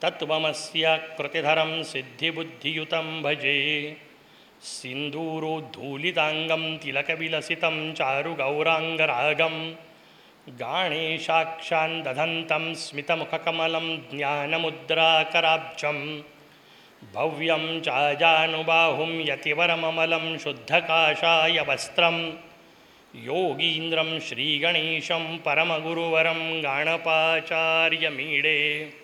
महावाक्यस्वरूपिणं तत्त्वमस्याकृतिधरं सिद्धिबुद्धियुतं भजे। सिन्दूरोद्धूलिताङ्गं तिलकविलसितं चारुगौराङ्गरागं। गाणेशाक्षान् दधन्तं स्मितमुखकमलं ज्ञानमुद्राकराब्जं भव्यं चाजानुबाहुं यतिवरममलं शुद्धकाषाय वस्त्रं। योगीन्द्रं श्रीगणेशं परमगुरुवरं गाणपाचार्यमीडे।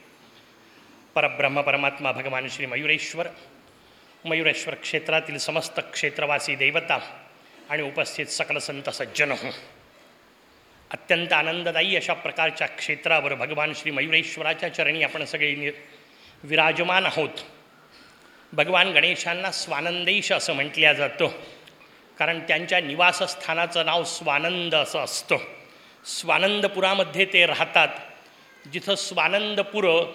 परब्रह्म परमात्मा भगवान श्री मयुरेश्वर. मयुरेश्वर क्षेत्रातील समस्त क्षेत्रवासी देवता आणि उपस्थित सकल संत सज्जन हो. अत्यंत आनंददायी अशा प्रकारच्या क्षेत्रावर भगवान श्री मयुरेश्वराच्या चरणी आपण सगळे नि विराजमान आहोत. भगवान गणेशांना स्वानंदेश असं म्हटल्या जातं. कारण त्यांच्या निवासस्थानाचं नाव स्वानंद असं असतं. स्वानंदपुरामध्ये ते राहतात. जिथं स्वानंदपुर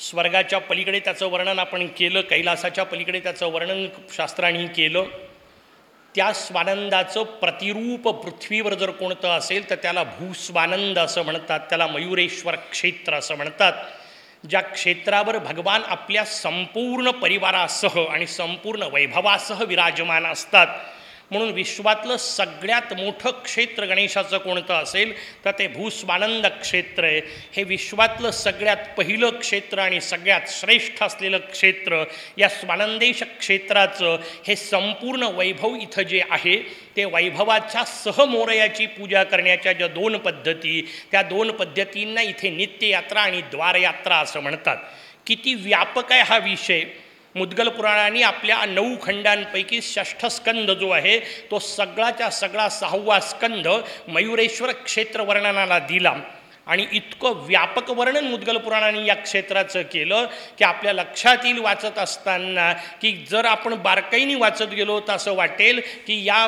स्वर्गाच्या पलीकडे त्याचं वर्णन आपण केलं कैलासाच्या पलीकडे त्याचं वर्णन शास्त्रांनी केलं. त्या स्वानंदाचं प्रतिरूप पृथ्वीवर जर कोणतं असेल तर त्याला भूस्वानंद असं म्हणतात त्याला मयुरेश्वर क्षेत्र असं म्हणतात. ज्या क्षेत्रावर भगवान आपल्या संपूर्ण परिवारासह आणि संपूर्ण वैभवासह विराजमान असतात म्हणून विश्वातलं सगळ्यात मोठं क्षेत्र गणेशाचं कोणतं असेल तर ते भूस्वानंद क्षेत्र आहे. हे विश्वातलं सगळ्यात पहिलं क्षेत्र आणि सगळ्यात श्रेष्ठ असलेलं क्षेत्र या स्वानंदेश क्षेत्राचं हे संपूर्ण वैभव इथं जे आहे ते वैभवाच्या सहमोरयाची पूजा करण्याच्या ज्या दोन पद्धती त्या दोन पद्धतींना इथे नित्ययात्रा आणि द्वारयात्रा असं म्हणतात. किती व्यापक आहे हा विषय. मुद्गल पुराणाने आपल्या नऊ खंडांपैकी षष्ठ स्कंद जो आहे तो सगळाच्या सगळा सहावा स्कंद मयुरेश्वर क्षेत्र वर्णनाला दिला. आणि इतकं व्यापक वर्णन मुद्गल पुराणाने या क्षेत्राचं केलं की आपल्या लक्षात येईल वाचत असताना की जर आपण बारकाईने वाचत गेलो तर असं वाटेल की या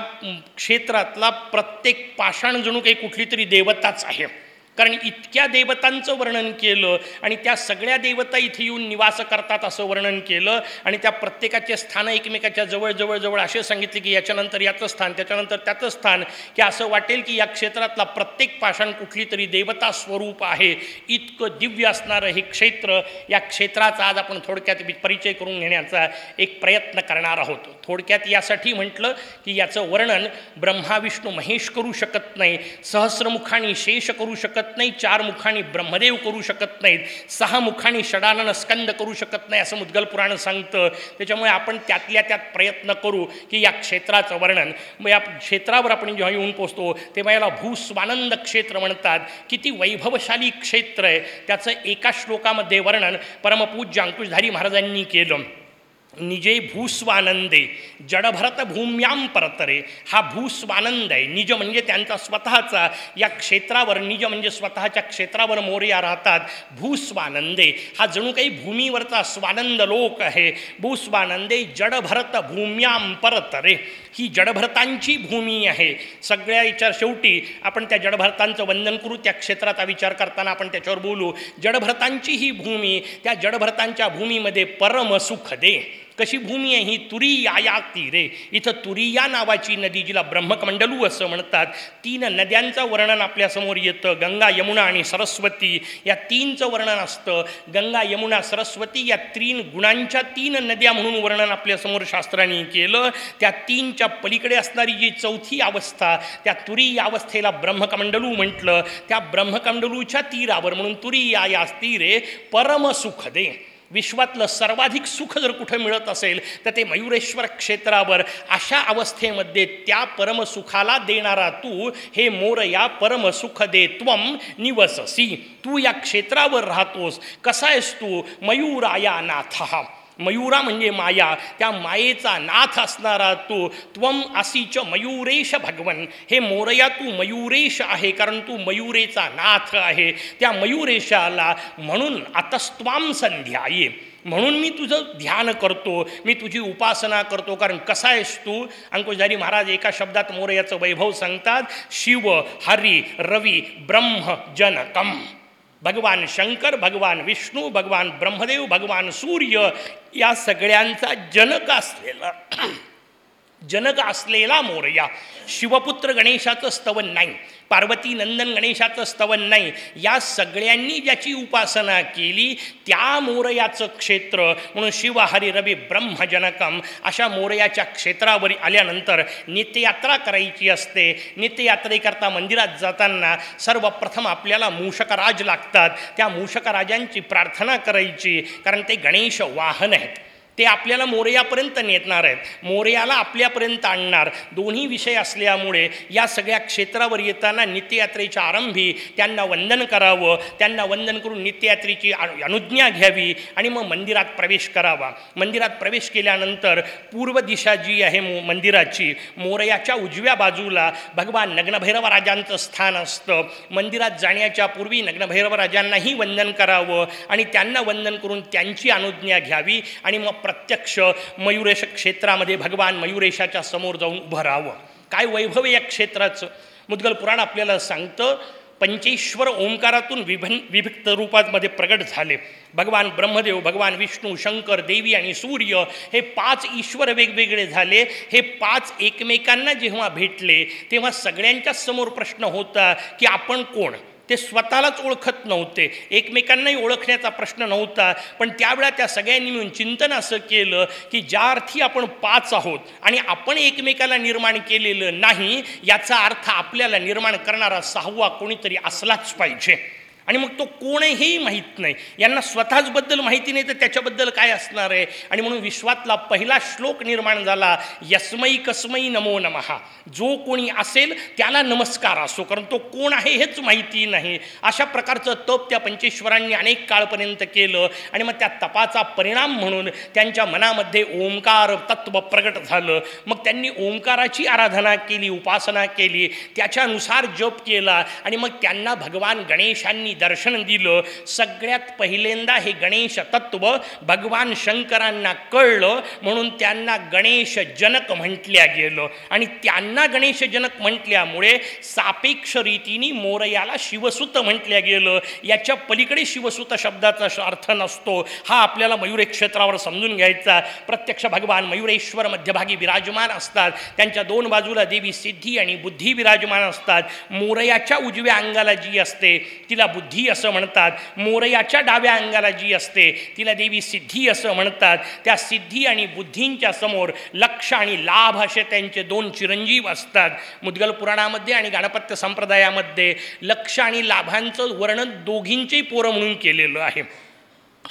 क्षेत्रातला प्रत्येक पाषाण जणू काही कुठली तरी देवताच आहे. कारण इतक्या देवतांचं वर्णन केलं आणि त्या सगळ्या देवता इथे येऊन निवास करतात असं वर्णन केलं आणि त्या प्रत्येकाचे स्थान एकमेकाच्या जवळ जवळ जवळ असे सांगितले की याच्यानंतर याचं स्थान त्याच्यानंतर त्याचं स्थान की असं वाटेल की या क्षेत्रातला प्रत्येक पाषाण कुठली तरी देवता स्वरूप आहे. इतकं दिव्य असणारं हे क्षेत्र या क्षेत्राचा आज आपण थोडक्यात परिचय करून घेण्याचा एक प्रयत्न करणार आहोत. थोडक्यात यासाठी म्हटलं की याचं वर्णन ब्रह्मा विष्णू महेश करू शकत नाही सहस्रमुखाणी शेष करू शकत नाही चार मुखाणी ब्रह्मदेव करू शकत नाहीत सहा मुखाणी षडानन स्कंद करू शकत नाही असं मुद्गल पुराण सांगतं. त्याच्यामुळे आपण त्यातल्या त्यात प्रयत्न करू की या क्षेत्राचं वर्णन. मग या क्षेत्रावर आपण जेव्हा येऊन पोचतो तेव्हा याला भूस्वानंद क्षेत्र म्हणतात. किती वैभवशाली क्षेत्र आहे. त्याचं एका श्लोकामध्ये वर्णन परमपूज्य अंकुशधारी महाराजांनी केलं. निजे भूस्वानंदे जडभरत भूम्याम परतरे. हा भूस्वानंद आहे. निज म्हणजे त्यांचा स्वतःचा. या क्षेत्रावर निज म्हणजे स्वतःच्या क्षेत्रावर मोर्या राहतात. भूस्वानंदे. हा जणू काही भूमीवरचा स्वानंद लोक आहे. भूस्वानंदे जडभरत भूम्याम परतरे. ही जडभरतांची भूमी आहे. सगळ्या याच्या शेवटी आपण त्या जडभरतांचं वंदन करू. त्या क्षेत्राचा विचार करताना आपण त्याच्यावर बोलू. जडभरतांची ही भूमी त्या जडभरतांच्या भूमीमध्ये परमसुख दे. कशी भूमी आहे ही? तुरिया या तीरे. इथं तुरिया नावाची नदी जिला ब्रह्मकमंडलू असं म्हणतात. तीन नद्यांचं वर्णन आपल्यासमोर येतं. गंगा यमुना आणि सरस्वती या तीनचं वर्णन असतं. गंगा यमुना सरस्वती या तीन गुणांच्या तीन नद्या म्हणून वर्णन आपल्यासमोर शास्त्रांनी केलं. त्या तीनच्या पलीकडे असणारी जी चौथी अवस्था त्या तुरी अवस्थेला ब्रह्मकमंडलू म्हटलं. त्या ब्रह्मकमंडलूच्या तीरावर म्हणून तुरी या तीरे परमसुख दे विश्वातलं सर्वाधिक सुख जर कुठं मिळत असेल तर ते मयुरेश्वर क्षेत्रावर. अशा अवस्थेमध्ये त्या परमसुखाला देणारा तू हे मोर या परमसुख दे त्वम निवससी. तू या क्षेत्रावर राहतोस. कसा आहेस तू? मयूराया नाथ. मयुरा म्हणजे माया. त्या मायेचा नाथ असणारा तू त्वम असीच मयुरेश भगवन. हे मोरया तू मयुरेश आहे कारण तू मयुरेचा नाथ आहे. त्या मयुरेशाला म्हणून आतस्त्वाम संध्याये. म्हणून मी तुझं ध्यान करतो मी तुझी उपासना करतो कारण कसा आहेस तू? अंकुशधारी महाराज एका शब्दात मोरयाचं वैभव सांगतात शिव हरी रवी ब्रह्म जनकम. भगवान शंकर भगवान विष्णू भगवान ब्रह्मदेव भगवान सूर्य या सगळ्यांचा जनक असलेला जनक असलेला मोरया. शिवपुत्र गणेशाचं स्तवन नाही. पार्वती नंदन गणेशाचं स्तवन नाही. या सगळ्यांनी ज्याची उपासना केली त्या मोरयाचं क्षेत्र म्हणून शिव हरी रवी ब्रह्मजनकम अशा मोरयाच्या क्षेत्रावर आल्यानंतर नित्ययात्रा करायची असते. नित्ययात्रेकरता मंदिरात जाताना सर्वप्रथम आपल्याला मूषकराज लागतात. त्या मूषकराजांची प्रार्थना करायची कारण ते गणेश वाहन आहेत. ते आपल्याला मोरयापर्यंत नेतणार आहेत. मोरयाला आपल्यापर्यंत आणणार. दोन्ही विषय असल्यामुळे या सगळ्या क्षेत्रावर येताना नित्ययात्रेच्या आरंभी त्यांना वंदन करावं. त्यांना वंदन करून नित्ययात्रेची अनुज्ञा घ्यावी आणि मग मंदिरात प्रवेश करावा. मंदिरात प्रवेश केल्यानंतर पूर्व दिशा जी आहे मो मंदिराची मोरयाच्या उजव्या बाजूला भगवान नग्नभैरवराजांचं स्थान असतं. मंदिरात जाण्याच्या पूर्वी नग्नभैरवराजांनाही वंदन करावं आणि त्यांना वंदन करून त्यांची अनुज्ञा घ्यावी आणि मग प्रत्यक्ष मयुरेश क्षेत्रामध्ये भगवान मयुरेशाच्या समोर जाऊन उभं राहावं. काय वैभव या क्षेत्राचं? मुद्गल पुराण आपल्याला सांगतं पंचेश्वर ओंकारातून विभन विभक्त रूपामध्ये प्रगट झाले. भगवान ब्रह्मदेव भगवान विष्णू शंकर देवी आणि सूर्य हे पाच ईश्वर वेगवेगळे झाले. हे पाच एकमेकांना जेव्हा भेटले तेव्हा सगळ्यांच्या समोर प्रश्न होता की आपण कोण? ते स्वतःलाच ओळखत नव्हते. एकमेकांनाही ओळखण्याचा प्रश्न नव्हता. पण त्यावेळा त्या सगळ्यांनी मिळून चिंतन असं केलं की ज्या अर्थी आपण पाच आहोत आणि आपण एकमेकाला निर्माण केलेलं नाही याचा अर्थ आपल्याला निर्माण करणारा सहावा कोणीतरी असलाच पाहिजे. आणि मग तो कोणही माहीत नाही. यांना स्वतःचबद्दल माहिती नाही तर त्याच्याबद्दल काय असणार आहे? आणि म्हणून विश्वातला पहिला श्लोक निर्माण झाला यस्मयी कसमई नमो नमहा जो कोणी असेल त्याला नमस्कार असो कारण तो कोण आहे हेच माहिती नाही. अशा प्रकारचं तप त्या पंचेश्वरांनी अनेक काळपर्यंत केलं. आणि मग त्या तपाचा परिणाम म्हणून त्यांच्या मनामध्ये ओंकार तत्व प्रगट झालं. मग त्यांनी ओंकाराची आराधना केली उपासना केली त्याच्यानुसार जप केला. आणि मग त्यांना भगवान गणेशांनी दर्शन दिलं सगळ्यात पहिल्यांदा हे गणेश तत्व भगवान शंकरांना कळलं म्हणून त्यांना गणेश जनक म्हटल्या गेलं. आणि त्यांना गणेश जनक म्हटल्यामुळे सापेक्ष रीतीने मोरयाला शिवसुत म्हटल्या गेलं. याच्या पलीकडे शिवसुत शब्दाचा अर्थ नसतो. हा आपल्याला मयुरे क्षेत्रावर समजून घ्यायचा. प्रत्यक्ष भगवान मयुरेश्वर मध्यभागी विराजमान असतात. त्यांच्या दोन बाजूला देवी सिद्धी आणि बुद्धी विराजमान असतात. मोरयाच्या उजव्या अंगाला जी असते तिला बुद्धी असं म्हणतात. मोरयाच्या डाव्या अंगाला जी असते तिला देवी सिद्धी असं म्हणतात. त्या सिद्धी आणि बुद्धींच्या समोर लक्ष आणि लाभ असे त्यांचे दोन चिरंजीव असतात. मुद्गल पुराणामध्ये आणि गणपत्य संप्रदायामध्ये लक्ष आणि लाभांचं वर्णन दोघींचेही पोरं म्हणून केलेलं आहे.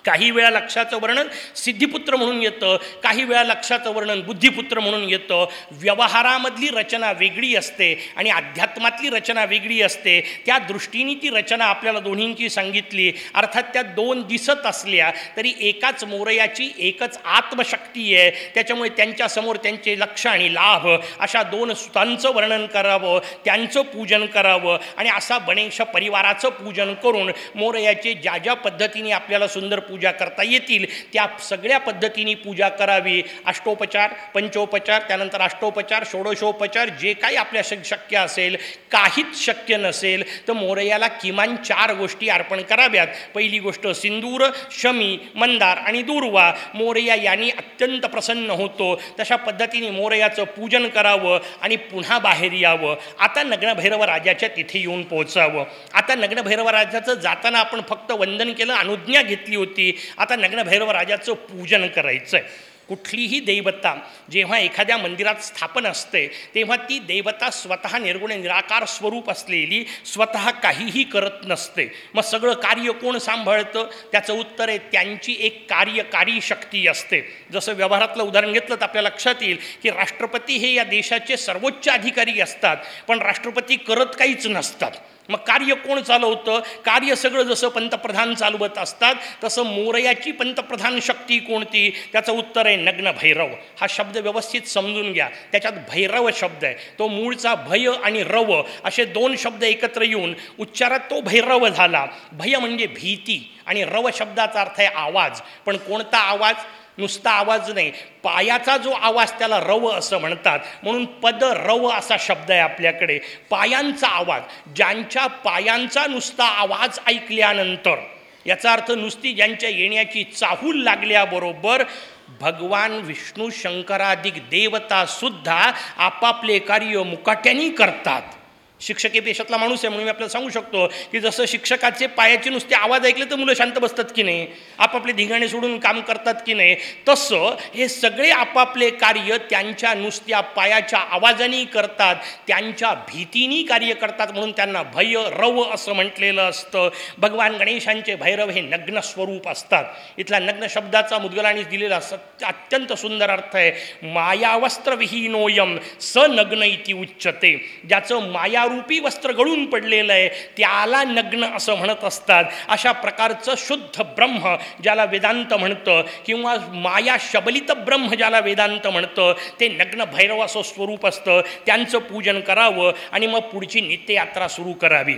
काही वेळा लक्षाचं वर्णन सिद्धिपुत्र म्हणून येतं काही वेळा लक्षाचं वर्णन बुद्धिपुत्र म्हणून येतं. व्यवहारामधली रचना वेगळी असते आणि अध्यात्मातली रचना वेगळी असते. त्या दृष्टीने ती रचना आपल्याला दोन्हींची सांगितली. अर्थात त्या दोन दिसत असल्या तरी एकाच मोरयाची एकच आत्मशक्ती आहे. त्याच्यामुळे त्यांच्यासमोर त्यांचे लक्ष आणि लाभ अशा दोन सुतांचं वर्णन करावं त्यांचं पूजन करावं आणि असा गणेश परिवाराचं पूजन करून मोरयाचे ज्या ज्या पद्धतीने आपल्याला सुंदर पूजा करता येतील त्या सगळ्या पद्धतीने पूजा करावी. अष्टोपचार पंचोपचार त्यानंतर अष्टोपचार षोडशोपचार जे काही आपल्या श शक्य असेल काहीच शक्य नसेल तर मोरयाला किमान चार गोष्टी अर्पण कराव्यात. पहिली गोष्ट सिंदूर शमी मंदार आणि दुर्वा. मोरया यांनी अत्यंत प्रसन्न होतो. तशा पद्धतीने मोरयाचं पूजन करावं आणि पुन्हा बाहेर यावं. आता नग्नभैरव राजाच्या तिथे येऊन पोहोचावं. आता नग्नभैरव राजाचं जाताना आपण फक्त वंदन केलं अनुज्ञा घेतली होती. आता नग्नभैरव राजाचं पूजन करायचं आहे कुठलीही दैवता जेव्हा एखाद्या मंदिरात स्थापन असते तेव्हा ती देवता स्वतः निर्गुण निराकार स्वरूप असलेली स्वतः काहीही करत नसते. मग सगळं कार्य कोण सांभाळतं? त्याचं उत्तर आहे त्यांची एक कार्यकारी शक्ती असते. जसं व्यवहारातलं उदाहरण घेतलं तर आपल्या लक्षात येईल की राष्ट्रपती हे या देशाचे सर्वोच्च अधिकारी असतात पण राष्ट्रपती करत काहीच नसतात. मग कार्य कोण चालवतं? कार्य सगळं जसं पंतप्रधान चालवत असतात तसं मोरयाची पंतप्रधान शक्ती कोणती? त्याचं उत्तर आहे नग्न भैरव. हा शब्द व्यवस्थित समजून घ्या. त्याच्यात भैरव शब्द आहे. तो मूळचा भय आणि रव असे दोन शब्द एकत्र येऊन उच्चारात तो भैरव झाला. भय म्हणजे भीती आणि रव शब्दाचा अर्थ आहे आवाज. पण कोणता आवाज? नुसता आवाज नाही. पायाचा जो आवाज त्याला रव असं म्हणतात. म्हणून पद रव असा शब्द आहे आपल्याकडे. पायांचा आवाज. ज्यांच्या पायांचा नुसता आवाज ऐकल्यानंतर याचा अर्थ नुसती ज्यांच्या येण्याची चाहूल लागल्याबरोबर भगवान विष्णू शंकरादिक देवतासुद्धा आपापले कार्य मुकाट्यानी करतात. शिक्षक हे पेशातला माणूस आहे म्हणून मी आपल्याला सांगू शकतो की जसं शिक्षकाचे पायाचे नुसते आवाज ऐकले तर मुलं शांत बसतात की नाही? आपापले धिंगाणे सोडून काम करतात की नाही? तसं हे सगळे आपापले कार्य त्यांच्या नुसत्या पायाच्या आवाजाने करतात त्यांच्या भीतीनी कार्य करतात म्हणून त्यांना भय रव असं म्हटलेलं असतं. भगवान गणेशांचे भैरव हे नग्न स्वरूप असतात. इथला नग्न शब्दाचा मुदगलाने दिलेला सत्य अत्यंत सुंदर अर्थ आहे मायावस्त्रविहीनोयम स नग्न इति उच्चते ज्याचं माया रूपी वस्त्र गळून पडलेलं आहे. त्याला नग्न असं म्हणत असतात. अशा प्रकारचं शुद्ध ब्रह्म ज्याला वेदांत म्हणतं किंवा माया शबलित ब्रह्म ज्याला वेदांत म्हणतं ते नग्न भैरव असं स्वरूप असतं. त्यांचं पूजन करावं आणि मग पुढची नित्ययात्रा सुरू करावी.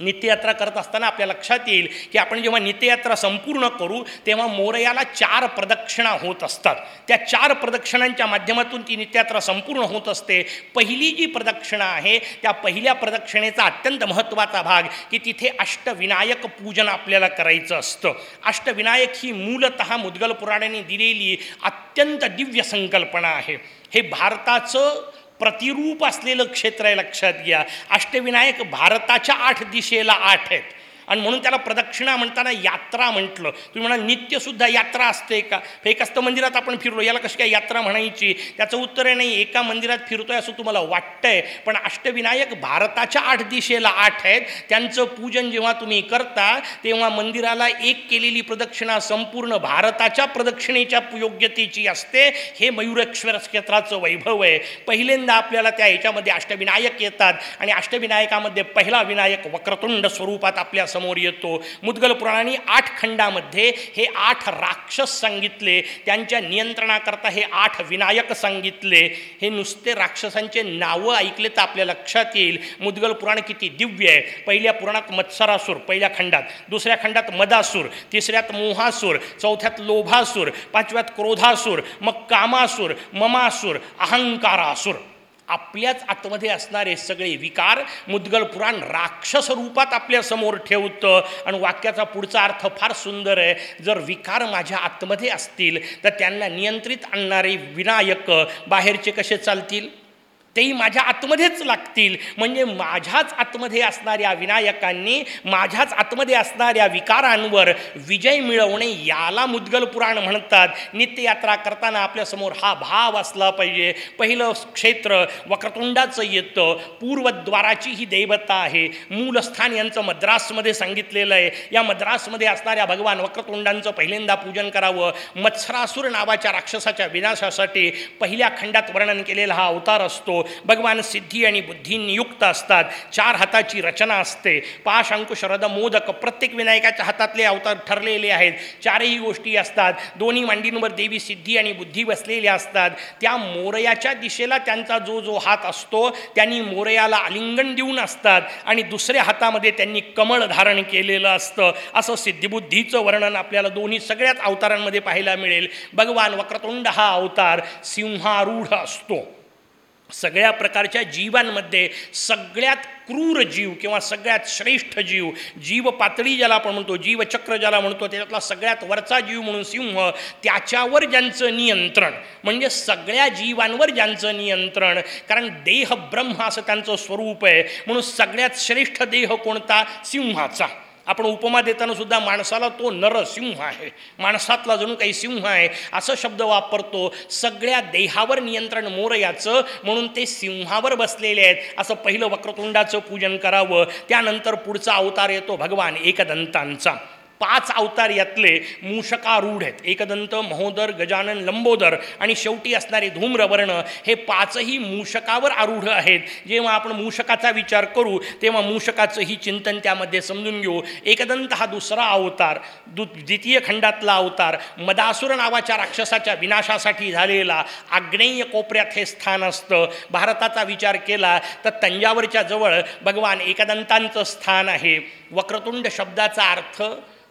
नित्ययात्रा करत असताना आपल्या लक्षात येईल की आपण जेव्हा नित्ययात्रा संपूर्ण करू तेव्हा मोरयाला चार प्रदक्षिणा होत असतात. त्या चार प्रदक्षिणांच्या माध्यमातून ती नित्ययात्रा संपूर्ण होत असते. पहिली जी प्रदक्षिणा आहे त्या पहिल्या प्रदक्षिणेचा अत्यंत महत्त्वाचा भाग की तिथे अष्टविनायक पूजन आपल्याला करायचं असतं. अष्टविनायक ही मूलत मुद्गल पुराणाने दिलेली अत्यंत दिव्य संकल्पना आहे. हे भारताचं प्रतिरूप असलेलं क्षेत्र आहे लक्षात घ्या. अष्टविनायक भारताच्या आठ दिशेला आठ आहेत. आणि म्हणून त्याला प्रदक्षिणा म्हणताना यात्रा म्हटलं. तुम्ही म्हणा नित्यसुद्धा यात्रा असते का? एक असतं मंदिरात आपण फिरलो याला कशी काय यात्रा म्हणायची? त्याचं उत्तर आहे नाही एका मंदिरात फिरतोय असं तुम्हाला वाटतंय पण अष्टविनायक भारताच्या आठ दिशेला आठ आहेत. त्यांचं पूजन जेव्हा तुम्ही करता तेव्हा मंदिराला एक केलेली प्रदक्षिणा संपूर्ण भारताच्या प्रदक्षिणेच्या योग्यतेची असते. हे मयूरेश्वर क्षेत्राचं वैभव आहे. पहिल्यांदा आपल्याला त्या ह्याच्यामध्ये अष्टविनायक येतात आणि अष्टविनायकामध्ये पहिला विनायक वक्रतुंड स्वरूपात आपल्या समोर येतो. मुद्गल पुराणाने आठ खंडामध्ये हे आठ राक्षस सांगितले. त्यांच्या नियंत्रणाकरता हे आठ विनायक सांगितले. हे नुसते राक्षसांचे नावं ऐकले तर आपल्या लक्षात येईल मुद्गल पुराण किती दिव्य आहे. पहिल्या पुराणात मत्सरासूर पहिल्या खंडात. दुसऱ्या खंडात मदासूर तिसऱ्यात मोहासूर चौथ्यात लोभासूर पाचव्यात क्रोधासूर मग कामासूर ममासूर अहंकारासूर. आपल्याच आतमध्ये असणारे सगळे विकार मुद्गल पुराण राक्षस रूपात आपल्यासमोर ठेवतं. आणि वाक्याचा पुढचा अर्थ फार सुंदर आहे. जर विकार माझ्या आतमध्ये असतील तर त्यांना नियंत्रित आणणारे विनायक बाहेरचे कसे चालतील? तेही माझ्या आतमध्येच लागतील. म्हणजे माझ्याच आतमध्ये असणाऱ्या विनायकांनी माझ्याच आतमध्ये असणाऱ्या विकारांवर विजय मिळवणे याला मुद्गल पुराण म्हणतात. नित्ययात्रा करताना आपल्यासमोर हा भाव असला पाहिजे. पहिलं क्षेत्र वक्रतुंडाचं येतं. पूर्वद्वाराची ही दैवता आहे. मूलस्थान यांचं मद्रासमध्ये सांगितलेलं आहे. या मद्रासमध्ये असणाऱ्या भगवान वक्रतुंडांचं पहिल्यांदा पूजन करावं. मत्सरासूर नावाच्या राक्षसाच्या विनाशासाठी पहिल्या खंडात वर्णन केलेला हा अवतार असतो. भगवान सिद्धी आणि बुद्धींनी युक्त असतात. चार हाताची रचना असते. पाश अंकुश रद मोदक प्रत्येक विनायकाच्या हातातले अवतार ठरलेले आहेत. चारही गोष्टी असतात. दोन्ही मांडींवर देवी सिद्धी आणि बुद्धी बसलेल्या असतात. त्या मोरयाच्या दिशेला त्यांचा जो जो हात असतो त्यांनी मोरयाला आलिंगन देऊन असतात आणि दुसऱ्या हातामध्ये त्यांनी कमळ धारण केलेलं असतं. असं सिद्धिबुद्धीचं वर्णन आपल्याला दोन्ही सगळ्याच अवतारांमध्ये पाहायला मिळेल. भगवान वक्रतुंड हा अवतार सिंहारूढ असतो. सगळ्या प्रकारच्या जीवांमध्ये सगळ्यात क्रूर जीव किंवा सगळ्यात श्रेष्ठ जीव जीव पातळी ज्याला आपण म्हणतो जीवचक्र ज्याला म्हणतो त्याच्यातला सगळ्यात वरचा जीव म्हणून सिंह त्याच्यावर ज्यांचं नियंत्रण म्हणजे सगळ्या जीवांवर ज्यांचं नियंत्रण कारण देह ब्रह्म असं त्यांचं स्वरूप आहे म्हणून सगळ्यात श्रेष्ठ देह कोणता? सिंहाचा. आपण उपमा देताना सुद्धा माणसाला तो नरसिंह आहे. माणसातला जणू काही सिंह आहे. असं शब्द वापरतो सगळ्या देहावर नियंत्रण मोर याचं म्हणून ते सिंहावर बसलेले आहेत. असं पहिलं वक्रतुंडाचं पूजन करावं. त्यानंतर पुढचा अवतार येतो भगवान एकदंतांचा. पाच अवतार यातले मूषकारूढ आहेत. एकदंत महोदर गजानन लंबोदर आणि शेवटी असणारे धूम्रवर्ण हे पाचही मूषकावर आरूढ आहेत. जेव्हा आपण मूषकाचा विचार करू तेव्हा मूषकाचंही चिंतन त्यामध्ये समजून घेऊ. एकदंत हा दुसरा अवतार दु द्वितीय खंडातला अवतार मदासुर नावाच्या राक्षसाच्या विनाशासाठी झालेला आग्नेय कोपऱ्यात हे स्थान असतं. भारताचा विचार केला तर तंजावरच्या जवळ भगवान एकदंतांचं स्थान आहे. वक्रतुंड शब्दाचा अर्थ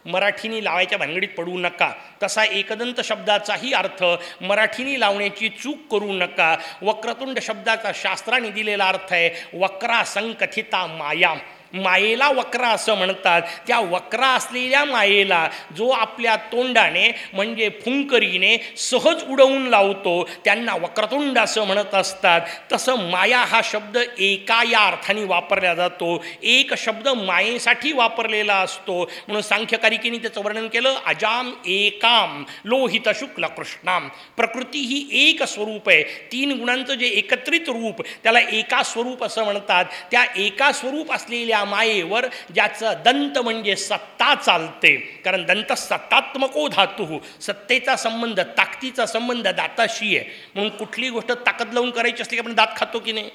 मराठीनी लावायच्या भानगडीत पडू नका. तसा एकदंत शब्दाचाही अर्थ मराठीनी लावण्याची चूक करू नका. वक्रतुंड शब्दाचा शास्त्राने दिलेला अर्थ आहे वक्रा संकथिता माया मायेला वक्र असं म्हणतात. त्या वक्रा असलेल्या मायेला जो आपल्या तोंडाने म्हणजे फुंकरीने सहज उडवून लावतो त्यांना वक्रतुंड असं म्हणत असतात. तसं माया हा शब्द एका या अर्थाने वापरला जातो. एक शब्द मायेसाठी वापरलेला असतो. म्हणून सांख्यकारिकेने त्याचं वर्णन केलं अजाम एकाम लोहित शुक्ल कृष्णाम. प्रकृती ही एक स्वरूप आहे. तीन गुणांचं जे एकत्रित रूप त्याला एका स्वरूप असं म्हणतात. त्या एका स्वरूप असलेल्या त्या मायेवर ज्याचं दंत म्हणजे सत्ता चालते. कारण दंत सत्तात्मको हो धातू. सत्तेचा संबंध ताकदीचा संबंध दाताशी आहे. म्हणून कुठली गोष्ट ताकद लावून करायची असली की आपण दात खातो की नाही?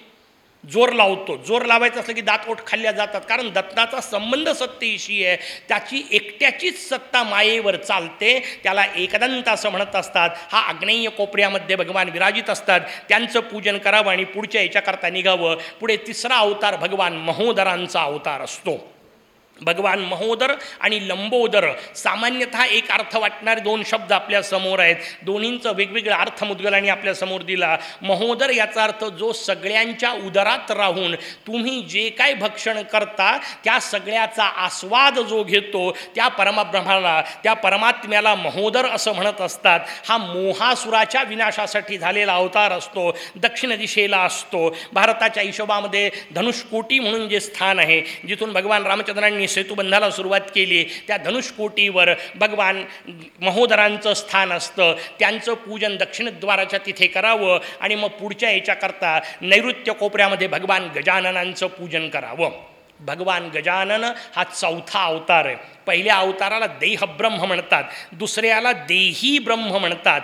जोर लावतो. जोर लावायचं असलं की दात ओठ खाल्ल्या जातात. कारण दत्ताचा संबंध सत्तेशी आहे. त्याची एकट्याचीच सत्ता मायेवर चालते. त्याला एकदंत असं म्हणत असतात. हा आग्नेय कोपऱ्यामध्ये भगवान विराजित असतात. त्यांचं पूजन करावं आणि पुढच्या याच्याकरता निघावं. पुढे तिसरा अवतार भगवान महोदरांचा अवतार असतो. भगवान महोदर आणि लंबोदर सामान्यतः एक अर्थ वाटणारे दोन शब्द आपल्यासमोर आहेत. दोन्हींचं वेगवेगळं अर्थ मुद्गलाने आपल्यासमोर दिला. महोदर याचा अर्थ जो सगळ्यांच्या उदरात राहून तुम्ही जे काय भक्षण करता त्या सगळ्याचा आस्वाद जो घेतो त्या परमब्रह्माला त्या परमात्म्याला महोदर असं म्हणत असतात. हा मोहासुराच्या विनाशासाठी झालेला अवतार असतो दक्षिण दिशेला असतो. भारताच्या हिशोबामध्ये धनुष्कोटी म्हणून जे स्थान आहे जिथून भगवान रामचंद्रांनी सेतुबंधाला सुरुवात केली. त्या धनुष्कोटीवर भगवान महोदरांचं स्थान असतं. त्यांचं पूजन दक्षिणद्वाराच्या तिथे करावं आणि मग पुढच्या याच्याकरता नैऋत्य कोपऱ्यामध्ये भगवान गजाननांचं पूजन करावं. भगवान गजानन हा चौथा अवतार आहे. पहिल्या अवताराला देहब्रह्म म्हणतात दुसऱ्याला देही ब्रह्म म्हणतात.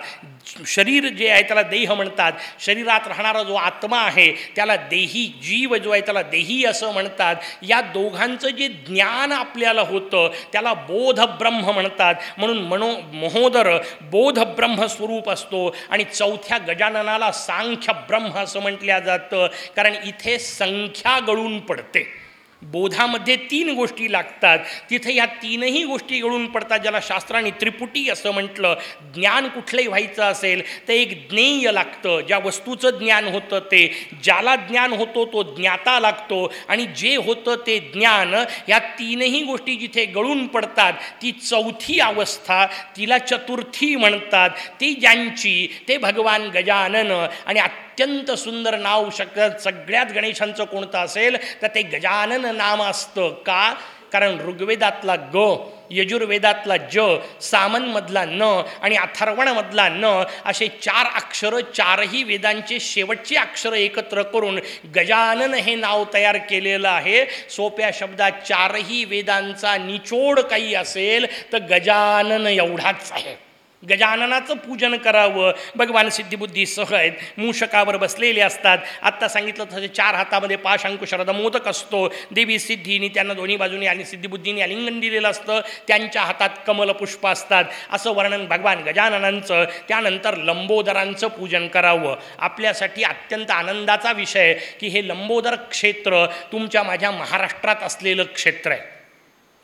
शरीर जे आहे त्याला देह म्हणतात. शरीरात राहणारा जो आत्मा आहे त्याला देही जीव जो आहे त्याला देही असं म्हणतात. या दोघांचं जे ज्ञान आपल्याला होतं त्याला बोधब्रह्म म्हणतात. म्हणून मनो महोदर बोधब्रह्म स्वरूप असतो आणि चौथ्या गजाननाला सांख्य ब्रह्म असं म्हटल्या जातं. कारण इथे संख्या गळून पडते. बोधामध्ये तीन गोष्टी लागतात. तिथे या तीनही गोष्टी गळून पडतात ज्याला शास्त्राने त्रिपुटी असं म्हटलं. ज्ञान कुठलंही व्हायचं असेल तर एक ज्ञेय लागतं. ज्या वस्तूचं ज्ञान होतं ते ज्याला ज्ञान होतो तो ज्ञाता लागतो. आणि जे होतं ते ज्ञान या तीनही गोष्टी जिथे गळून पडतात ती चौथी अवस्था तिला चतुर्थी म्हणतात. ती ज्यांची ते भगवान गजानन. आणि अत्यंत सुंदर नाव शक सगळ्यात गणेशांचं कोणतं असेल? तर ते गजानन नाम असतं का? कारण ऋग्वेदातला ग यजुर्वेदातला ज सामनमधला न आणि अथर्वणमधला न असे चार अक्षरं चारही वेदांचे शेवटचे अक्षरं एकत्र करून गजानन हे नाव तयार केलेलं आहे. सोप्या शब्दात चारही वेदांचा निचोड काही असेल तर गजानन एवढाच आहे. गजाननाचं पूजन करावं. भगवान सिद्धिबुद्धीसह आहेत मूषकावर बसलेले असतात. आत्ता सांगितलं तसे चार हातामध्ये पाश अंकुशरद मोदक असतो. देवी सिद्धीनी त्यांना दोन्ही बाजूनी आणि सिद्धिबुद्धीने आलिंगन दिलेलं असतं. त्यांच्या हातात कमलपुष्प असतात. असं वर्णन भगवान गजाननांचं. त्यानंतर लंबोदरांचं पूजन करावं. आपल्यासाठी अत्यंत आनंदाचा विषय की हे लंबोदर क्षेत्र तुमच्या माझ्या महाराष्ट्रात असलेलं क्षेत्र आहे.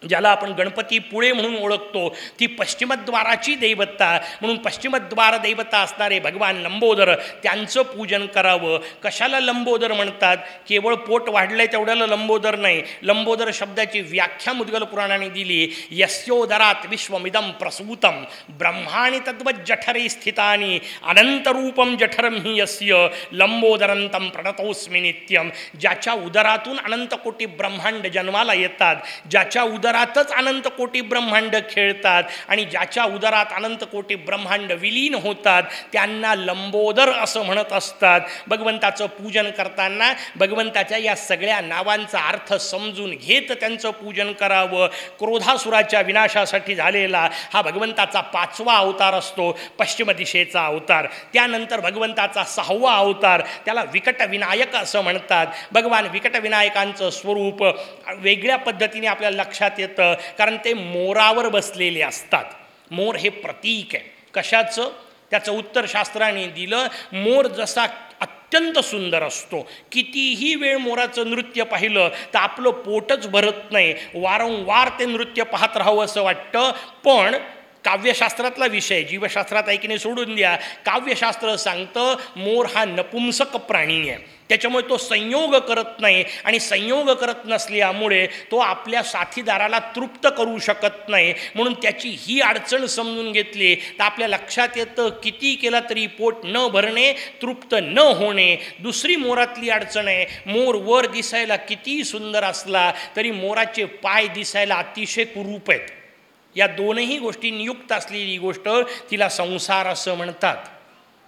ज्याला आपण गणपती पुळे म्हणून ओळखतो ती पश्चिमद्वाराची दैवता म्हणून पश्चिमद्वार दैवता असणारे भगवान लंबोदर त्यांचं पूजन करावं. कशाला लंबोदर म्हणतात? केवळ पोट वाढलं आहे तेवढ्याला लंबोदर नाही. लंबोदर शब्दाची व्याख्या मुद्गल पुराणाने दिली. यस्योदरात विश्वमिदम प्रसूतम. ब्रह्माणी तद्वत जठरे स्थितानी. अनंतरूपम जठरम ही यस्य. लंबोदरंतम प्रणतोस्मी नित्यम. ज्याच्या उदरातून अनंतकोटी ब्रह्मांड जन्माला येतात. ज्याच्या उदर उदरातच अनंत कोटी ब्रह्मांड खेळतात आणि ज्याच्या उदरात अनंत कोटी ब्रह्मांड विलीन होतात त्यांना लंबोदर असं म्हणत असतात. भगवंताचं पूजन करताना भगवंताच्या या सगळ्या नावांचा अर्थ समजून घेत त्यांचं पूजन करावं. क्रोधासुराच्या विनाशासाठी झालेला हा भगवंताचा पाचवा अवतार असतो पश्चिम दिशेचा अवतार. त्यानंतर भगवंताचा सहावा अवतार त्याला विकट विनायक असं म्हणतात. भगवान विकट विनायकांचं स्वरूप वेगळ्या पद्धतीने आपल्या लक्षात येतं. कारण ते मोरावर बसलेले असतात. मोर हे प्रतीक आहे. कशाचं? त्याचं उत्तर शास्त्राने दिलं. मोर जसा अत्यंत सुंदर असतो. कितीही वेळ मोराचं नृत्य पाहिलं तर आपलं पोटच भरत नाही. वारंवार ते नृत्य पाहत राहावं असं वाटतं. पण काव्यशास्त्रातला विषय जीवशास्त्रात ऐकणे सोडून द्या. काव्यशास्त्र सांगतं मोर हा नपुंसक प्राणी आहे. त्याच्यामुळे तो संयोग करत नाही आणि संयोग करत नसल्यामुळे तो आपल्या साथीदाराला तृप्त करू शकत नाही. म्हणून त्याची ही अडचण समजून घेतली तर आपल्या लक्षात येतं किती केला तरी पोट न भरणे तृप्त न होणे. दुसरी मोरातली अडचण आहे मोर वर दिसायला किती सुंदर असला तरी मोराचे पाय दिसायला अतिशय कुरूप आहेत. या दोनही गोष्टी नियुक्त असलेली गोष्ट तिला संसार असं म्हणतात.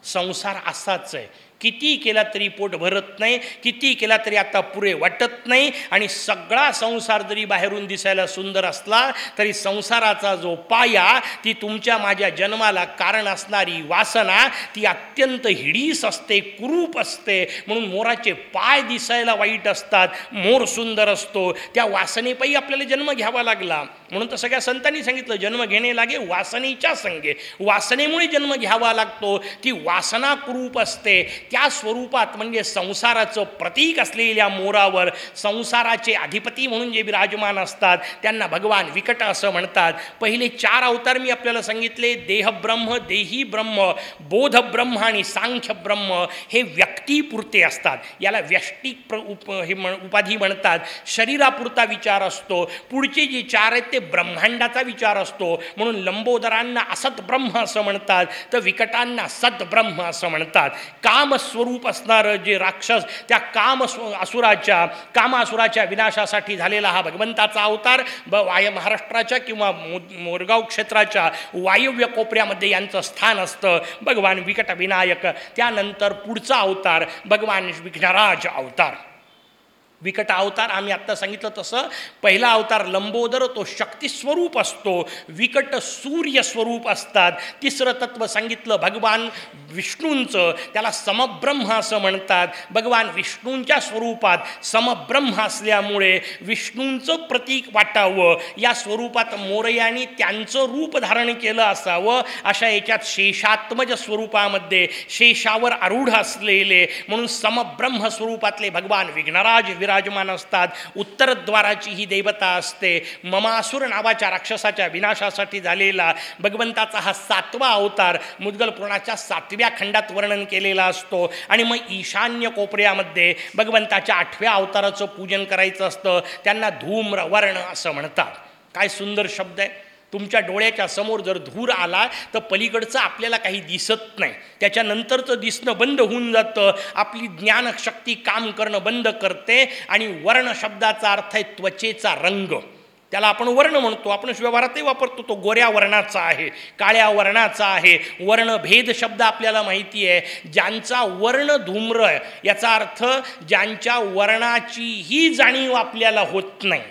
संसार असाच आहे. किती केला तरी पोट भरत नाही किती केला तरी आता पुरे वाटत नाही आणि सगळा संसार जरी बाहेरून दिसायला सुंदर असला तरी संसाराचा जो पाया ती तुमच्या माझ्या जन्माला कारण असणारी वासना ती अत्यंत हिडीस असते कुरूप असते. म्हणून मोराचे पाय दिसायला वाईट असतात मोर सुंदर असतो. त्या वासनेपायी आपल्याला जन्म घ्यावा लागला. म्हणून तर सगळ्या संतांनी सांगितलं जन्म घेणे लागे वासनेच्या संगे. वासनेमुळे जन्म घ्यावा लागतो. ती वासना कुरूप असते. त्या स्वरूपात म्हणजे संसाराचं प्रतीक असलेल्या मोरावर संसाराचे अधिपती म्हणून जे विराजमान असतात त्यांना भगवान विकट असं म्हणतात. पहिले चार अवतार मी आपल्याला सांगितले देहब्रह्म देही ब्रह्म बोधब्रह्म आणि सांख्य ब्रह्म हे व्यक्तीपुरते असतात. याला व्यष्टिक प्र उप हे म्हण उपाधी म्हणतात. शरीरापुरता विचार असतो. पुढचे जे चार आहेत ते ब्रह्मांडाचा विचार असतो. म्हणून लंबोदरांना असत ब्रह्म असं म्हणतात तर विकटांना सद्ब्रह्म असं म्हणतात. काम कामस्वरूप असणारं जे राक्षस त्या काम असुराच्या कामासुराच्या विनाशासाठी झालेला हा भगवंताचा अवतार ब वाय महाराष्ट्राच्या किंवा मो मोरगाव क्षेत्राच्या वायव्य कोपऱ्यामध्ये यांचं स्थान असतं. भगवान विकट विनायक त्यानंतर पुढचा अवतार भगवान विघ्नराज अवतार. विकट अवतार आम्ही आत्ता सांगितलं तसं. पहिला अवतार लंबोदर तो शक्तिस्वरूप असतो. विकट सूर्य स्वरूप असतात. तिसरं तत्व सांगितलं भगवान विष्णूंचं. त्याला समब्रह्म असं म्हणतात. भगवान विष्णूंच्या स्वरूपात समब्रह्म असल्यामुळे विष्णूंचं प्रतीक वाटावं. या स्वरूपात मोरयानी त्यांचं रूप धारण केलं असावं. अशा याच्यात शेषात्मज स्वरूपामध्ये शेषावर आरूढ असलेले म्हणून समब्रह्म स्वरूपातले भगवान विघ्नराज विराजमान असतात. उत्तरद्वाराची ही देवता असते. ममासुर नावाच्या राक्षसाच्या विनाशासाठी झालेला भगवंताचा हा सातवा अवतार मुद्गल पुराणाच्या सातव्या खंडात वर्णन केलेला असतो. आणि मग ईशान्य कोपऱ्यामध्ये भगवंताच्या आठव्या अवताराचं पूजन करायचं असतं. त्यांना धूम्र वर्ण असं म्हणतात. काय सुंदर शब्द आहे. तुमच्या डोळ्याच्या समोर जर धूर आला तर पलीकडचं आपल्याला काही दिसत नाही. त्याच्यानंतरचं दिसणं बंद होऊन जातं. आपली ज्ञानशक्ती काम करणं बंद करते आणि वर्ण शब्दाचा अर्थ आहे त्वचेचा रंग. त्याला आपण वर्ण म्हणतो. आपण व्यवहारातही वापरतो तो गोऱ्या वर्णाचा आहे काळ्या वर्णाचा आहे. वर्णभेद शब्द आपल्याला माहिती आहे. ज्यांचा वर्ण धूम्र आहे याचा अर्थ ज्यांच्या वर्णाचीही जाणीव आपल्याला होत नाही.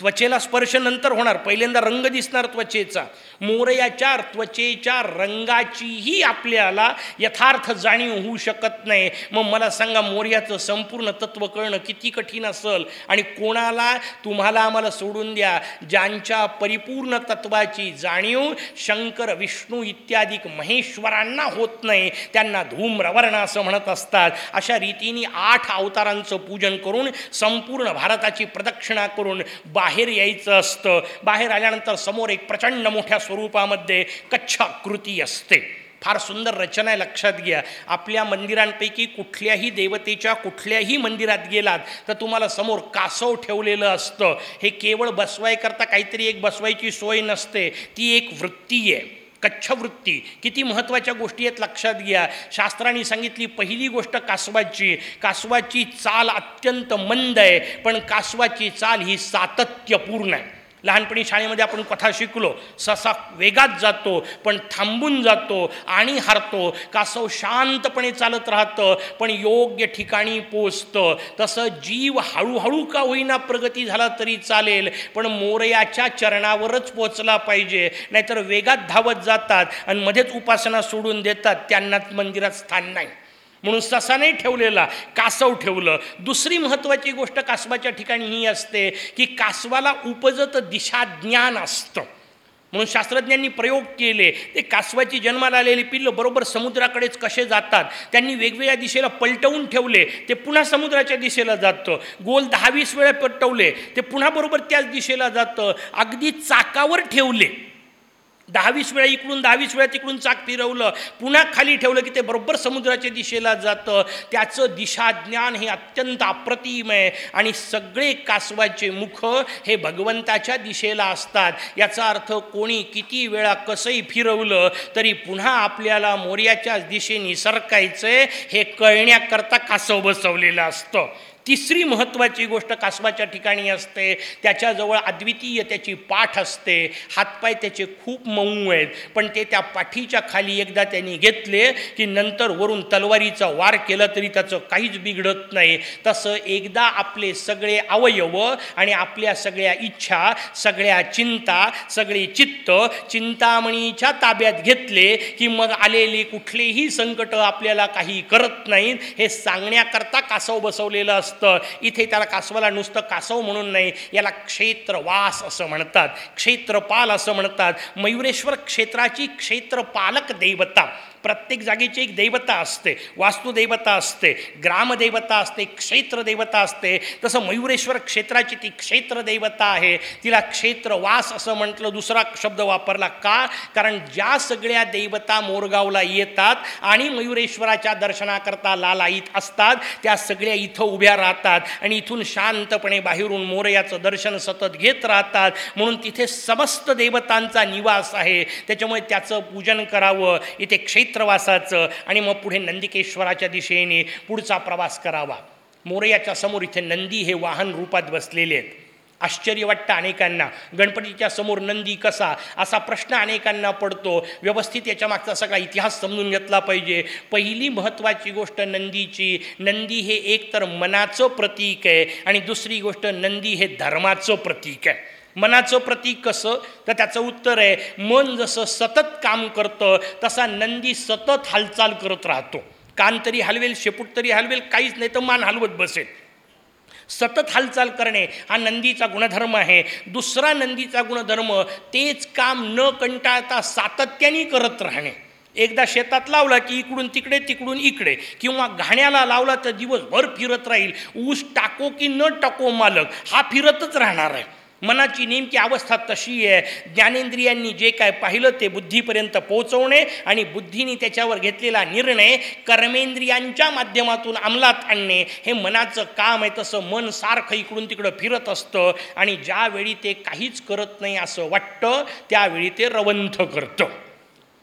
त्वचेला स्पर्श नंतर होणार. पहिल्यांदा रंग दिसणार त्वचेचा. मोरयाच्या त्वचेच्या रंगाचीही आपल्याला यथार्थ जाणीव होऊ शकत नाही. मग मला सांगा मोर्याचं संपूर्ण तत्व कळणं किती कठीण असेल? आणि कोणाला? तुम्हाला आम्हाला सोडून द्या. ज्यांच्या परिपूर्ण तत्वाची जाणीव शंकर विष्णू इत्यादी महेश्वरांना होत नाही त्यांना धूम्रवर्ण असं म्हणत असतात. अशा रीतीने आठ अवतारांचं पूजन करून संपूर्ण भारताची प्रदक्षिणा करून बाहेर यायचं असतं. बाहेर आल्यानंतर समोर एक प्रचंड मोठ्या स्वरूपामध्ये कच्छ आकृती असते. फार सुंदर रचना आहे लक्षात घ्या. आपल्या मंदिरांपैकी कुठल्याही देवतेच्या कुठल्याही मंदिरात गेलात तर तुम्हाला समोर कासव ठेवलेलं असतं. हे केवळ बसवायकरता काहीतरी एक बसवायची सोय नसते ती एक वृत्ती आहे. कच्छवृत्ती. किती महत्त्वाच्या गोष्टी आहेत लक्षात घ्या. शास्त्रांनी सांगितली पहिली गोष्ट कासवाची. कासवाची चाल अत्यंत मंद आहे पण कासवाची चाल ही सातत्यपूर्ण आहे. लहानपणी शाळेमध्ये आपण कथा शिकलो ससा वेगात जातो पण थांबून जातो आणि हारतो. कासव शांतपणे चालत राहतं पण योग्य ठिकाणी पोचतं. तसं जीव हळूहळू का होईना प्रगती झाला तरी चालेल पण मोरयाच्या चरणावरच पोचला पाहिजे. नाहीतर वेगात धावत जातात आणि मध्येच उपासना सोडून देतात. त्यांनाच मंदिरात स्थान नाही. म्हणून ससा नाही ठेवलेला कासव ठेवलं. दुसरी महत्त्वाची गोष्ट कासवाच्या ठिकाणी ही असते की कासवाला उपजत दिशा ज्ञान असतं. म्हणून शास्त्रज्ञांनी प्रयोग केले. ते कासवाची जन्माला आलेली पिल्लं बरोबर समुद्राकडेच कसे जातात त्यांनी वेगवेगळ्या दिशेला पलटवून ठेवले ते पुन्हा समुद्राच्या दिशेला जातं. गोल दहावीस वेळा पलटवले ते पुन्हा बरोबर त्याच दिशेला जातं. अगदी चाकावर ठेवले. दहावीस वेळा इकडून दहावीस वेळा तिकडून चाक फिरवलं. पुन्हा खाली ठेवलं की ते बरोबर समुद्राच्या दिशेला जातं. त्याचं दिशाज्ञान हे अत्यंत अप्रतिम आहे. आणि सगळे कासवाचे मुख हे भगवंताच्या दिशेला असतात. याचा अर्थ कोणी किती वेळा कसंही फिरवलं तरी पुन्हा आपल्याला मोर्याच्याच दिशेने सरकायचं हे कळण्याकरता कासव बसवलेलं असतं. तिसरी महत्त्वाची गोष्ट कासवाच्या ठिकाणी असते. त्याच्याजवळ अद्वितीय त्याची पाठ असते. हातपाय त्याचे खूप मऊ आहेत. पण ते त्या पाठीच्या खाली एकदा त्यांनी घेतले की नंतर वरून तलवारीचा वार केला तरी त्याचं काहीच बिघडत नाही. तसं एकदा आपले सगळे अवयव आणि आपल्या सगळ्या इच्छा सगळ्या चिंता सगळे चित्त चिंतामणीच्या ताब्यात घेतले की मग आलेली कुठलेही संकट आपल्याला काही करत नाहीत. हे सांगण्याकरता कासव बसवलेलं असतं. असतं. इथे त्याला कासवाला नुसतं कासव म्हणून नाही याला क्षेत्रवास असं म्हणतात. क्षेत्रपाल असं म्हणतात. मयुरेश्वर क्षेत्राची क्षेत्रपालक देवता. प्रत्येक जागेची एक दैवता असते वास्तुदैवता असते ग्रामदैवता असते क्षेत्रदैवता असते. तसं मयुरेश्वर क्षेत्राची ती क्षेत्रदैवता आहे. तिला क्षेत्रवास असं म्हटलं दुसरा शब्द वापरला का? कारण ज्या सगळ्या दैवता मोरगावला येतात आणि मयुरेश्वराच्या दर्शनाकरता लालायित असतात त्या सगळ्या इथं उभ्या राहतात आणि इथून शांतपणे बाहेरून मोरयाचं दर्शन सतत घेत राहतात. म्हणून तिथे समस्त देवतांचा निवास आहे. त्याच्यामुळे त्याचं पूजन करावं. इथे क्षेत्र क्षेत्रवासाचं आणि मग पुढे नंदिकेश्वराच्या दिशेने पुढचा प्रवास करावा. मोरयाच्या समोर इथे नंदी हे वाहन रूपात बसलेले आहेत. आश्चर्य वाटतं अनेकांना. गणपतीच्या समोर नंदी कसा? असा प्रश्न अनेकांना पडतो. व्यवस्थित याच्या मागचा सगळा इतिहास समजून घेतला पाहिजे. पहिली महत्त्वाची गोष्ट नंदीची नंदी हे एक तर मनाचं प्रतीक आहे आणि दुसरी गोष्ट नंदी हे धर्माचं प्रतीक आहे. मनाचं प्रतीक कसं? तर त्याचं उत्तर आहे मन जसं सतत काम करतं तसा नंदी सतत हालचाल करत राहतो. कान तरी हलवेल शेपूट तरी हलवेल काहीच नाही तर मान हलवत बसेल. सतत हालचाल करणे हा नंदीचा गुणधर्म आहे. दुसरा नंदीचा गुणधर्म तेच काम न कंटाळता सातत्याने करत राहणे. एकदा शेतात लावला की इकडून तिकडे तिकडून इकडे. किंवा घाण्याला लावला तर दिवसभर फिरत राहील. ऊस टाको की न टाको मालक हा फिरतच राहणार आहे. मनाची नेमकी अवस्था तशी आहे. ज्ञानेंद्रियांनी जे काय पाहिलं ते बुद्धीपर्यंत पोहोचवणे आणि बुद्धीने त्याच्यावर घेतलेला निर्णय कर्मेंद्रियांच्या माध्यमातून अंमलात आणणे. हे मनाचं काम आहे तसं मन सारखं इकडून तिकडं फिरत असतं आणि ज्यावेळी ते काहीच करत नाही असं वाटतं त्यावेळी ते रवंथ करतं.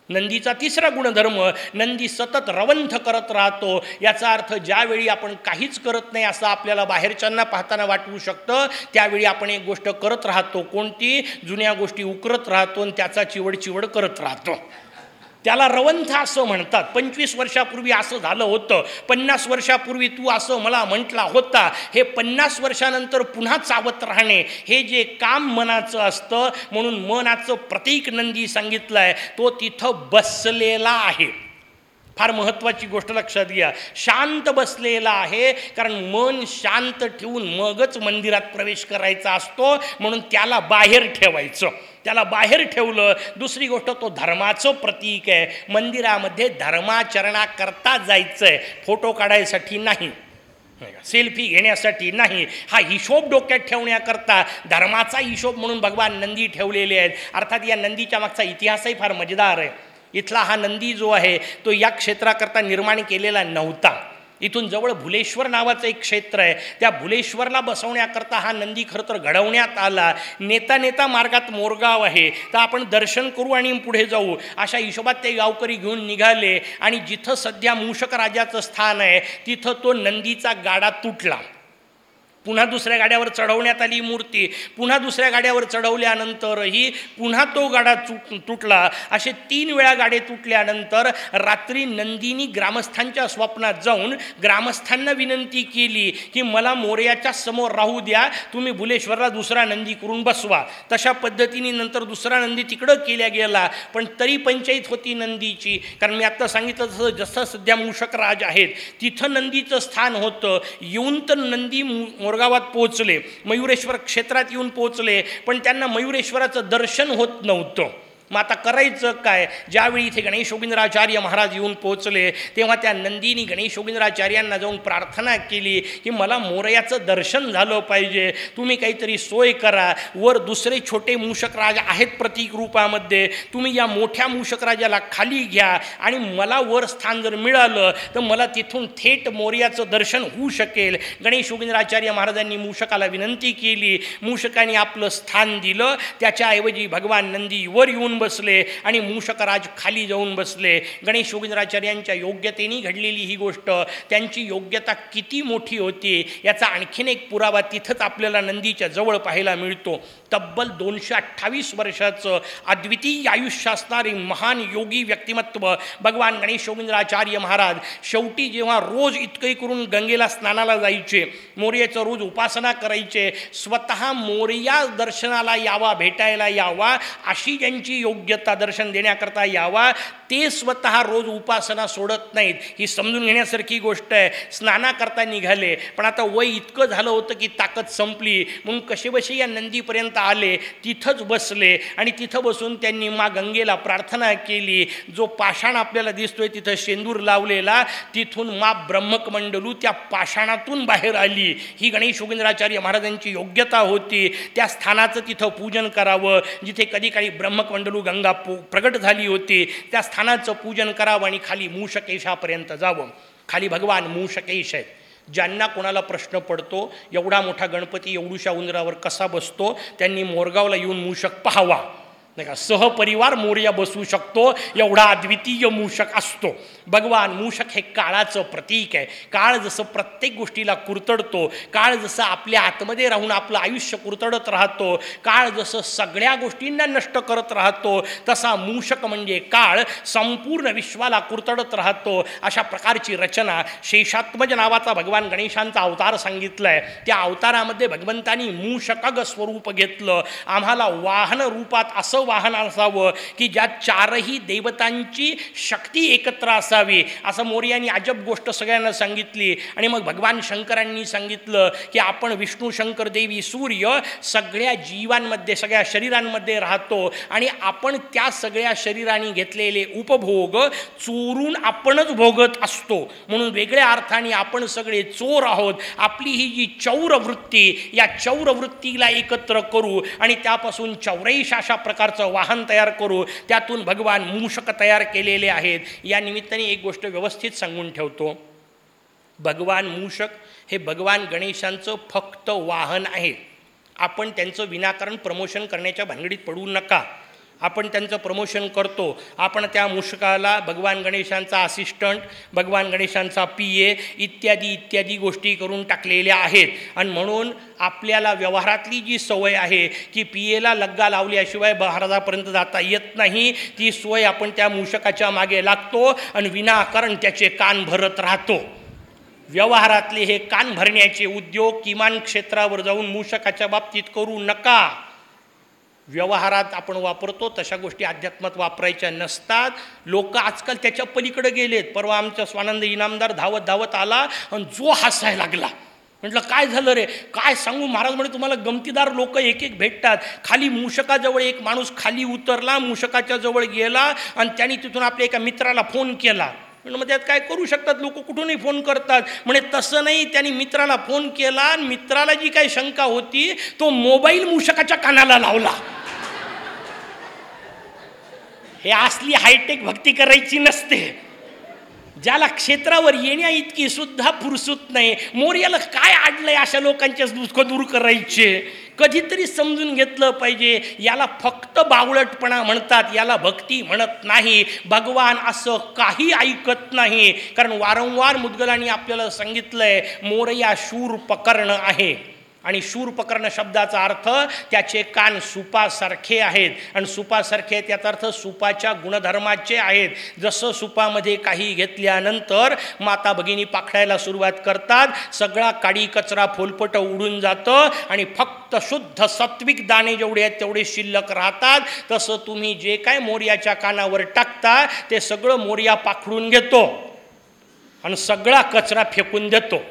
नंदीचा तिसरा गुणधर्म नंदी सतत रवंथ करत राहतो. याचा अर्थ ज्यावेळी आपण काहीच करत नाही असं आपल्याला बाहेरच्यांना पाहताना वाटवू शकतं त्यावेळी आपण एक गोष्ट करत राहतो. कोणती? जुन्या गोष्टी उकरत राहतो आणि त्याचा चिवड चिवड करत राहतो. त्याला रवंथ असं म्हणतात. पंचवीस वर्षापूर्वी असं झालं होतं. पन्नास वर्षापूर्वी तू असं मला म्हटला होता. हे पन्नास वर्षानंतर पुन्हा चावत राहणे हे जे काम मनाचं असतं म्हणून मनाचं प्रतीक नंदी सांगितलं आहे तो तिथं बसलेला आहे. फार महत्त्वाची गोष्ट लक्षात घ्या. शांत बसलेला आहे कारण मन शांत ठेवून मगच मंदिरात प्रवेश करायचा असतो म्हणून त्याला बाहेर ठेवायचं. त्याला बाहेर ठेवलं. दुसरी गोष्ट तो धर्माचं प्रतीक आहे. मंदिरामध्ये धर्माचरणाकरता जायचं आहे फोटो काढायसाठी नाही. सेल्फी घेण्यासाठी नाही. हा हिशोब डोक्यात ठेवण्याकरता धर्माचा हिशोब म्हणून भगवान नंदी ठेवलेले आहेत. अर्थात या नंदीच्या मागचा इतिहासही फार मजेदार आहे. इथला हा नंदी जो आहे तो या क्षेत्राकरता निर्माण केलेला नव्हता. इथून जवळ भुलेश्वर नावाचं एक क्षेत्र आहे. त्या भुलेश्वरला बसवण्याकरता हा नंदी खरं तर घडवण्यात आला. नेता नेता मार्गात मोरगाव आहे. तर आपण दर्शन करू आणि पुढे जाऊ. अशा हिशोबात ते गावकरी घेऊन निघाले आणि जिथं सध्या मूषक राजाचं स्थान आहे तिथं तो नंदीचा गाडा तुटला. पुन्हा दुसऱ्या गाड्यावर चढवण्यात आली मूर्ती पुन्हा दुसऱ्या गाड्यावर चढवल्यानंतरही पुन्हा तो गाडा तुटला. असे तीन वेळा गाडे तुटल्यानंतर रात्री नंदिनी ग्रामस्थांच्या स्वप्नात जाऊन ग्रामस्थांना विनंती केली की मला मोर्याच्या समोर राहू द्या तुम्ही भुलेश्वरला दुसरा नंदी करून बसवा. तशा पद्धतीने नंतर दुसरा नंदी तिकडं केल्या गेला पण तरी पंचायत होती नंदीची. कारण मी आत्ता सांगितलं तसं जसं सध्या मूषक राज आहेत तिथं नंदीचं स्थान होतं. येऊन तर नंदी मु मोरगावात पोहोचले मयुरेश्वर क्षेत्रात येऊन पोहोचले पण त्यांना मयुरेश्वराचं दर्शन होत नव्हतं. मग आता करायचं काय? ज्यावेळी इथे गणेश गोविंदराचार्य महाराज येऊन पोहोचले तेव्हा त्या नंदीनी गणेश गोविंदराचार्यांना जाऊन प्रार्थना केली की मला मोरयाचं दर्शन झालं पाहिजे. तुम्ही काहीतरी सोय करा. वर दुसरे छोटे मूषकराज आहेत प्रतीक रूपामध्ये. तुम्ही या मोठ्या मूषकराजाला खाली घ्या आणि मला वर स्थान जर मिळालं तर मला तिथून थेट मोर्याचं दर्शन होऊ शकेल. गणेश गोविंदराचार्य महाराजांनी मूषकाला विनंती केली. मूषकाने आपलं स्थान दिलं. त्याच्याऐवजी भगवान नंदी वर येऊन बसले आणि मूषकराज खाली जाऊन बसले. गणेश योगिंद्राचार्यांच्या योग्यतेने घडलेली ही गोष्ट त्यांची योग्यता किती मोठी होती याचा आणखीन एक पुरावा तिथंच आपल्याला नंदीच्या जवळ पाहायला मिळतो. तब्बल दोनशे अठ्ठावीस वर्षाचं अद्वितीय आयुष्य असणारे महान योगी व्यक्तिमत्व भगवान गणेश योगिंद्राचार्य महाराज शेवटी जेव्हा रोज इतकंही करून गंगेला स्नानाला जायचे मोर्याचं रोज उपासना करायचे स्वतः मोर्या दर्शनाला यावा भेटायला यावा अशी ज्यांची योग्यता दर्शन देण्याकरता यावा. ते स्वतः रोज उपासना सोडत नाहीत. ही समजून घेण्यासारखी गोष्ट आहे. स्नानाकरता निघाले. पण आता वय इतकं झालं होतं की ताकद संपली. म्हणून कसेबसे या नंदीपर्यंत आले? तिथंच बसले. आणि तिथं बसून त्यांनी मा गंगेला प्रार्थना केली. जो पाषाण आपल्याला दिसतोय तिथं शेंदूर लावलेला तिथून मा ब्रह्मकमंडलू त्या पाषाणातून बाहेर आली. ही गणेश योगेंद्राचार्य महाराजांची योग्यता होती. त्या स्थानाचं तिथं पूजन करावं. जिथे कधी काही ब्रह्मकमंडलू गंगा पू प्रगट झाली होती. त्या स्थानाचं पूजन करावं आणि खाली मूषकेशापर्यंत जावं. खाली भगवान मूषकेश आहेत. ज्यांना कोणाला प्रश्न पडतो एवढा मोठा गणपती एवढूशा उंदरावर कसा बसतो त्यांनी मोरगावला येऊन मूषक पाहावा. नाही का? सहपरिवार मोर्या बसू शकतो एवढा अद्वितीय मूषक असतो. भगवान मूषक हे काळाचं प्रतीक आहे. काळ जसं प्रत्येक गोष्टीला कुरतडतो काळ जसं आपल्या आतमध्ये राहून आपलं आयुष्य कुरतडत राहतो काळ जसं सगळ्या गोष्टींना नष्ट करत राहतो तसा मूषक म्हणजे काळ संपूर्ण विश्वाला कुरतडत राहतो. अशा प्रकारची रचना शेषात्मज नावाचा भगवान गणेशांचा अवतार सांगितला आहे त्या अवतारामध्ये भगवंतानी मूषकग स्वरूप घेतलं. आम्हाला वाहन रूपात असं वाहन असावं की ज्यात चारही देवतांची शक्ती एकत्र असावी? असं मोर्यांनी अजब गोष्ट सगळ्यांना सांगितली. आणि मग भगवान शंकरांनी सांगितलं की आपण विष्णू शंकर देवी सूर्य सगळ्या जीवांमध्ये सगळ्या शरीरांमध्ये राहतो. आणि आपण त्या सगळ्या शरीराने घेतलेले उपभोग चोरून आपणच भोगत असतो. म्हणून वेगळ्या अर्थाने आपण सगळे चोर आहोत. आपली ही जी चौर वृत्ती या चौरवृत्तीला एकत्र करू आणि त्यापासून चौरैश अशा प्रकारचं वाहन तयार करू त्यातून भगवान मूषक तयार केलेले आहेत. या निमित्ताने एक गोष्ट व्यवस्थित सांगून ठेवतो. भगवान मूषक हे भगवान गणेशांचं फक्त वाहन आहे. आपण त्यांचं विनाकारण प्रमोशन करण्याच्या भानगडीत पडू नका. आपण त्यांचं प्रमोशन करतो. आपण त्या मूषकाला भगवान गणेशांचा असिस्टंट भगवान गणेशांचा पी ए इत्यादी इत्यादी गोष्टी करून टाकलेल्या आहेत. आणि म्हणून आपल्याला व्यवहारातली जी सवय आहे की पी एला लग्गा लावल्याशिवाय महाराजापर्यंत जाता येत नाही. ती सोय आपण त्या मूषकाच्या मागे लागतो आणि विनाकारण त्याचे कान भरत राहतो. व्यवहारातले हे कान भरण्याचे उद्योग किमान क्षेत्रावर जाऊन मूषकाच्या बाबतीत करू नका. व्यवहारात आपण वापरतो तशा गोष्टी अध्यात्मात वापरायच्या नसतात. लोक आजकाल त्याच्या पलीकडे गेलेत. परवा आमचा स्वानंद इनामदार धावत धावत आला आणि जो हसायला लागला. म्हटलं काय झालं रे? काय सांगू? महाराज म्हणजे तुम्हाला गमतीदार लोक एक एक भेटतात. खाली मूषकाजवळ एक माणूस खाली उतरला मूषकाच्या जवळ गेला आणि त्यांनी तिथून आपल्या एका मित्राला फोन केला. म्हणलं मग त्यात काय करू शकतात लोक? कुठूनही फोन करतात. म्हणे तसं नाही त्यांनी मित्राला फोन केला आणि मित्राला जी काही शंका होती तो मोबाईल मूषकाच्या कानाला लावला. हे असली हायटेक भक्ती करायची नसते. ज्याला क्षेत्रावर येण्या इतकी सुद्धा फुरसूत नाही. मोर्याला काय आडलंय अशा लोकांचे दुःख दूर करायचे? कधीतरी समजून घेतलं पाहिजे. याला फक्त बावळटपणा म्हणतात याला भक्ती म्हणत नाही. भगवान असं काही ऐकत नाही. कारण वारंवार मुदगलांनी आपल्याला सांगितलंय मोरया शूर पकरणं आहे. आणि शूरपकर्ण शब्दाचा अर्थ त्याचे कान सुपासारखे आहेत. आणि सुपासारखे त्याचा अर्थ सुपाच्या गुणधर्माचे आहेत. जसं सुपामध्ये काही घेतल्यानंतर माता भगिनी पाखडायला सुरुवात करतात सगळा काडी कचरा फोलपट उडून जातं आणि फक्त शुद्ध सात्विक दाणे जेवढे आहेत तेवढे शिल्लक राहतात. तसं तुम्ही जे काय मोर्याच्या कानावर टाकता ते सगळं मोर्या पाखडून घेतो. आणि सगळा कचरा फेकून देतो.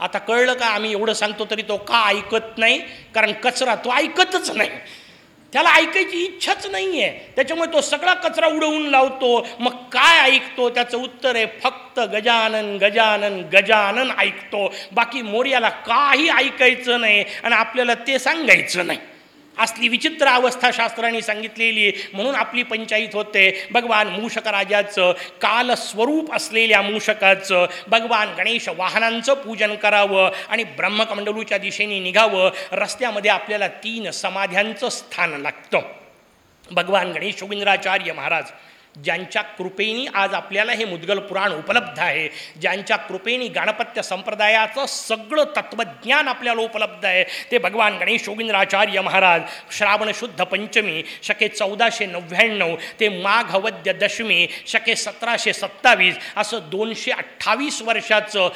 आता कळलं का आम्ही एवढं सांगतो तरी तो का ऐकत नाही? कारण कचरा तो ऐकतच नाही. त्याला ऐकायची इच्छाच नाही आहे त्याच्यामुळे तो सगळा कचरा उडवून लावतो. मग काय ऐकतो? त्याचं उत्तर आहे फक्त गजानन गजानन गजानन ऐकतो. बाकी मोर्याला काही ऐकायचं नाही आणि आपल्याला ते सांगायचं नाही. असली विचित्र अवस्था शास्त्राने सांगितलेली म्हणून आपली पंचायत होते. भगवान मूषकराजाचं कालस्वरूप असलेल्या मूषकाचं भगवान गणेश वाहनांचं पूजन करावं आणि ब्रह्मकमंडलूच्या दिशेने निघावं. रस्त्यामध्ये आपल्याला तीन समाध्यांचं स्थान लागतं. भगवान गणेश गोविंदराचार्य महाराज ज्यांच्या कृपेनी आज आपल्याला हे मुद्गल पुराण उपलब्ध आहे ज्यांच्या कृपेनी गणपत्य संप्रदायाचं सगळं तत्त्वज्ञान आपल्याला उपलब्ध आहे ते भगवान गणेश गोविंदराचार्य महाराज श्रावण शुद्ध पंचमी शके चौदाशे नव्याण्णव ते माघवद्य दशमी शके सतराशे सत्तावीस असं दोनशे अठ्ठावीस वर्षाचं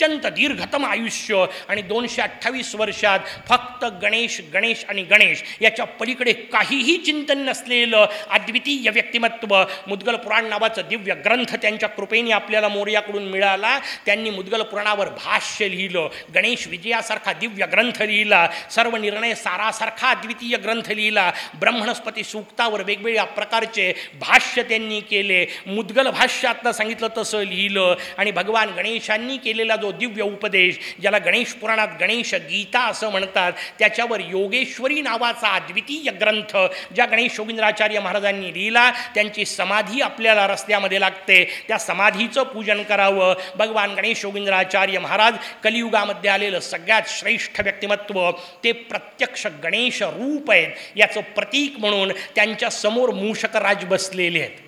अत्यंत दीर्घतम आयुष्य आणि दोनशे अठ्ठावीस वर्षात फक्त गणेश गणेश आणि गणेश याच्या पलीकडे काहीही चिंतन नसलेलं अद्वितीय व्यक्तिमत्व मुद्गल पुराण नावाचं दिव्य ग्रंथ त्यांच्या कृपेने आपल्याला मोर्याकडून मिळाला. त्यांनी मुद्गल पुराणावर भाष्य लिहिलं गणेश विजयासारखा दिव्य ग्रंथ लिहिला सर्व निर्णय सारासारखा अद्वितीय ग्रंथ लिहिला ब्रह्मणस्पती सूक्तावर वेगवेगळ्या प्रकारचे भाष्य त्यांनी केले मुद्गल भाष्यातनं सांगितलं तसं लिहिलं आणि भगवान गणेशांनी केलेला जो दिव्य उपदेश ज्याला गणेश पुराणात गणेश गीता असं म्हणतात त्याच्यावर योगेश्वरी नावाचा अद्वितीय ग्रंथ ज्या गणेश गोविंदराचार्य महाराजांनी लिहिला त्यांची समाधी आपल्याला रस्त्यामध्ये लागते. त्या समाधीचं पूजन करावं. भगवान गणेश गोविंदराचार्य महाराज कलियुगामध्ये आलेलं सगळ्यात श्रेष्ठ व्यक्तिमत्व ते प्रत्यक्ष गणेश रूप आहेत. याचं प्रतीक म्हणून त्यांच्यासमोर मूषकराज बसलेले आहेत.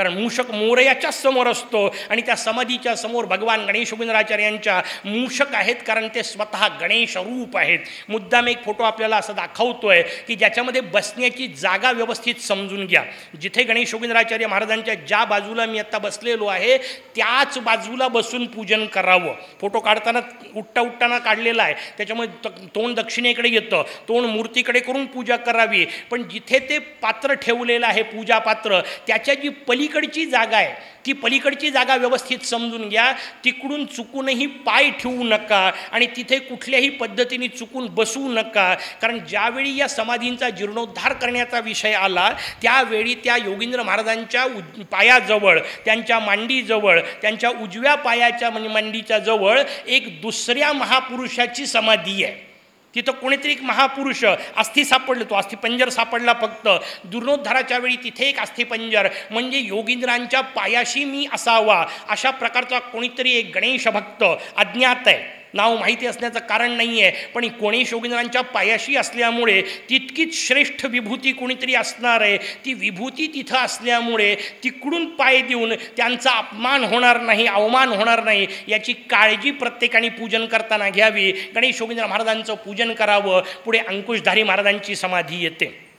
कारण मूषक मोरयाच्याच समोर असतो आणि त्या समाधीच्या समोर भगवान गणेश गोविंदराचार्यांच्या मूषक आहेत कारण ते स्वतः गणेश रूप आहेत. मुद्दाम एक फोटो आपल्याला असं दाखवतोय की ज्याच्यामध्ये बसण्याची जागा व्यवस्थित समजून घ्या. जिथे गणेश गोविंदराचार्य महाराजांच्या ज्या बाजूला मी आत्ता बसलेलो आहे त्याच बाजूला बसून पूजन करावं. फोटो काढताना उठता उठताना काढलेला आहे. त्याच्यामुळे त- तोंड दक्षिणेकडे येतं तोंड मूर्तीकडे करून पूजा करावी. पण जिथे ते पात्र ठेवलेलं आहे पूजा पात्र त्याच्या जी पली पलीकडची जागा आहे. ती पलीकडची जागा व्यवस्थित समजून घ्या. तिकडून चुकूनही पाय ठेवू नका आणि तिथे कुठल्याही पद्धतीने चुकून बसू नका. कारण ज्यावेळी या समाधींचा जीर्णोद्धार करण्याचा विषय आला त्यावेळी त्या योगींद्र महाराजांच्या उज पायाजवळ त्यांच्या मांडीजवळ त्यांच्या उजव्या पायाच्या म्हणजे मांडीच्या जवळ एक दुसऱ्या महापुरुषाची समाधी आहे. तिथं कोणीतरी एक महापुरुष अस्थि सापडलं तो अस्थिपंजर सापडला फक्त. दुर्णोद्धाराच्या वेळी तिथे एक अस्थिपंजर म्हणजे योगींद्रांच्या पायाशी मी असावा. अशा प्रकारचा कोणीतरी एक गणेश भक्त अज्ञात आहे. नाव माहिती असण्याचं कारण नाही आहे पण कोणी शोगिंद्रांच्या पायाशी असल्यामुळे तितकीच श्रेष्ठ विभूती कोणीतरी असणार आहे. ती विभूती तिथं असल्यामुळे तिकडून पाय देऊन त्यांचा अपमान होणार नाही अवमान होणार नाही याची काळजी प्रत्येकाने पूजन करताना घ्यावी. गणेश शोगिंद्र महाराजांचं पूजन करावं. पुढे अंकुशधारी महाराजांची समाधी येते.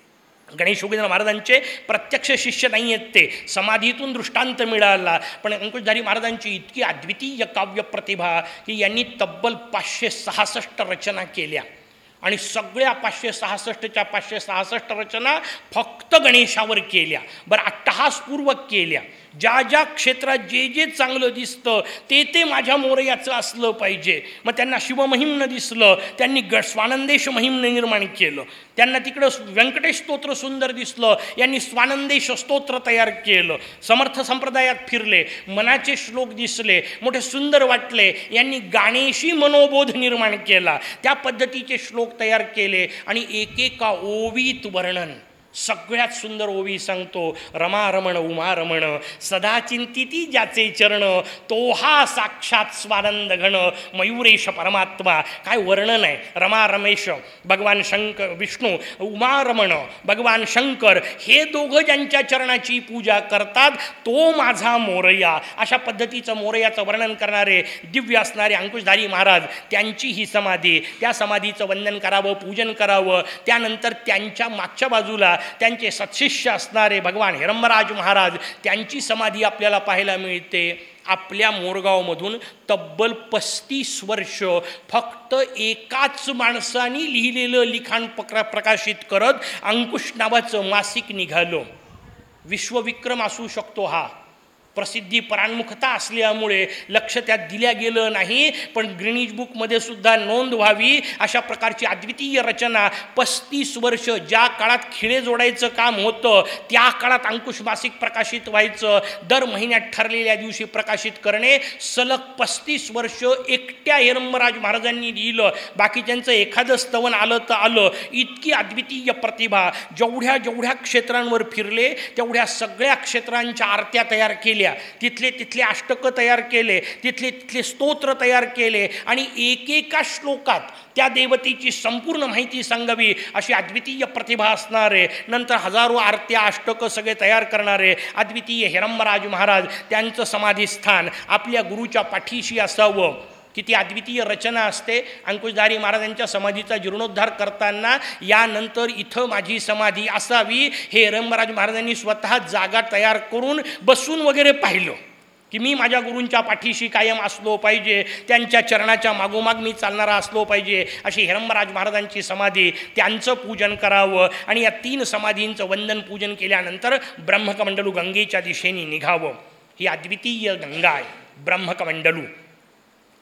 गणेश योगेंद्र महाराजांचे प्रत्यक्ष शिष्य नाही आहेत ते. समाधीतून दृष्टांत मिळाला. पण अंकुशधारी महाराजांची इतकी अद्वितीय काव्य प्रतिभा की यांनी तब्बल पाचशे सहासष्ट रचना केल्या. आणि सगळ्या पाचशे सहासष्टच्या पाचशे सहासष्ट रचना फक्त गणेशावर केल्या. बरं अट्टहासपूर्वक केल्या. ज्या ज्या क्षेत्रात जे जे चांगलं दिसतं ते ते माझ्या मोरयाचं असलं पाहिजे. मग त्यांना शिवमहिमनं दिसलं त्यांनी ग स्वानंदेश महिमनं निर्माण केलं. त्यांना तिकडं व्यंकटेश स्तोत्र सुंदर दिसलं यांनी स्वानंदेश स्तोत्र तयार केलं. समर्थ संप्रदायात फिरले मनाचे श्लोक दिसले मोठे सुंदर वाटले यांनी गाणेशी मनोबोध निर्माण केला. त्या पद्धतीचे श्लोक तयार केले आणि एकेका ओवीत वर्णन. सगळ्यात सुंदर ओवी सांगतो. रमारमण उमारमण सदा चिंतिती ज्याचे चरण तो हा साक्षात स्वानंद घण मयुरेश परमात्मा. काय वर्णन आहे? रमा रमेश भगवान शंकर विष्णू उमारमण भगवान शंकर हे दोघं ज्यांच्या चरणाची पूजा करतात तो माझा मोरया. अशा पद्धतीचं मोरयाचं वर्णन करणारे दिव्य असणारे अंकुशधारी महाराज त्यांची ही समाधी. त्या समाधीचं वंदन करावं पूजन करावं. त्यानंतर त्यांच्या मागच्या बाजूला त्यांचे सत्शिष्य असणारे भगवान हिरमराज महाराज त्यांची समाधी आपल्याला पाहायला मिळते. आपल्या मोरगावमधून तब्बल पस्तीस वर्ष फक्त एकाच माणसाने लिहिलेलं लिखाण पक्र प्रकाशित करत अंकुश नावाचं मासिक निघालं. विश्वविक्रम असू शकतो हा. प्रसिद्धी परान्मुखता असल्यामुळे लक्ष त्यात दिल्या गेलं नाही. पण ग्रीनिज बुकमध्ये सुद्धा नोंद व्हावी अशा प्रकारची अद्वितीय रचना पस्तीस वर्ष ज्या काळात खिळे जोडायचं काम होतं त्या काळात अंकुश मासिक प्रकाशित व्हायचं दर महिन्यात ठरलेल्या दिवशी प्रकाशित करणे सलग पस्तीस वर्ष एकट्या हेरंबराज महाराजांनी लिहिलं. बाकीच्यांचं एखादं स्तवन आलं तर आलं. इतकी अद्वितीय प्रतिभा जेवढ्या जेवढ्या क्षेत्रांवर फिरले तेवढ्या सगळ्या क्षेत्रांच्या आरत्या तयार केल्या. केल्या. तिथले तिथले अष्टकं तयार केले तिथले तिथले स्तोत्र तयार केले आणि एकेका श्लोकात त्या देवतेची संपूर्ण माहिती सांगावी अशी अद्वितीय प्रतिभा असणारे नंतर हजारो आरत्या अष्टकं सगळे तयार करणारे अद्वितीय हिरंबराज महाराज त्यांचं समाधीस्थान आपल्या गुरुच्या पाठीशी असावं. किती अद्वितीय रचना असते. अंकुशधारी महाराजांच्या समाधीचा जीर्णोद्धार करताना यानंतर इथं माझी समाधी असावी हे रंभराज महाराजांनी स्वतः जागा तयार करून बसून वगैरे पाहिलं. की मी माझ्या गुरूंच्या पाठीशी कायम असलो पाहिजे त्यांच्या चरणाच्या मागोमाग मी चालणारा असलो पाहिजे अशी हिरंबराज महाराजांची समाधी त्यांचं पूजन करावं आणि या तीन समाधींचं वंदन पूजन केल्यानंतर ब्रह्मकमंडलू गंगेच्या दिशेने निघावं. ही अद्वितीय गंगा आहे ब्रह्मकमंडलू.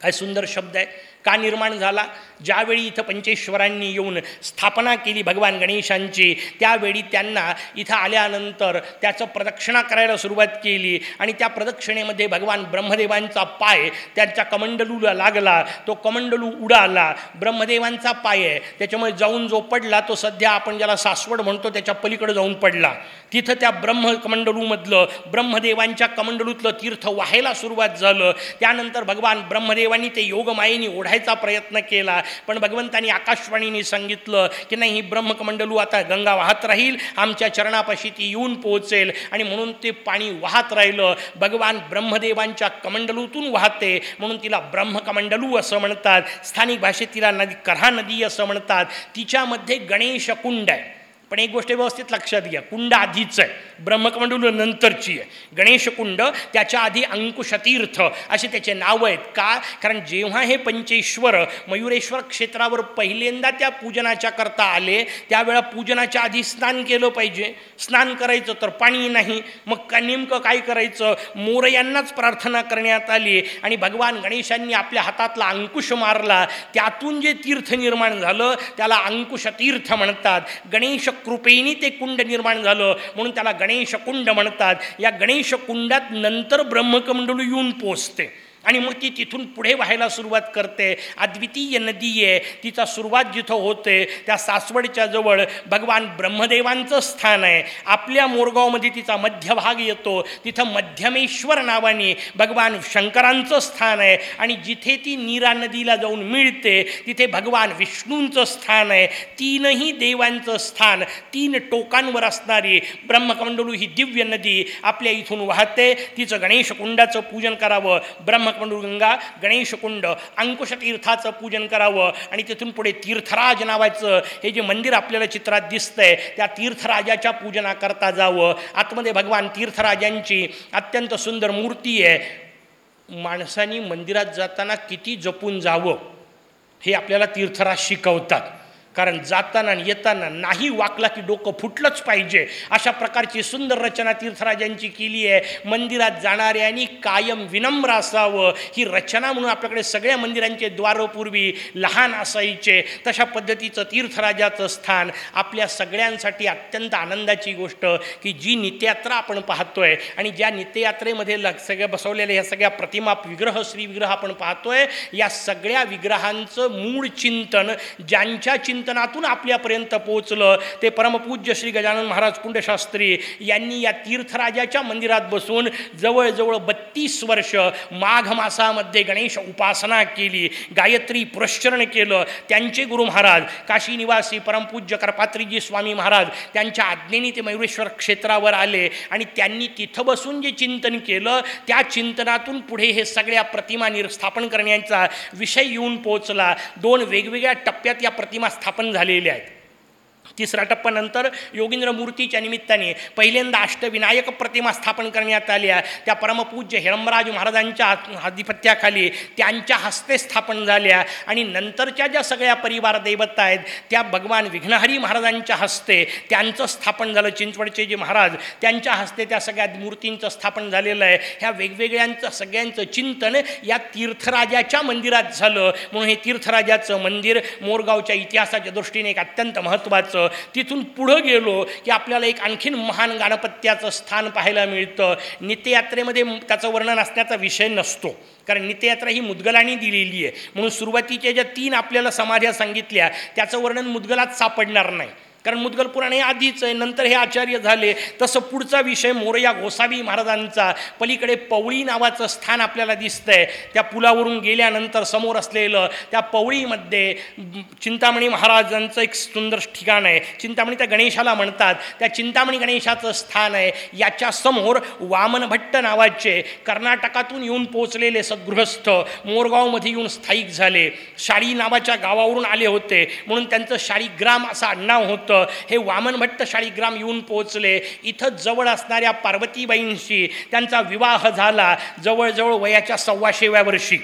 काय सुंदर शब्द आहे. का निर्माण झाला? ज्यावेळी इथं पंचेश्वरांनी येऊन स्थापना केली भगवान गणेशांची त्यावेळी त्यांना इथं आल्यानंतर त्याचं प्रदक्षिणा करायला सुरुवात केली आणि त्या प्रदक्षिणेमध्ये भगवान ब्रह्मदेवांचा पाय त्यांच्या कमंडलूला लागला. तो कमंडलू उडाला. ब्रह्मदेवांचा पाय आहे. त्याच्यामुळे जाऊन जो पडला तो सध्या आपण ज्याला सासवड म्हणतो त्याच्या पलीकडे जाऊन पडला. तिथं त्या ब्रह्म कमंडलूमधलं ब्रह्मदेवांच्या कमंडलूतलं तीर्थ व्हायला सुरुवात झालं. त्यानंतर भगवान ब्रह्मदेवांनी ते योगमायेने काढायचा प्रयत्न केला. पण भगवंतांनी आकाशवाणीने सांगितलं की नाही ही ब्रह्मकमंडलू आता गंगा वाहत राहील आमच्या चरणापाशी ती येऊन पोहोचेल आणि म्हणून ते पाणी वाहत राहिलं. भगवान ब्रह्मदेवांच्या कमंडलूतून वाहते म्हणून तिला ब्रह्मकमंडलू असं म्हणतात. स्थानिक भाषेत तिला नदी करहा नदी असं म्हणतात. तिच्यामध्ये गणेश कुंड आहे. पण एक गोष्ट व्यवस्थित लक्षात घ्या. कुंड आधीच आहे. ब्रह्मकमंडलू नंतरची आहे. गणेशकुंड त्याच्या आधी अंकुशतीर्थ असे त्याचे नावं आहेत. का? कारण जेव्हा हे पंचेश्वर मयुरेश्वर क्षेत्रावर पहिल्यांदा त्या पूजनाच्या करता आले त्यावेळा पूजनाच्या आधी स्नान केलं पाहिजे. स्नान करायचं तर पाणी नाही. मग का नेमकं काय करायचं? मोर यांनाच प्रार्थना करण्यात आली आणि भगवान गणेशांनी आपल्या हातातला अंकुश मारला. त्यातून जे तीर्थ निर्माण झालं त्याला अंकुशतीर्थ म्हणतात. गणेश कृपेने ते कुंड निर्माण झालं. म्हणून त्याला गणेश कुंड म्हणतात. या गणेश कुंडात नंतर ब्रह्मकमंडळ येऊन पोचते. आणि मग ती तिथून पुढे व्हायला सुरुवात करते. अद्वितीय नदी आहे. तिचा सुरुवात जिथं होते त्या सासवडच्या जवळ भगवान ब्रह्मदेवांचं स्थान आहे. आपल्या मोरगावमध्ये तिचा मध्यभाग येतो. तिथं मध्यमेश्वर नावाने भगवान शंकरांचं स्थान आहे. आणि जिथे ती नीरा नदीला जाऊन मिळते तिथे भगवान विष्णूंचं स्थान आहे. तीनही देवांचं स्थान तीन टोकांवर असणारी ब्रह्मकमंडलू ही दिव्य नदी आपल्या इथून वाहते. तिचं गणेश कुंडाचं पूजन करावं. ब्रह्म गंगा गणेशकुंड अंकुशतीर्थाचं पूजन करावं आणि तिथून पुढे तीर्थराज नावाचं हे जे मंदिर आपल्याला चित्रात दिसतंय त्या तीर्थराजाच्या पूजनाकरता जावं. आतमध्ये भगवान तीर्थराजांची अत्यंत सुंदर मूर्ती आहे. माणसानी मंदिरात जाताना किती जपून जावं हे आपल्याला तीर्थराज शिकवतात. कारण जाताना येताना नाही वाकला की डोकं फुटलंच पाहिजे. अशा प्रकारची सुंदर रचना तीर्थराजांची केली आहे. मंदिरात जाणाऱ्यांनी कायम विनम्र असावं. ही रचना म्हणून आपल्याकडे सगळ्या मंदिरांचे द्वारपूर्वी लहान असायचे. तशा पद्धतीचं तीर्थराजाचं स्थान आपल्या सगळ्यांसाठी अत्यंत आनंदाची गोष्ट की जी नित्ययात्रा आपण पाहतोय आणि ज्या नित्ययात्रेमध्ये ल सगळ्या बसवलेल्या ह्या सगळ्या प्रतिमा विग्रह श्रीविग्रह आपण पाहतोय या सगळ्या विग्रहांचं मूळ चिंतन ज्यांच्या चिंतन चिंतनातून आपल्यापर्यंत पोचलं ते परमपूज्य श्री गजानन महाराज कुंडशास्त्री यांनी या तीर्थराजाच्या मंदिरात बसून जवळजवळ बत्तीस वर्ष माघ मासामध्ये गणेश उपासना केली गायत्री पुरश्चरण केलं. त्यांचे गुरु महाराज काशी निवासी परमपूज्य करपात्रीजी स्वामी महाराज त्यांच्या आज्ञेने ते मयुरेश्वर क्षेत्रावर आले आणि त्यांनी तिथं बसून जे चिंतन केलं त्या चिंतनातून पुढे हे सगळ्या प्रतिमा निर्स्थापन करण्याचा विषय येऊन पोहोचला. दोन वेगवेगळ्या टप्प्यात या प्रतिमा स्थापन स्थापन झालेले आहेत. तिसरा टप्प्यानंतर योगींद्र मूर्तीच्या निमित्ताने पहिल्यांदा अष्टविनायक प्रतिमा स्थापन करण्यात आल्या. त्या परमपूज्य हिरमराज महाराजांच्या आधिपत्याखाली त्यांच्या हस्ते स्थापन झाल्या. आणि नंतरच्या ज्या सगळ्या परिवार दैवता आहेत त्या भगवान विघ्नहरी महाराजांच्या हस्ते त्यांचं स्थापन झालं. चिंचवडचे जे महाराज त्यांच्या हस्ते त्या सगळ्या मूर्तींचं स्थापन झालेलं आहे. ह्या वेगवेगळ्यांचं सगळ्यांचं चिंतन या तीर्थराजाच्या मंदिरात झालं. म्हणून हे तीर्थराजाचं मंदिर मोरगावच्या इतिहासाच्या दृष्टीने एक अत्यंत महत्त्वाचं तिथून पुढं गेलो की आपल्याला एक आणखीन महान गणपत्याचं स्थान पाहायला मिळतं. नित्ययात्रेमध्ये त्याचं वर्णन असण्याचा विषय नसतो. कारण नित्ययात्रा ही मुद्गलाने दिलेली आहे. म्हणून सुरुवातीच्या ज्या तीन आपल्याला समाध्या सांगितल्या त्याचं वर्णन मुद्गलात सापडणार नाही. कारण मुद्गल पुराण हे आधीच आहे नंतर हे आचार्य झाले. तसं पुढचा विषय मोरया गोसावी महाराजांचा. पलीकडे पवळी नावाचं स्थान आपल्याला दिसतंय. त्या पुलावरून गेल्यानंतर समोर असलेलं त्या पवळीमध्ये चिंतामणी महाराजांचं एक सुंदर ठिकाण आहे. चिंतामणी त्या गणेशाला म्हणतात. त्या चिंतामणी गणेशाचं स्थान आहे. याच्या समोर वामनभट्ट नावाचे कर्नाटकातून येऊन पोचलेले सद्गृहस्थ मोरगावमध्ये येऊन स्थायिक झाले. शाळी नावाच्या गावावरून आले होते. म्हणून त्यांचं शाळीग्राम असं आडनाव होतं. हे वामनभट्ट शाळीग्राम येऊन पोहोचले. इथं जवळ असणाऱ्या पार्वतीबाईंशी त्यांचा विवाह झाला जवळजवळ वयाच्या सव्वाशेव्या वर्षी.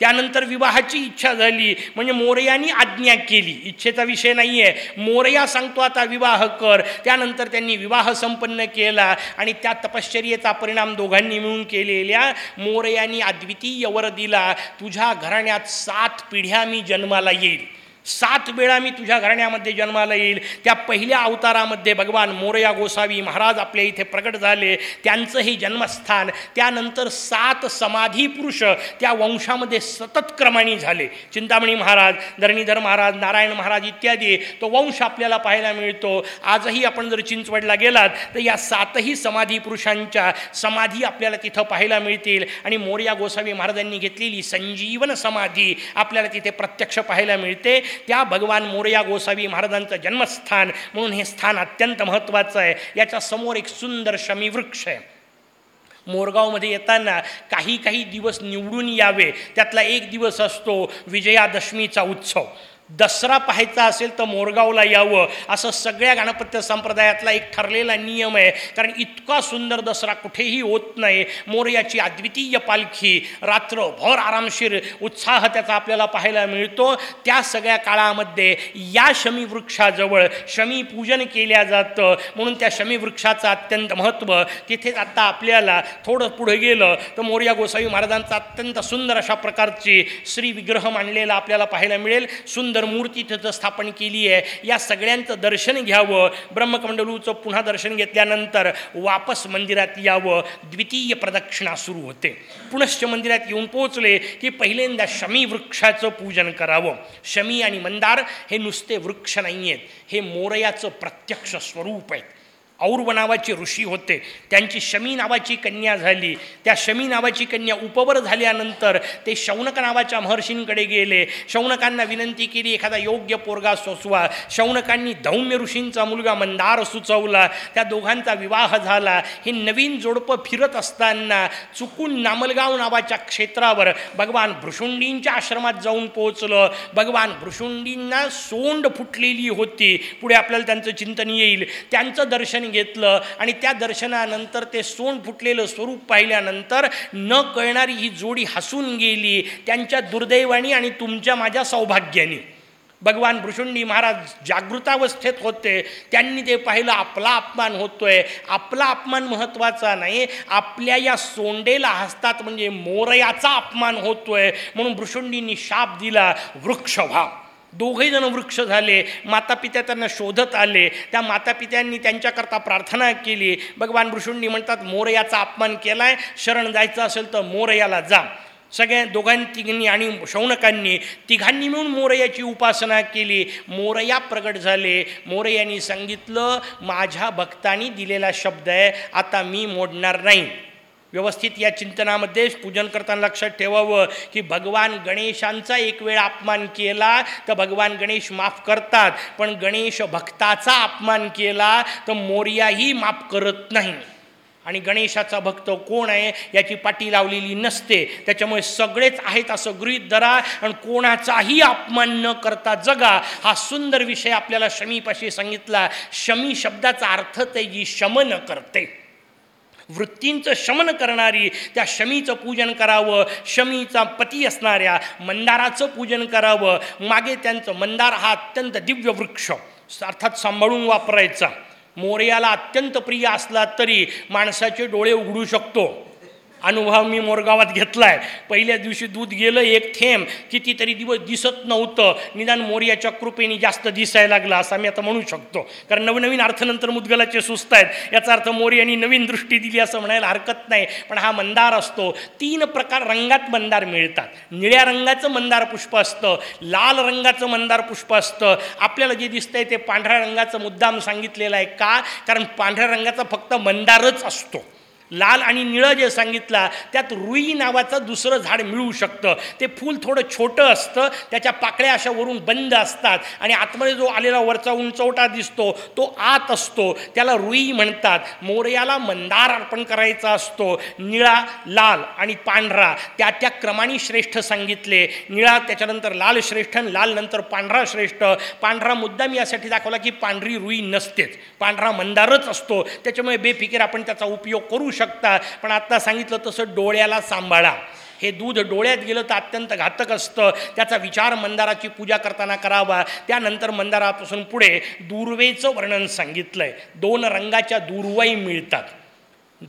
त्यानंतर विवाहाची इच्छा झाली म्हणजे मोरयानी आज्ञा केली. इच्छेचा विषय नाही आहे मोरया सांगतो आता विवाह कर. त्यानंतर त्यांनी विवाह संपन्न केला आणि त्या तपश्चर्येचा परिणाम दोघांनी मिळून केलेल्या मोरयानी अद्वितीय वर दिला तुझ्या घराण्यात सात पिढ्या मी जन्माला येईल. सात वेळा मी तुझ्या घराण्यामध्ये जन्माला येईल. त्या पहिल्या अवतारामध्ये भगवान मोरया गोसावी महाराज आपल्या इथे प्रकट झाले. त्यांचं हे जन्मस्थान. त्यानंतर सात समाधी पुरुष त्या वंशामध्ये सतत क्रमाने झाले. चिंतामणी महाराज धरणीधर महाराज नारायण महाराज इत्यादी. तो वंश आपल्याला पाहायला मिळतो. आजही आपण जर चिंचवडला गेलात तर या सातही समाधी पुरुषांच्या समाधी आपल्याला तिथं पाहायला मिळतील. आणि मोरया गोसावी महाराजांनी घेतलेली संजीवन समाधी आपल्याला तिथे प्रत्यक्ष पाहायला मिळते. त्या भगवान मोरया गोसावी महाराजांचं जन्मस्थान म्हणून हे स्थान अत्यंत महत्त्वाचं आहे. याच्या समोर एक सुंदर शमीवृक्ष आहे. मोरगावमध्ये येताना काही काही दिवस निवडून यावे. त्यातला एक दिवस असतो विजयादशमीचा उत्सव. दसरा पाहायचा असेल तर मोरगावला यावं. असं सगळ्या गणपत्य संप्रदायातला एक ठरलेला नियम आहे. कारण इतका सुंदर दसरा कुठेही होत नाही. मोरयाची अद्वितीय पालखी रात्रभर आरामशीर उत्साह त्याचा आपल्याला पाहायला मिळतो. त्या सगळ्या काळामध्ये या शमीवृक्षाजवळ शमीपूजन केल्या जातं. म्हणून त्या शमीवृक्षाचं अत्यंत महत्त्व तिथेच आत्ता आपल्याला थोडं पुढं गेलं तर मोर्या गोसावी महाराजांचा अत्यंत सुंदर अशा प्रकारची श्री विग्रह मांडलेला आपल्याला पाहायला मिळेल. सुंदर सुंदर मूर्ती तिथं स्थापन केली आहे या सगळ्यांचं दर्शन घ्यावं. ब्रह्मकमंडलूचं पुन्हा दर्शन घेतल्यानंतर वापस मंदिरात यावं. द्वितीय प्रदक्षिणा सुरू होते. पुनश्च मंदिरात येऊन पोहोचले की पहिल्यांदा शमी वृक्षाचं पूजन करावं. शमी आणि मंदार हे नुसते वृक्ष नाही आहेत हे मोरयाचं प्रत्यक्ष स्वरूप आहेत. और्व नावाचे ऋषी होते. त्यांची शमी नावाची कन्या झाली. त्या शमी नावाची कन्या उपवर झाल्यानंतर ते शौनक नावाच्या महर्षींकडे गेले. शौनकांना विनंती केली एखादा योग्य पोरगा सोसवा. शौनकांनी धौम्य ऋषींचा मुलगा मंदार सुचवला. त्या दोघांचा विवाह झाला. हे नवीन जोडपं फिरत असताना चुकून नामलगाव नावाच्या क्षेत्रावर भगवान भृशुंडींच्या आश्रमात जाऊन पोहोचलं. भगवान भृशुंडींना सोंड फुटलेली होती. पुढे आपल्याला त्यांचं चिंतन येईल. त्यांचं दर्शन घेतलं आणि त्या दर्शनानंतर ते सोंड फुटलेलं स्वरूप पाहिल्यानंतर न कळणारी ही जोडी हसून गेली. त्यांच्या दुर्दैवानी आणि तुमच्या माझ्या सौभाग्याने. भगवान भृषुंडी महाराज जागृतावस्थेत होते. त्यांनी ते पाहिलं आपला अपमान होतोय. आपला अपमान महत्त्वाचा नाही. आपल्या या सोंडेला हसतात म्हणजे मोरयाचा अपमान होतोय. म्हणून भृषुंडींनी शाप दिला वृक्ष व्हा. दोघही जण वृक्ष झाले मातापित्या त्यांना शोधत आले त्या मातापित्यांनी त्यांच्याकरता प्रार्थना केली. भगवान भृशुंडी म्हणतात मोरयाचा अपमान केलाय शरण जायचं असेल तर मोरयाला जा. सगळ्या दोघां तिघांनी आणि शौनकांनी तिघांनी मिळून मोरयाची उपासना केली. मोरया प्रगट झाले. मोरयानी सांगितलं माझ्या भक्तांनी दिलेला शब्द आहे आता मी मोडणार नाही. व्यवस्थित या चिंतनामध्ये पूजन करताना लक्षात ठेवावं की भगवान गणेशांचा एक वेळ अपमान केला तर भगवान गणेश माफ करतात. पण गणेश भक्ताचा अपमान केला तर मोर्याही माफ करत नाही. आणि गणेशाचा भक्त कोण आहे याची पाटी लावलेली नसते. त्याच्यामुळे सगळेच आहेत असं गृहीत धरा आणि कोणाचाही अपमान न करता जगा. हा सुंदर विषय आपल्याला शमीपाशी सांगितला. शमी शब्दाचा अर्थ ते जी शमन करते. वृत्तींचं शमन करणारी त्या शमीचं पूजन करावं शमीचा पती असणाऱ्या मंदाराचं पूजन करावं. मागे त्यांचं मंदार हा अत्यंत दिव्य वृक्ष. अर्थात सांभाळून वापरायचा. मोर्याला अत्यंत प्रिय असला तरी माणसाचे डोळे उघडू शकतो. अनुभव मी मोरगावात घेतला आहे पहिल्या दिवशी दूध गेलं एक थेंब. कितीतरी दिवस दिसत नव्हतं. निदान मोर्याच्या कृपेने जास्त दिसायला लागलं असं मी आता म्हणू शकतो. कारण नवनवीन अर्थनंतर मुदगलाचे सुस्त आहेत. याचा अर्थ मोर्यानी नवीन दृष्टी दिली असं म्हणायला हरकत नाही. पण हा मंदार असतो. तीन प्रकार रंगात मंदार मिळतात. निळ्या रंगाचं मंदार पुष्प असतं. लाल रंगाचं मंदार पुष्प असतं. आपल्याला जे दिसतंय ते पांढऱ्या रंगाचं मुद्दाम सांगितलेलं आहे का? कारण पांढऱ्या रंगाचा फक्त मंदारच असतो. लाल आणि निळं जे सांगितला त्यात रुई नावाचं दुसरं झाड मिळू शकतं. ते फूल थोडं छोटं असतं त्याच्या पाकळ्या अशा वरून बंद असतात आणि आतमध्ये जो आलेला वरचा उंचवटा दिसतो तो आत असतो. त्याला रुई म्हणतात. मोर्याला मंदार अर्पण करायचा असतो. निळा लाल आणि पांढरा. त्या त्या क्रमाने श्रेष्ठ सांगितले. निळा त्याच्यानंतर लाल श्रेष्ठ आणि लाल नंतर पांढरा श्रेष्ठ. पांढरा मुद्दा मी यासाठी दाखवला की पांढरी रुई नसतेच. पांढरा मंदारच असतो. त्याच्यामुळे बेफिकीर आपण त्याचा उपयोग करू शकता. पण आत्ता सांगितलं तसं डोळ्याला सांभाळा. हे दूध डोळ्यात गेलं तर अत्यंत घातक असतं. त्याचा विचार मंदाराची पूजा करताना करावा. त्यानंतर मंदारापासून पुढे दुर्वेचं वर्णन सांगितलं आहे दोन रंगाच्या दुर्वाई मिळतात.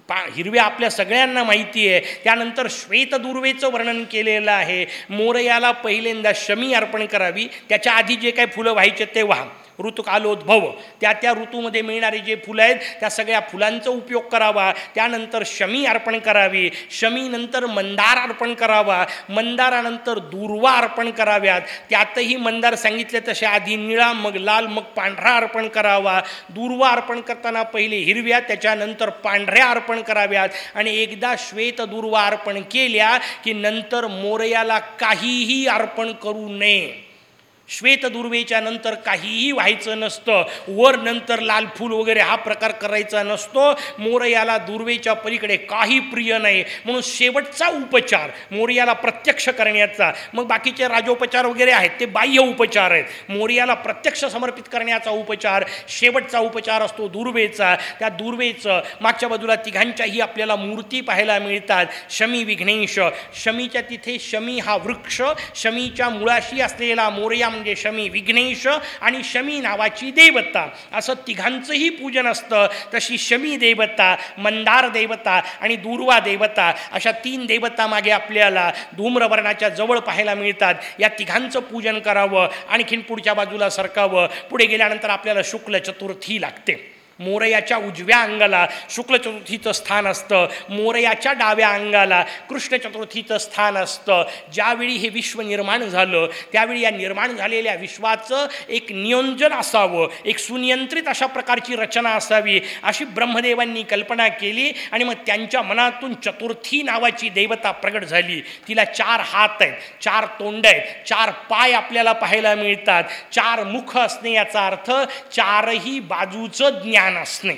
पा हिरव्या आपल्या सगळ्यांना माहिती आहे. त्यानंतर श्वेत दुर्वेचं वर्णन केलेलं आहे. मोरयाला पहिल्यांदा शमी अर्पण करावी. त्याच्या आधी जे काही फुलं व्हायचे ते व्हा. ऋतुकालोद्भव. त्या त्या ऋतूमध्ये मिळणारे जे फुलं आहेत त्या सगळ्या फुलांचा उपयोग करावा. त्यानंतर शमी अर्पण करावी. शमीनंतर मंदार अर्पण करावा. मंदारानंतर दुर्वा अर्पण कराव्यात. त्यातही मंदार सांगितले तसे. आधी निळा मग लाल मग पांढरा अर्पण करावा. दुर्वा अर्पण करताना पहिले हिरव्या त्याच्यानंतर पांढऱ्या अर्पण कराव्यात. आणि एकदा श्वेत दुर्वा अर्पण केल्या की नंतर मोरयाला काहीही अर्पण करू नये. श्वेत दुर्वेच्या नंतर काहीही व्हायचं नसतं. वर नंतर लाल फूल वगैरे हा प्रकार करायचा नसतो. मोरयाला दुर्वेच्या पलीकडे काही प्रिय नाही. म्हणून शेवटचा उपचार मोरयाला प्रत्यक्ष करण्याचा. मग बाकीचे राजोपचार वगैरे आहेत ते बाह्य उपचार आहेत. मोरयाला प्रत्यक्ष समर्पित करण्याचा उपचार शेवटचा उपचार असतो दुर्वेचा. त्या दुर्वेचं मागच्या बाजूला तिघांच्याही आपल्याला मूर्ती पाहायला मिळतात. शमी विघ्नेश. शमीच्या तिथे शमी हा वृक्ष शमीच्या मुळाशी असलेला मोरया म्हणजे शमी विघ्नेश आणि शमी नावाची देवता. असं तिघांचंही पूजन असतं. तशी शमी देवता मंदार देवता आणि दुर्वा देवता अशा तीन देवता मागे आपल्याला धूम्रवर्णाच्या जवळ पाहायला मिळतात. या तिघांचं पूजन करावं आणखीन पुढच्या बाजूला सरकावं. पुढे गेल्यानंतर आपल्याला शुक्ल चतुर्थी लागते. मोरयाच्या उजव्या अंगाला शुक्ल चतुर्थीचं स्थान असतं. मोरयाच्या डाव्या अंगाला कृष्ण चतुर्थीचं स्थान असतं. ज्यावेळी हे विश्व निर्माण झालं त्यावेळी या निर्माण झालेल्या विश्वाचं एक नियोजन असावं. एक सुनियंत्रित अशा प्रकारची रचना असावी अशी ब्रह्मदेवांनी कल्पना केली आणि मग त्यांच्या मनातून चतुर्थी नावाची देवता प्रगट झाली. तिला चार हात आहेत चार तोंड आहेत चार पाय आपल्याला पाहायला मिळतात. चार मुख असणे याचा अर्थ चारही बाजूचं ज्ञान ज्ञान असणे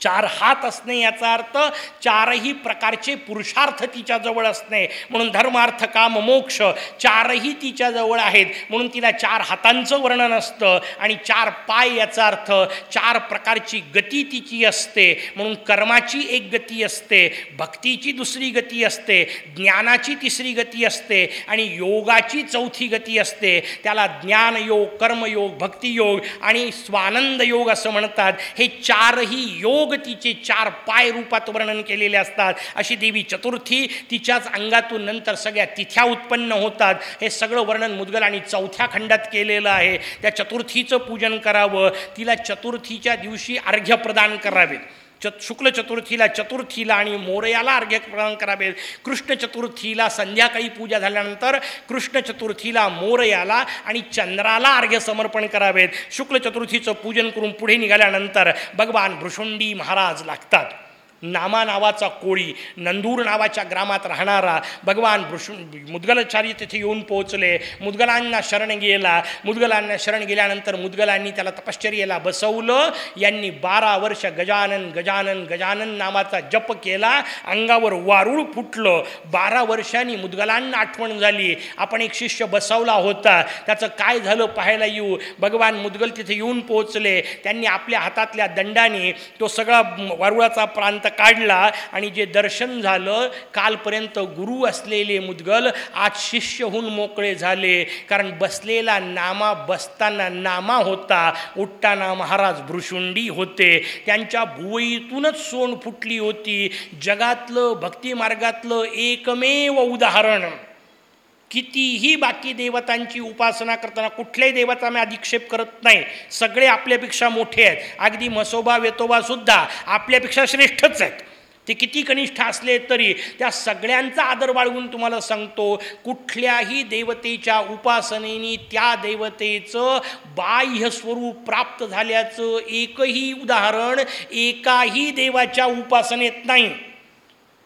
चार हात असणे याचा अर्थ चारही प्रकारचे पुरुषार्थ तिच्याजवळ असणे. म्हणून धर्मार्थ काम मोक्ष चारही तिच्याजवळ आहेत. म्हणून तिला चार हातांचं वर्णन असतं आणि चार पाय याचा अर्थ चार प्रकारची गती तिची असते. म्हणून कर्माची एक गती असते भक्तीची दुसरी गती असते ज्ञानाची तिसरी गती असते आणि योगाची चौथी गती असते. त्याला ज्ञानयोग कर्मयोग भक्तियोग आणि स्वानंद योग असं म्हणतात. हे चारही योग तिचे चार पाय रूपात वर्णन केलेले असतात. अशी देवी चतुर्थी तिच्याच अंगातून नंतर सगळ्या तिथ्या उत्पन्न होतात. हे सगळं वर्णन मुदगल आणि चौथ्या खंडात केलेलं आहे. त्या चतुर्थीचं पूजन करावं. तिला चतुर्थीच्या दिवशी अर्घ्य प्रदान करावे. च शुक्ल चतुर्थीला चतुर्थीला आणि मोरयाला अर्घ्य प्रदान करावेत कृष्ण चतुर्थीला संध्याकाळी पूजा झाल्यानंतर कृष्ण चतुर्थीला मोरयाला आणि चंद्राला अर्घ्य समर्पण करावेत शुक्ल चतुर्थीचं पूजन करून पुढे निघाल्यानंतर भगवान भृषुंडी महाराज लागतात. नामा नावाचा कोळी नंदूर नावाच्या ग्रामात राहणारा भगवान भृषु मुदगलाचार्य तिथे येऊन पोहोचले. मुदगलांना शरण गेला. मुदगलांना शरण गेल्यानंतर मुदगलांनी त्याला तपश्चर्येला बसवलं. यांनी बारा वर्ष गजानन गजानन गजानन नावाचा जप केला. अंगावर वारूळ फुटलं. बारा वर्षांनी मुदगलांना आठवण झाली. आपण एक शिष्य बसवला होता. त्याचं काय झालं पाहायला येऊ? भगवान मुदगल तिथे येऊन पोहोचले. त्यांनी आपल्या हातातल्या दंडाने तो सगळा वारुळाचा प्रांत काढला आणि जे दर्शन झालं कालपर्यंत गुरु असलेले मुद्गल आज शिष्य होऊन मोकळे झाले. कारण बसलेला नामा बसताना नामा होता. उठताना महाराज भृशुंडी होते. त्यांच्या भुवईतूनच सोन फुटली होती. जगातलं भक्तिमार्गातलं एकमेव उदाहरण. कितीही बाकी देवतांची उपासना करताना कुठल्याही देवाचा मी अधिक्षेप करत नाही. सगळे आपल्यापेक्षा मोठे आहेत. अगदी म्हसोबा वेतोबासुद्धा आपल्यापेक्षा श्रेष्ठच आहेत. ते किती कनिष्ठ असले तरी त्या सगळ्यांचा आदर बाळगून तुम्हाला सांगतो कुठल्याही देवतेच्या उपासनेने त्या देवतेचं बाह्य स्वरूप प्राप्त झाल्याचं एकही उदाहरण एकाही देवाच्या उपासनेत नाही.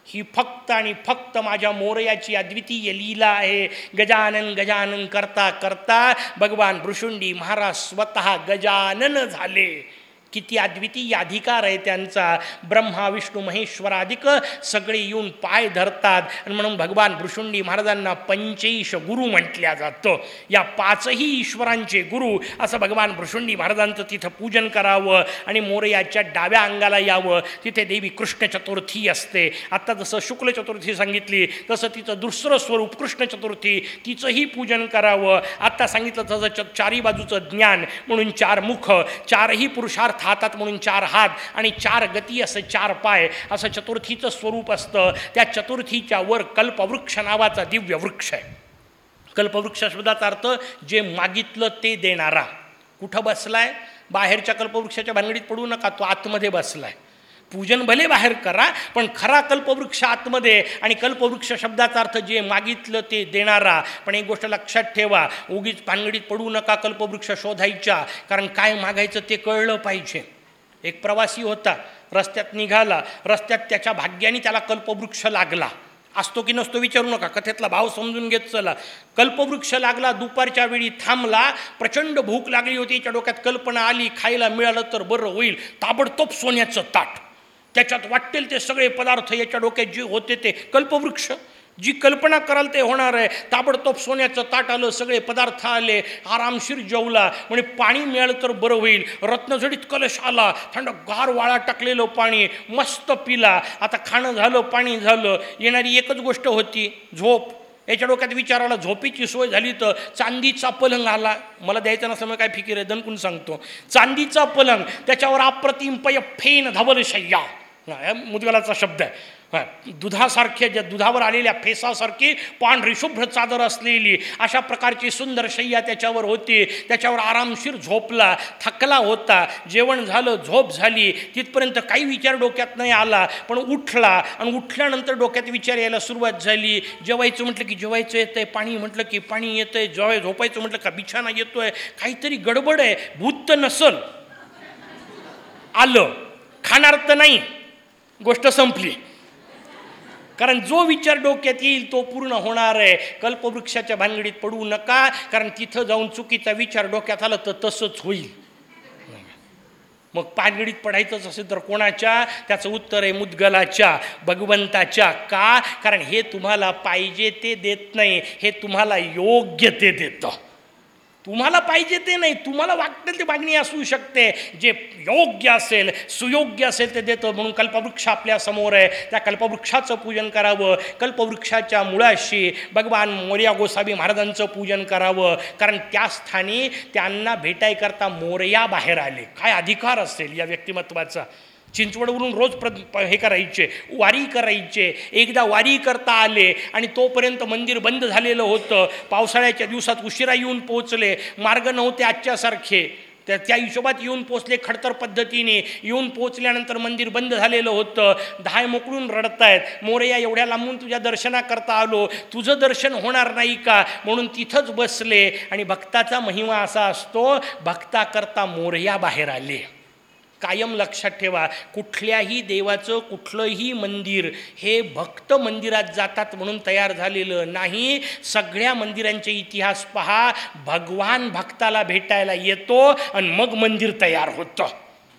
ही फक्त आणि फक्त माझ्या मोरयाची अद्वितीय लीला आहे. गजानन गजानन करता करता भगवान भृशुंडी महाराज स्वतः गजानन झाले. किती अद्वितीय अधिकार आहे त्यांचा. ब्रह्मा विष्णू महेश्वराधिक सगळे येऊन पाय धरतात. आणि म्हणून भगवान भृशुंडी महाराजांना पंचैश गुरु म्हटल्या जातं. या पाचही ईश्वरांचे गुरु असं भगवान भृशुंडी महाराजांचं तिथं पूजन करावं आणि मोरयाच्या डाव्या अंगाला यावं. तिथे देवी कृष्ण चतुर्थी असते. आत्ता जसं शुक्ल चतुर्थी सांगितली तसं तिचं दुसरं स्वरूप कृष्ण चतुर्थी तिचंही पूजन करावं. आत्ता सांगितलं तसं च चारी बाजूचं ज्ञान म्हणून चार मुख चारही पुरुषार्थ हातात म्हणून चार हात आणि चार गती असं चार पाय असं चतुर्थीचं स्वरूप असतं. त्या चतुर्थीच्या वर कल्पवृक्ष नावाचा दिव्य वृक्ष आहे. कल्पवृक्ष शब्दाचा अर्थ जे मागितलं ते देणारा. कुठं बसलाय? बाहेरच्या कल्पवृक्षाच्या भानगडीत पडू नका तो आतमध्ये बसलाय. पूजन भले बाहेर करा पण खरा कल्पवृक्ष आतमध्ये आणि कल्पवृक्ष शब्दाचा अर्थ जे मागितलं ते देणारा. पण एक गोष्ट लक्षात ठेवा उगीच पानगडीत पडू नका कल्पवृक्ष शोधायच्या कारण काय मागायचं ते कळलं पाहिजे. एक प्रवासी होता रस्त्यात निघाला रस्त्यात त्याच्या भाग्याने त्याला कल्पवृक्ष लागला. असतो की नसतो विचारू नका कथेतला भाव समजून घेत चला. कल्पवृक्ष लागला दुपारच्या वेळी थांबला प्रचंड भूक लागली होती त्याच्या डोक्यात कल्पना आली खायला मिळालं तर बरं होईल. ताबडतोब सोन्याचं ताट. त्याच्यात वाटेल ते सगळे पदार्थ याच्या डोक्यात जे होते ते कल्पवृक्ष. जी कल्पना कराल ते होणार आहे. ताबडतोब सोन्याचं ताट आलं सगळे पदार्थ आले आरामशीर जेवला. म्हणजे पाणी मिळालं तर बरं होईल. रत्नझडीत कलश आला. थंड गार वाळा टाकलेलं पाणी मस्त पिला. आता खाणं झालं पाणी झालं. येणारी एकच गोष्ट होती झोप. याच्या डोक्यात विचाराला झोपीची झोपेची सोय झाली तर चांदीचा पलंग आला. मला द्यायचा नसल्यामुळे काय फिकीर आहे? दणकून सांगतो. चांदीचा पलंग त्याच्यावर अप्रतिम पय फेन धवल शय्या. मुदगलाचा शब्द आहे. दुधासारख्या ज्या दुधावर आलेल्या फेसासारखी पांढरी शुभ्र चादर असलेली अशा प्रकारची सुंदर शय्या त्याच्यावर होती. त्याच्यावर आरामशीर झोपला थकला होता. जेवण झालं झोप झाली. तिथपर्यंत काही विचार डोक्यात नाही आला पण उठला. आणि उठल्यानंतर डोक्यात विचार यायला सुरुवात झाली. जेवायचं म्हटलं की जेवायचं येतंय पाणी म्हटलं की पाणी येतंय जेवाय झोपायचं म्हटलं का बिछाना येतोय. काहीतरी गडबड आहे भूत तर नसल. आलं. खाणार तर नाही. गोष्ट संपली. कारण जो विचार डोक्यात येईल तो पूर्ण होणार आहे. कल्पवृक्षाच्या भानगडीत पडू नका कारण तिथं जाऊन चुकीचा विचार डोक्यात आला तर तसंच होईल. मग पानगडीत पडायचंच असेल तर कोणाच्या? त्याचं उत्तर आहे मुद्गलाच्या भगवंताच्या. का? कारण हे तुम्हाला पाहिजे ते देत नाही हे तुम्हाला योग्य ते देतं. तुम्हाला पाहिजे ते नाही तुम्हाला वाटतं ते मागणी असू शकते. जे योग्य असेल सुयोग्य असेल ते देतं म्हणून कल्पवृक्ष आपल्यासमोर आहे. त्या कल्पवृक्षाचं पूजन करावं. कल्पवृक्षाच्या मुळाशी भगवान मोर्या गोसावी महाराजांचं पूजन करावं. कारण त्या स्थानी त्यांना भेटायकरता मोरया बाहेर आले. काय अधिकार असेल या व्यक्तिमत्वाचा? चिंचवडवरून रोज प्र हे करायचे वारी करायचे. एकदा वारी करता आले आणि तोपर्यंत मंदिर बंद झालेलं होतं. पावसाळ्याच्या दिवसात उशिरा येऊन पोहोचले. मार्ग नव्हते आजच्यासारखे. त्या त्या हिशोबात येऊन पोचले खडतर पद्धतीने. येऊन पोचल्यानंतर मंदिर बंद झालेलं होतं. धाय मोकळून रडतायत. मोरया एवढ्या लांबून तुझ्या दर्शनाकरता आलो. तुझं दर्शन होणार नाही का? म्हणून तिथंच बसले. आणि भक्ताचा महिमा असा असतो भक्ताकरता मोरया बाहेर आले. कायम लक्षात ठेवा. कुठल्याही देवाचं कुठलंही मंदिर हे भक्त मंदिरात जातात म्हणून तयार झालेलं नाही. सगळ्या मंदिरांचे इतिहास पहा. भगवान भक्ताला भेटायला येतो आणि मग मंदिर तयार होतं.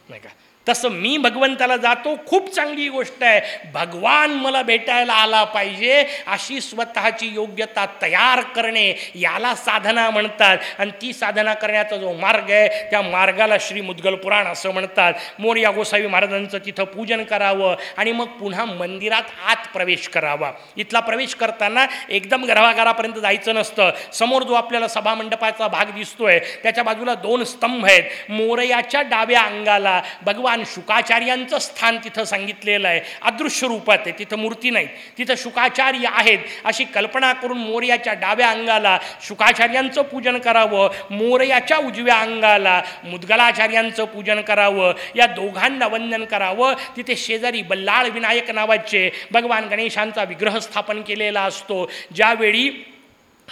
नाही का? तसं मी भगवंताला जातो खूप चांगली गोष्ट आहे. भगवान मला भेटायला आला पाहिजे अशी स्वतःची योग्यता तयार करणे याला साधना म्हणतात. आणि ती साधना करण्याचा जो मार्ग आहे त्या मार्गाला श्री मुद्गल पुराण असं म्हणतात. मोर्या गोसावी महाराजांचं तिथं पूजन करावं आणि मग पुन्हा मंदिरात आत प्रवेश करावा. इथला प्रवेश करताना एकदम गर्भागारापर्यंत जायचं नसतं. समोर जो आपल्याला सभामंडपाचा भाग दिसतोय त्याच्या बाजूला दोन स्तंभ आहेत. मोरयाच्या डाव्या अंगाला भगवान शुकाचार्यांचं स्थान तिथं सांगितलेलं आहे. अदृश्य रूपात आहे. तिथं मूर्ती नाही तिथं शुकाचार्य आहेत. अशी कल्पना करून मोर्याच्या डाव्या अंगाला शुकाचार्यांचं पूजन करावं मोरयाच्या उजव्या अंगाला मुदगलाचार्यांचं पूजन करावं या दोघांना वंदन करावं. तिथे शेजारी बल्लाळ विनायक नावाचे भगवान गणेशांचा विग्रह स्थापन केलेला असतो. ज्यावेळी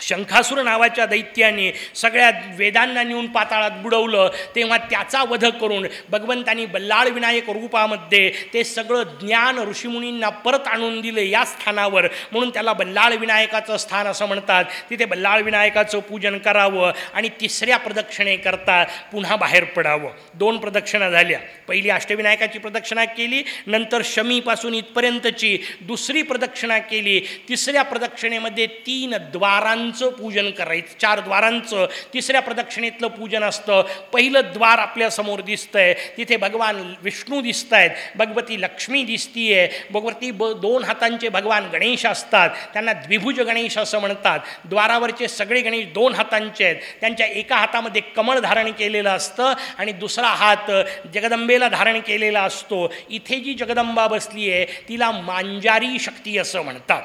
शंखासूर नावाच्या दैत्याने सगळ्या वेदांना नेऊन पाताळात बुडवलं तेव्हा त्याचा वध करून भगवंतांनी बल्लाळ विनायक रूपामध्ये ते सगळं ज्ञान ऋषीमुनींना परत आणून दिलं या स्थानावर. म्हणून त्याला बल्लाळ विनायकाचं स्थान असं म्हणतात. तिथे बल्लाळ विनायकाचं पूजन करावं आणि तिसऱ्या प्रदक्षिणेकरता पुन्हा बाहेर पडावं. दोन प्रदक्षिणा झाल्या. पहिली अष्टविनायकाची प्रदक्षिणा केली नंतर शमीपासून इथपर्यंतची दुसरी प्रदक्षिणा केली. तिसऱ्या प्रदक्षिणेमध्ये तीन द्वारां द्वारांचं पूजन करायचं चार द्वारांचं तिसऱ्या प्रदक्षिणेतलं पूजन असतं. पहिलं द्वार आपल्यासमोर दिसतंय. तिथे भगवान विष्णू दिसत आहेत भगवती लक्ष्मी दिसतीये. भगवती ब दोन हातांचे भगवान गणेश असतात. त्यांना द्विभुज गणेश असं म्हणतात. द्वारावरचे सगळे गणेश दोन हातांचे आहेत. त्यांच्या एका हातामध्ये कमळ धारण केलेलं असतं आणि दुसरा हात जगदंबेला धारण केलेला असतो. इथे जी जगदंबा बसली आहे तिला मांजारी शक्ती असं म्हणतात.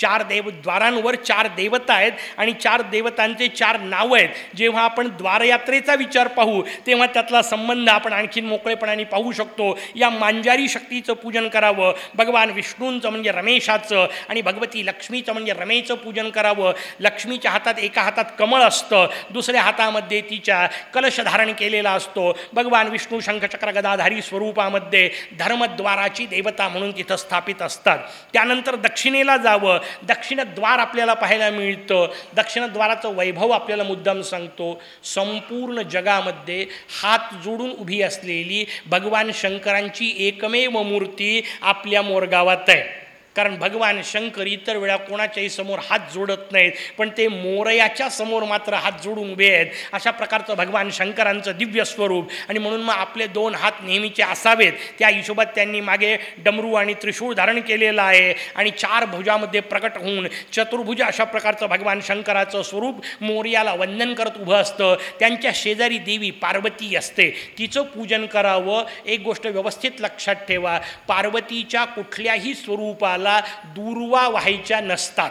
चार देव द्वारांवर चार देवता आहेत आणि चार देवतांचे चार नावं आहेत. जेव्हा आपण द्वारयात्रेचा विचार पाहू तेव्हा त्यातला संबंध आपण आणखीन मोकळेपणाने पाहू शकतो. या मांजारी शक्तीचं पूजन करावं भगवान विष्णूंचं म्हणजे रमेशाचं आणि भगवती लक्ष्मीचं म्हणजे रमेचं पूजन करावं. लक्ष्मीच्या हातात एका हातात कमळ असतं दुसऱ्या हातामध्ये तिच्या कलश धारण केलेला असतो. भगवान विष्णू शंखचक्र गदाधारी स्वरूपामध्ये धर्मद्वाराची देवता म्हणून तिथं स्थापित असतात. त्यानंतर दक्षिणेला जावं दक्षिणद्वार आपल्याला पाहायला मिळतं. दक्षिणद्वाराचं वैभव आपल्याला मुद्दाम सांगतो. संपूर्ण जगामध्ये हात जोडून उभी असलेली भगवान शंकरांची एकमेव मूर्ती आपल्या मोरगावात आहे. कारण भगवान शंकर इतर वेळा कोणाच्याही समोर हात जोडत नाहीत पण ते मोरयाच्या समोर मात्र हात जोडून उभे आहेत. अशा प्रकारचं भगवान शंकरांचं दिव्य स्वरूप. आणि म्हणून मग आपले दोन हात नेहमीचे असावेत. त्या हिशोबात त्यांनी मागे डमरू आणि त्रिशूळ धारण केलेलं आहे. आणि चार भुजामध्ये प्रकट होऊन चतुर्भुज अशा प्रकारचं भगवान शंकराचं स्वरूप मोर्याला वंदन करत उभं असतं. त्यांच्या शेजारी देवी पार्वती असते. तिचं पूजन करावं एक गोष्ट व्यवस्थित लक्षात ठेवा. पार्वतीच्या कुठल्याही स्वरूपाला दूर्वा व्हायच्या नसतात.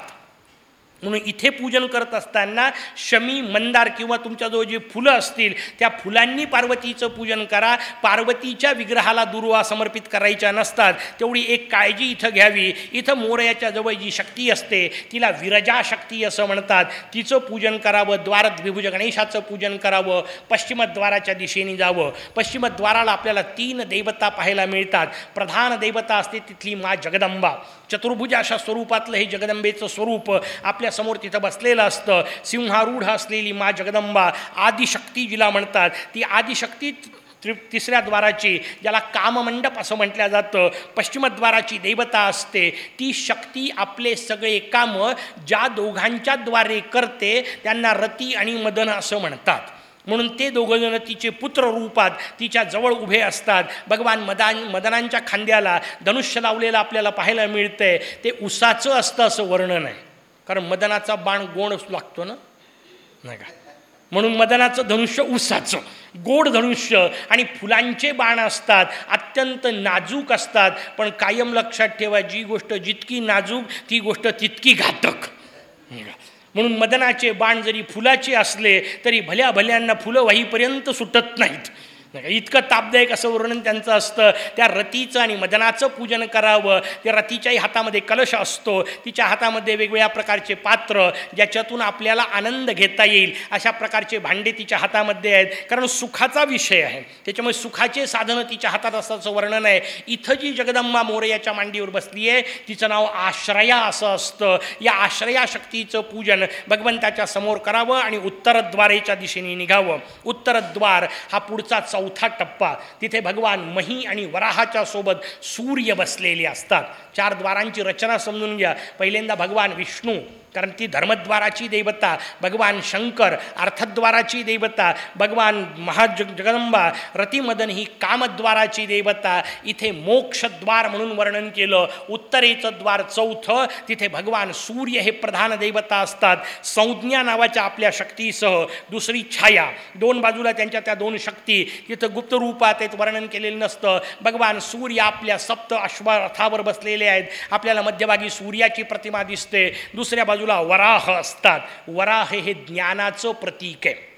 म्हणून इथे पूजन करत असताना शमी मंदार किंवा तुमच्याजवळ जे फुलं असतील त्या फुलांनी पार्वतीचं पूजन करा. पार्वतीच्या विग्रहाला दुर्वा समर्पित करायच्या नसतात. तेवढी एक काळजी इथं घ्यावी. इथं मोरयाच्या जवळ जी शक्ती असते तिला विरजा शक्ती असं म्हणतात. तिचं पूजन करावं द्वारद्विभुज गणेशाचं पूजन करावं पश्चिमद्वाराच्या दिशेने जावं. पश्चिमद्वाराला आपल्याला तीन देवता पाहायला मिळतात. प्रधान देवता असते तिथली मा जगदंबा. चतुर्भुज अशा स्वरूपातलं हे जगदंबेचं स्वरूप आपल्यासमोर तिथं बसलेलं असतं. सिंहारूढ असलेली मा जगदंबा आदिशक्ती जिला म्हणतात. ती आदिशक्ती त्रि तिसऱ्या द्वाराची ज्याला काममंडप असं म्हटलं जातं. पश्चिमद्वाराची देवता असते. ती शक्ती आपले सगळे कामं ज्या दोघांच्याद्वारे करते त्यांना रती आणि मदन असं म्हणतात. म्हणून ते दोघंजणं तिचे पुत्र रूपात तिच्या जवळ उभे असतात. भगवान मदान मदनांच्या खांद्याला धनुष्य लावलेलं आपल्याला पाहायला मिळतंय. ते उसाचं असतं असं वर्णन आहे. कारण मदनाचा बाण गोड लागतो ना? नाही का? म्हणून मदनाचं धनुष्य उसाचं. गोड धनुष्य आणि फुलांचे बाण असतात. अत्यंत नाजूक असतात. पण कायम लक्षात ठेवा जी गोष्ट जितकी नाजूक ती गोष्ट तितकी घातक. म्हणून मदनाचे बाण जरी फुलाचे असले तरी भल्या भल्यांना फुलं वाहीपर्यंत सुटत नाहीत. इतकं तापदायक असं वर्णन त्यांचं असतं. त्या रतीचं आणि मदनाचं पूजन करावं. त्या रतीच्याही हातामध्ये कलश असतो. तिच्या हातामध्ये वेगवेगळ्या प्रकारचे पात्र ज्याच्यातून आपल्याला आनंद घेता येईल. अशा प्रकारचे भांडे तिच्या हातामध्ये आहेत. कारण सुखाचा विषय आहे. त्याच्यामुळे सुखाचे साधनं तिच्या हातात असल्याचं वर्णन आहे. इथं जी जगदंबा मोरयाच्या मांडीवर बसली आहे तिचं नाव आश्रया असं असतं. या आश्रया शक्तीचं पूजन भगवंताच्या समोर करावं आणि उत्तरद्वारेच्या दिशेने निघावं. उत्तरद्वार हा पुढचा चौ चौथा टप्पा. तिथे भगवान मही आणि वराहाच्या सोबत सूर्य बसलेले असतात. चार द्वारांची रचना समजून घ्या. पहिल्यांदा भगवान विष्णू कारण ती धर्मद्वाराची दैवता भगवान शंकर अर्थद्वाराची दैवता भगवान महाजग जगदंबा रतिमदन ही कामद्वाराची दैवता. इथे मोक्षद्वार म्हणून वर्णन केलं. उत्तरेचं द्वार चौथं तिथे भगवान सूर्य हे प्रधान दैवता असतात. संज्ञा नावाच्या आपल्या शक्तीसह दुसरी छाया. दोन बाजूला त्यांच्या त्या दोन शक्ती. तिथं गुप्त रूपात आहेत वर्णन केलेलं नसतं. भगवान सूर्य आपल्या सप्त अश्वरथावर बसलेले आहेत. आपल्याला मध्यभागी सूर्याची प्रतिमा दिसते. दुसऱ्या बाजूला वराह असतात. वराह हे ज्ञानाचं प्रतीक आहे.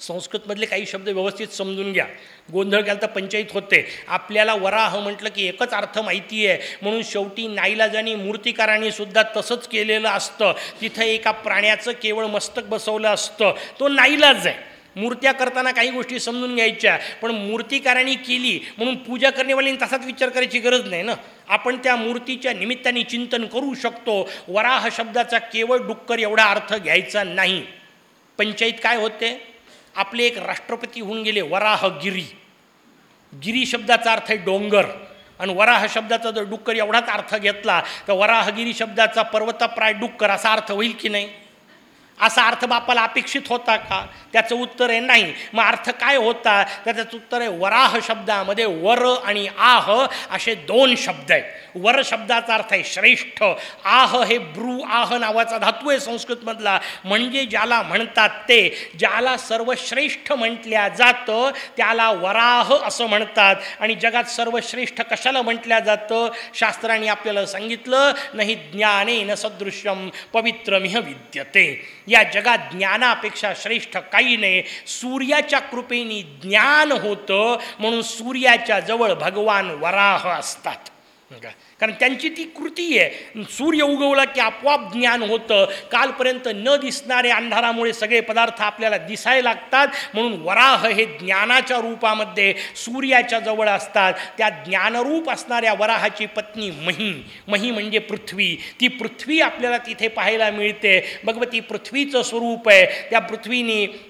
संस्कृतमधले काही शब्द व्यवस्थित समजून घ्या. गोंधळ केला तर पंचायत होते. आपल्याला वराह म्हटलं की एकच अर्थ माहिती आहे. म्हणून शेवटी नाईलाजानी मूर्तिकारांनी सुद्धा तसंच केलेलं असतं. तिथं एका प्राण्याचं केवळ मस्तक बसवलं असतं. तो नाईलाज आहे. मूर्त्या करताना काही गोष्टी समजून घ्यायच्या पण मूर्तिकारांनी केली म्हणून पूजा करणेवाली तसाच विचार करायची गरज नाही ना. आपण त्या मूर्तीच्या निमित्ताने चिंतन करू शकतो. वराह शब्दाचा केवळ डुक्कर एवढा अर्थ घ्यायचा नाही. पंचायत काय होते? आपले एक राष्ट्रपती होऊन गेले वराहगिरी गिरी. शब्दाचा अर्थ आहे डोंगर. आणि वराह शब्दाचा जर डुक्कर एवढाच अर्थ घेतला तर वराहगिरी शब्दाचा पर्वताप्राय डुक्कर असा अर्थ होईल की नाही? असा अर्थ बापाला अपेक्षित होता का? त्याचं उत्तर आहे नाही. मग अर्थ काय होता? तर त्याचं उत्तर आहे वराह शब्दामध्ये वर आणि आह असे दोन शब्द आहेत. वर शब्दाचा अर्थ आहे श्रेष्ठ. आह हे ब्रू आह नावाचा धातू आहे संस्कृतमधला. म्हणजे ज्याला म्हणतात ते ज्याला सर्वश्रेष्ठ म्हटल्या जातं त्याला वराह असं म्हणतात. आणि जगात सर्वश्रेष्ठ कशाला म्हटल्या जातं? शास्त्रांनी आपल्याला सांगितलं नाही ज्ञाने न सदृश्यम पवित्रमिह विद्यते. या जगात ज्ञानापेक्षा श्रेष्ठ काही नाही. सूर्याच्या कृपेने ज्ञान होतं म्हणून सूर्याच्या जवळ भगवान वराह असतात. कारण त्यांची ती कृती आहे. सूर्य उगवला की आपोआप ज्ञान होतं. कालपर्यंत न दिसणारे अंधारामुळे सगळे पदार्थ आपल्याला दिसायला लागतात. म्हणून वराह हे ज्ञानाच्या रूपामध्ये सूर्याच्या जवळ असतात. त्या ज्ञानरूप असणाऱ्या वराहाची पत्नी मही. मही म्हणजे पृथ्वी. ती पृथ्वी आपल्याला तिथे पाहायला मिळते. भगवती पृथ्वीचं स्वरूप आहे. त्या पृथ्वीने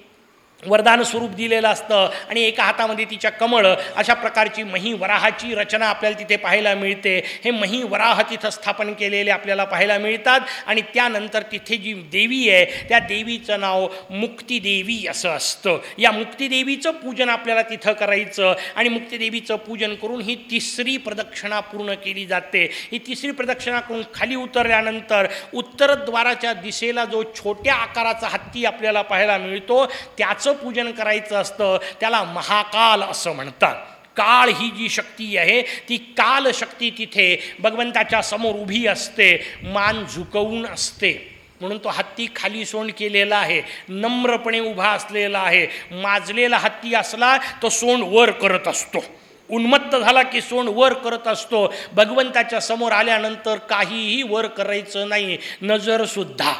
वरदान स्वरूप दिलेलं असतं आणि एका हातामध्ये तिच्या कमळ अशा प्रकारची मही वराहाची रचना आपल्याला तिथे पाहायला मिळते. हे मही वराह तिथं स्थापन केलेले आपल्याला पाहायला मिळतात आणि त्यानंतर तिथे जी देवी आहे त्या देवीचं नाव मुक्तिदेवी असं असतं. या मुक्तिदेवीचं पूजन आपल्याला तिथं करायचं आणि मुक्तिदेवीचं पूजन करून ही तिसरी प्रदक्षिणा पूर्ण केली जाते. ही तिसरी प्रदक्षिणा करून खाली उतरल्यानंतर उत्तरद्वाराच्या दिशेला जो छोट्या आकाराचा हत्ती आपल्याला पाहायला मिळतो त्याचं पूजन करायचं असतं त्याला महाकाल असं म्हणतात. काळ ही जी शक्ती आहे ती काल शक्ती तिथे भगवंताच्या समोर उभी असते मान झुकवून असते. म्हणून तो हत्ती खाली सोंड केलेला आहे नम्रपणे उभा असलेला आहे. माजलेला हत्ती असला तो सोंड वर करत असतो. उन्मत्त झाला की सोंड वर करत असतो. भगवंताच्या समोर आल्यानंतर काहीही वर करायचं नाही नजरसुद्धा.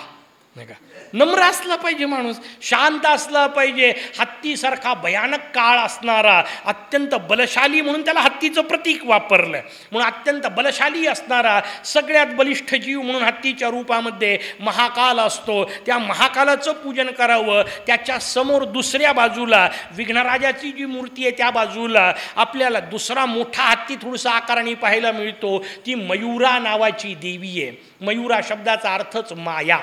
नाही का? नम्र असला पाहिजे माणूस शांत असला पाहिजे. हत्तीसारखा भयानक काळ असणारा अत्यंत बलशाली म्हणून त्याला हत्तीचं प्रतीक वापरलं. म्हणून अत्यंत बलशाली असणारा सगळ्यात बलिष्ठ जीव म्हणून हत्तीच्या रूपामध्ये महाकाल असतो. त्या महाकालाचं पूजन करावं. त्याच्यासमोर दुसऱ्या बाजूला विघ्नराजाची जी मूर्ती आहे त्या बाजूला आपल्याला दुसरा मोठा हत्ती थोडसा आकाराने पाहायला मिळतो. ती मयुरा नावाची देवी आहे. मयुरा शब्दाचा अर्थच माया.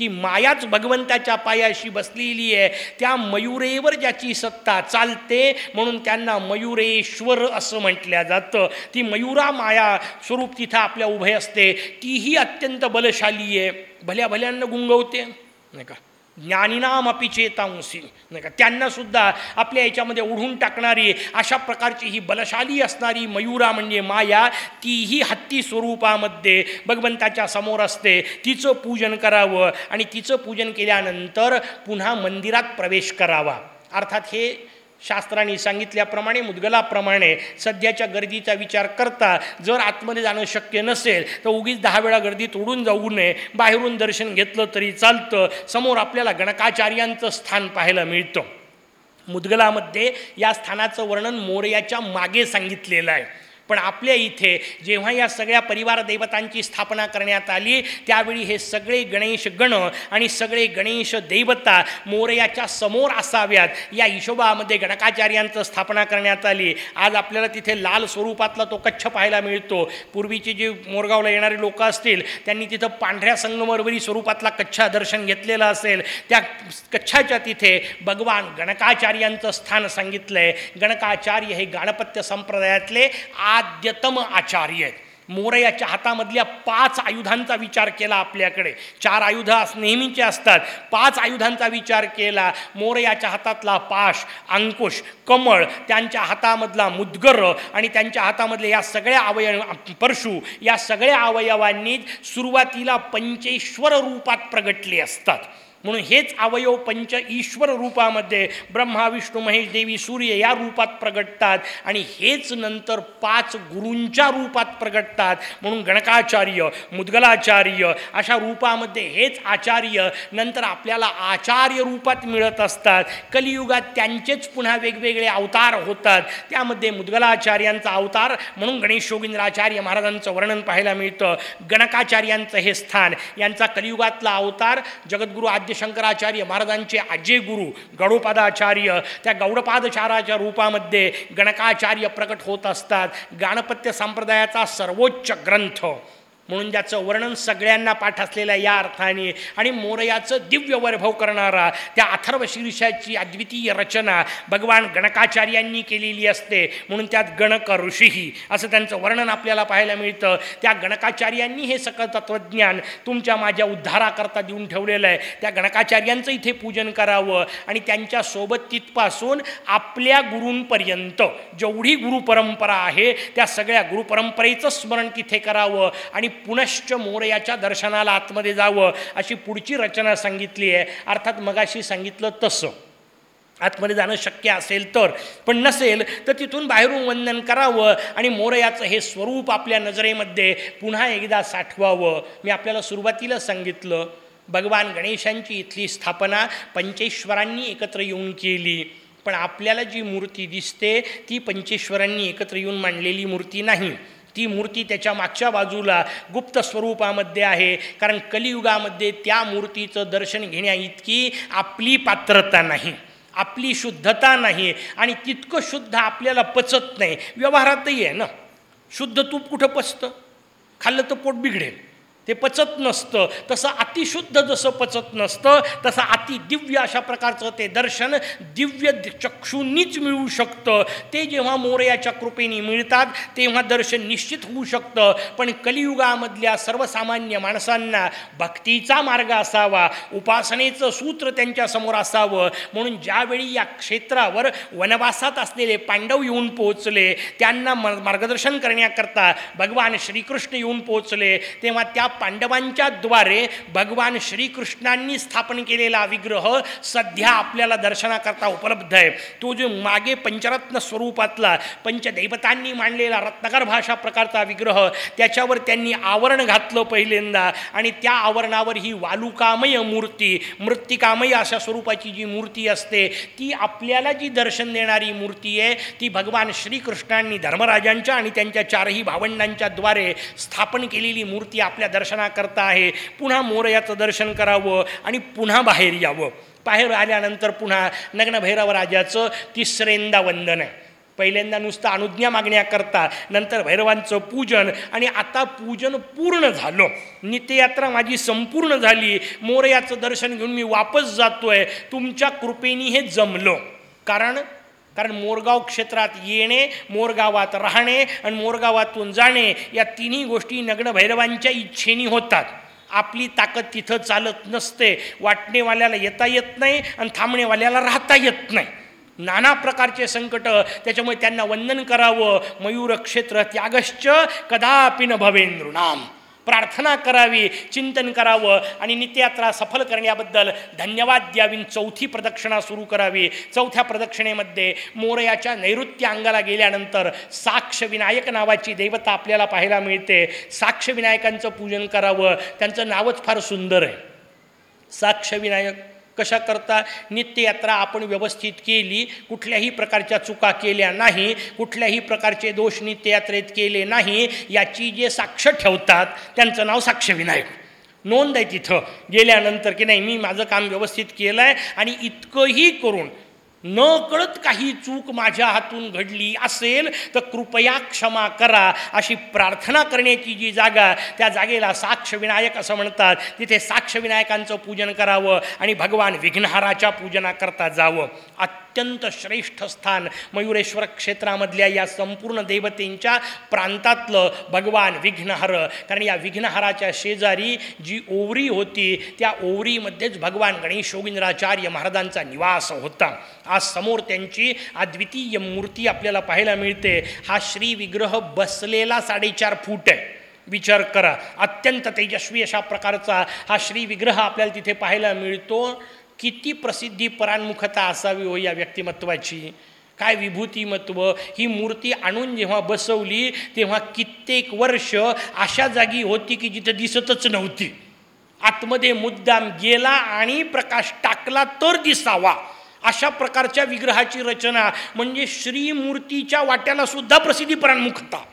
ती मायाच भगवंताच्या पायाशी बसलेली आहे. त्या मयुरेवर ज्याची सत्ता चालते म्हणून त्यांना मयुरेश्वर असं म्हटलं जातं. ती मयुरा माया स्वरूप तिथं आपल्या उभे असते. तीही अत्यंत बलशाली आहे. भल्या भल्यांना गुंगवते. नाही का? ज्ञानीनाम चेतांसी नाही का? त्यांनासुद्धा आपल्या याच्यामध्ये ओढून टाकणारी अशा प्रकारची ही बलशाली असणारी मयुरा म्हणजे माया तीही हत्ती स्वरूपामध्ये भगवंताच्या समोर असते. तिचं पूजन करावं आणि तिचं पूजन केल्यानंतर पुन्हा मंदिरात प्रवेश करावा. अर्थात हे शास्त्रांनी सांगितल्याप्रमाणे मुदगलाप्रमाणे सध्याच्या गर्दीचा विचार करता जर आतमध्ये जाणं शक्य नसेल तर उगीच दहा वेळा गर्दीत उडून जाऊ नये. बाहेरून दर्शन घेतलं तरी चालतं. समोर आपल्याला गणकाचार्यांचं स्थान पाहायला मिळतं. मुदगलामध्ये या स्थानाचं वर्णन मोरयाच्या मागे सांगितलेलं आहे. पण आपल्या इथे जेव्हा या सगळ्या परिवार दैवतांची स्थापना करण्यात आली त्यावेळी हे सगळे गणेश गण आणि सगळे गणेश दैवता मोरयाच्या समोर असाव्यात. या हिशोबामध्ये गणकाचार्यांचं स्थापना करण्यात आली. आज आपल्याला तिथे लाल स्वरूपातला तो कच्छ पाहायला मिळतो. पूर्वीचे जे मोरगावला येणारे लोक असतील त्यांनी तिथं पांढऱ्या संगमरवरी स्वरूपातला कच्छा दर्शन घेतलेलं असेल. त्या कच्छाच्या तिथे भगवान गणकाचार्यांचं स्थान सांगितलं आहे गणकाचार्य हे गाणपत्य संप्रदायातले आद्यतम आचार्य आहेत. मोरयाच्या हातामधल्या पाच आयुधांचा विचार केला आपल्याकडे. चार आयुध नेहमीचे असतात. पाच आयुधांचा विचार केला. मोरयाच्या हातातला पाश अंकुश कमळ त्यांच्या हातामधला मुद्गर आणि त्यांच्या हातामधले या सगळ्या अवयव परशु या सगळ्या अवयवांनी सुरुवातीला पंचेश्वर रूपात प्रगटले असतात. म्हणून हेच अवयव पंच ईश्वर रूपामध्ये ब्रह्मा विष्णू महेश देवी सूर्य या रूपात प्रगटतात आणि हेच नंतर पाच गुरूंच्या रूपात प्रगटतात. म्हणून गणकाचार्य मुद्गलाचार्य अशा रूपामध्ये हेच आचार्य नंतर आपल्याला आचार्य रूपात मिळत असतात. कलियुगात त्यांचेच पुन्हा वेगवेगळे अवतार होतात. त्यामध्ये मुद्गलाचार्यांचा अवतार म्हणून गणेश योगिंद्राचार्य महाराजांचं वर्णन पाहायला मिळतं. गणकाचार्यांचं हे स्थान यांचा कलियुगातला अवतार जगद्गुरू आद्य शंकराचार्य महाराजांचे आजे गुरु गौडपादाचार्य त्या गौडपादचाराच्या रूपामध्ये गणकाचार्य प्रकट होत असतात. गाणपत्य संप्रदायाचा सर्वोच्च ग्रंथ. म्हणून ज्याचं वर्णन सगळ्यांना पाठ असलेल्या या अर्थाने. आणि मोरयाचं दिव्य वैभव करणारा त्या अथर्व शीर्षाची अद्वितीय रचना भगवान गणकाचार्यांनी केलेली असते. म्हणून त्यात गणक ऋषीही असं त्यांचं वर्णन आपल्याला पाहायला मिळतं. त्या गणकाचार्यांनी हे सकल तत्त्वज्ञान तुमच्या माझ्या उद्धाराकरता देऊन ठेवलेलं आहे. त्या गणकाचार्यांचं इथे पूजन करावं आणि त्यांच्यासोबत तिथपासून आपल्या गुरूंपर्यंत जेवढी गुरुपरंपरा आहे त्या सगळ्या गुरुपरंपरेचं स्मरण तिथे करावं आणि पुनश्च मोरयाच्या दर्शनाला आतमध्ये जावं अशी पुढची रचना सांगितली आहे. अर्थात मगाशी सांगितलं तसं. आतमध्ये जाणं शक्य असेल तर. पण नसेल तर तिथून बाहेरून वंदन करावं आणि मोरयाचं हे स्वरूप आपल्या नजरेमध्ये पुन्हा एकदा साठवावं. मी आपल्याला सुरुवातीला सांगितलं भगवान गणेशांची इथली स्थापना पंचेश्वरांनी एकत्र येऊन केली. पण आपल्याला जी मूर्ती दिसते ती पंचेश्वरांनी एकत्र येऊन मांडलेली मूर्ती नाही. ती मूर्ती त्याच्या मागच्या बाजूला गुप्त स्वरूपामध्ये आहे. कारण कलियुगामध्ये त्या मूर्तीचं दर्शन घेण्याइतकी आपली पात्रता नाही. आपली शुद्धता नाही. आणि तितकं शुद्ध आपल्याला पचत नाही. व्यवहारातही आहे ना. शुद्ध तूप कुठं पचतं? खाल्लं तर पोट बिघडेल. ते पचत नसतं. तसं अतिशुद्ध जसं पचत नसतं तसं अति दिव्य अशा प्रकारचं ते दर्शन दिव्य चक्षूंनीच मिळू शकतं. ते जेव्हा मोरयाच्या कृपेने मिळतात तेव्हा दर्शन निश्चित होऊ शकतं. पण कलियुगामधल्या सर्वसामान्य माणसांना भक्तीचा मार्ग असावा उपासनेचं सूत्र त्यांच्यासमोर असावं. म्हणून ज्यावेळी या क्षेत्रावर वनवासात असलेले पांडव येऊन पोहोचले त्यांना मार्गदर्शन करण्याकरता भगवान श्रीकृष्ण येऊन पोहोचले तेव्हा त्या पांडवांच्या द्वारे भगवान श्रीकृष्णांनी स्थापन केलेला विग्रह सध्या आपल्याला दर्शनाकरता उपलब्ध आहे. तो जो मागे पंचरत्न स्वरूपातला पंचदैवतांनी मांडलेला रत्नकर भाषा प्रकारचा विग्रह त्याच्यावर त्यांनी आवरण घातलं पहिल्यांदा आणि त्या आवरणावर ही वालुकामय मूर्ती मृत्तिकामय अशा स्वरूपाची जी मूर्ती असते ती आपल्याला जी दर्शन देणारी मूर्ती आहे ती भगवान श्रीकृष्णांनी धर्मराजांच्या आणि त्यांच्या चारही भावंडांच्या द्वारे स्थापन केलेली मूर्ती आपल्या दर्शनाकरता आहे. पुन्हा मोरयाचं दर्शन करावं आणि पुन्हा बाहेर यावं. बाहेर आल्यानंतर पुन्हा नग्नभैरव राजाचं तिसरेंदा वंदन आहे. पहिल्यांदा नुसतं अनुज्ञा मागण्याकरता नंतर भैरवांचं पूजन आणि आता पूजन पूर्ण झालं. नित्ययात्रा माझी संपूर्ण झाली. मोरयाचं दर्शन घेऊन मी वापस जातो आहे तुमच्या कृपेने हे जमलं. कारण कारण मोरगाव क्षेत्रात येणे मोरगावात राहणे आणि मोरगावातून जाणे या तिन्ही गोष्टी नग्नभैरवांच्या इच्छेनी होतात. आपली ताकद तिथं चालत नसते. वाटणेवाल्याला येता येत नाही आणि थांबणेवाल्याला राहता येत नाही. नाना प्रकारचे संकट त्याच्यामुळे त्यांना वंदन करावं. मयूर क्षेत्र त्यागश्च कदापि न भवेंद्रुनाम प्रार्थना करावी चिंतन करावं आणि नित्ययात्रा सफल करण्याबद्दल धन्यवाद द्यावीन. चौथी प्रदक्षिणा सुरू करावी. चौथ्या प्रदक्षिणेमध्ये मोरयाच्या नैऋत्य अंगाला गेल्यानंतर साक्ष विनायक नावाची देवता आपल्याला पाहायला मिळते. साक्ष विनायकांचं पूजन करावं. त्यांचं नावच फार सुंदर आहे. साक्ष कशा करता? नित्ययात्रा आपण व्यवस्थित केली कुठल्याही प्रकारच्या चुका केल्या नाही कुठल्याही प्रकारचे दोष नित्ययात्रेत केले नाही याची जे साक्ष ठेवतात त्यांचं नाव साक्षविनायक. नोंद आहे तिथं. गेल्यानंतर की नाही मी माझं काम व्यवस्थित केलं आहे आणि इतकंही करून न कळत काही चूक माझ्या हातून घडली असेल तर कृपया क्षमा करा. अशी प्रार्थना करण्याची जी जागा त्या जागेला साक्ष विनायक असं म्हणतात. तिथे साक्ष विनायकांचं पूजन करावं आणि भगवान विघ्नहाराच्या पूजना करता जावं. अत्यंत श्रेष्ठ स्थान मयुरेश्वर क्षेत्रामधल्या या संपूर्ण देवतेंच्या प्रांतातलं भगवान विघ्नहर. कारण या विघ्नहाराच्या शेजारी जी ओवरी होती त्या ओवरीमध्येच भगवान गणेश योगिंद्राचार्य महाराजांचा निवास होता. आज समोर त्यांची अद्वितीय मूर्ती आपल्याला पाहायला मिळते. हा श्री विग्रह बसलेला साडेचार फूट आहे. विचार करा. अत्यंत तेजस्वी अशा प्रकारचा हा श्री विग्रह आपल्याला तिथे पाहायला मिळतो. किती प्रसिद्धी परान्मुखता असावी हो या व्यक्तिमत्वाची? काय विभूतिमत्व? ही मूर्ती आणून जेव्हा बसवली तेव्हा कित्येक वर्ष अशा जागी होती की जिथं दिसतच नव्हती. आतमध्ये मुद्दाम गेला आणि प्रकाश टाकला तर दिसावा. अशा प्रकारच्या विग्रहाची रचना म्हणजे श्रीमूर्तीच्या वाट्याला सुद्धा प्रसिद्धी परान्मुखता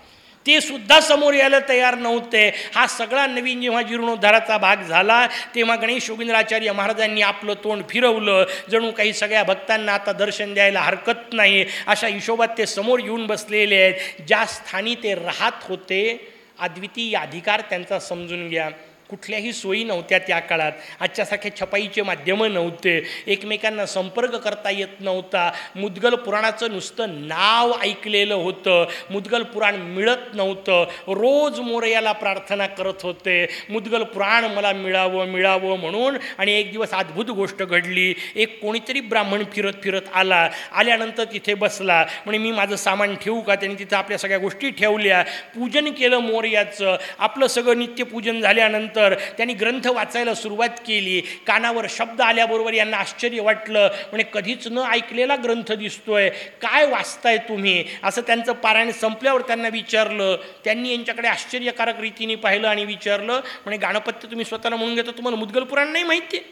ते सुद्धा समोर यायला तयार नव्हते. हा सगळा नवीन जेव्हा जीर्णोद्धाराचा भाग झाला तेव्हा गणेश योगिंद्राचार्य महाराजांनी आपलं तोंड फिरवलं. जणू काही सगळ्या भक्तांना आता दर्शन द्यायला हरकत नाही. अशा हिशोबात ते समोर येऊन बसलेले आहेत. ज्या स्थानी ते राहत होते अद्वितीय अधिकार त्यांचा समजून घ्या. कुठल्याही सोयी नव्हत्या त्या काळात. आजच्यासारखे छपाईचे माध्यमं नव्हते. एकमेकांना संपर्क करता येत नव्हता. मुद्गल पुराणाचं नुसतं नाव ऐकलेलं होतं. मुद्गल पुराण मिळत नव्हतं. रोज मोरयाला प्रार्थना करत होते. मुद्गल पुराण मला मिळावं मिळावं म्हणून आणि एक दिवस अद्भुत गोष्ट घडली. एक कोणीतरी ब्राह्मण फिरत फिरत आला. आल्यानंतर तिथे बसला. म्हणे मी माझं सामान ठेवू का? त्यांनी तिथं आपल्या सगळ्या गोष्टी ठेवल्या. पूजन केलं मोरयाचं. आपलं सगळं नित्यपूजन झाल्यानंतर नंतर त्यांनी ग्रंथ वाचायला सुरुवात केली. कानावर शब्द आल्याबरोबर यांना आश्चर्य वाटलं. म्हणजे कधीच न ऐकलेला ग्रंथ दिसतोय. काय वाचताय तुम्ही? असं त्यांचं पारायण संपल्यावर त्यांना विचारलं. त्यांनी यांच्याकडे आश्चर्यकारक रीतीने पाहिलं आणि विचारलं म्हणे गाणपत्य तुम्ही स्वतःला म्हणून घेता तुम्हाला मुद्गल पुराण नाही माहिती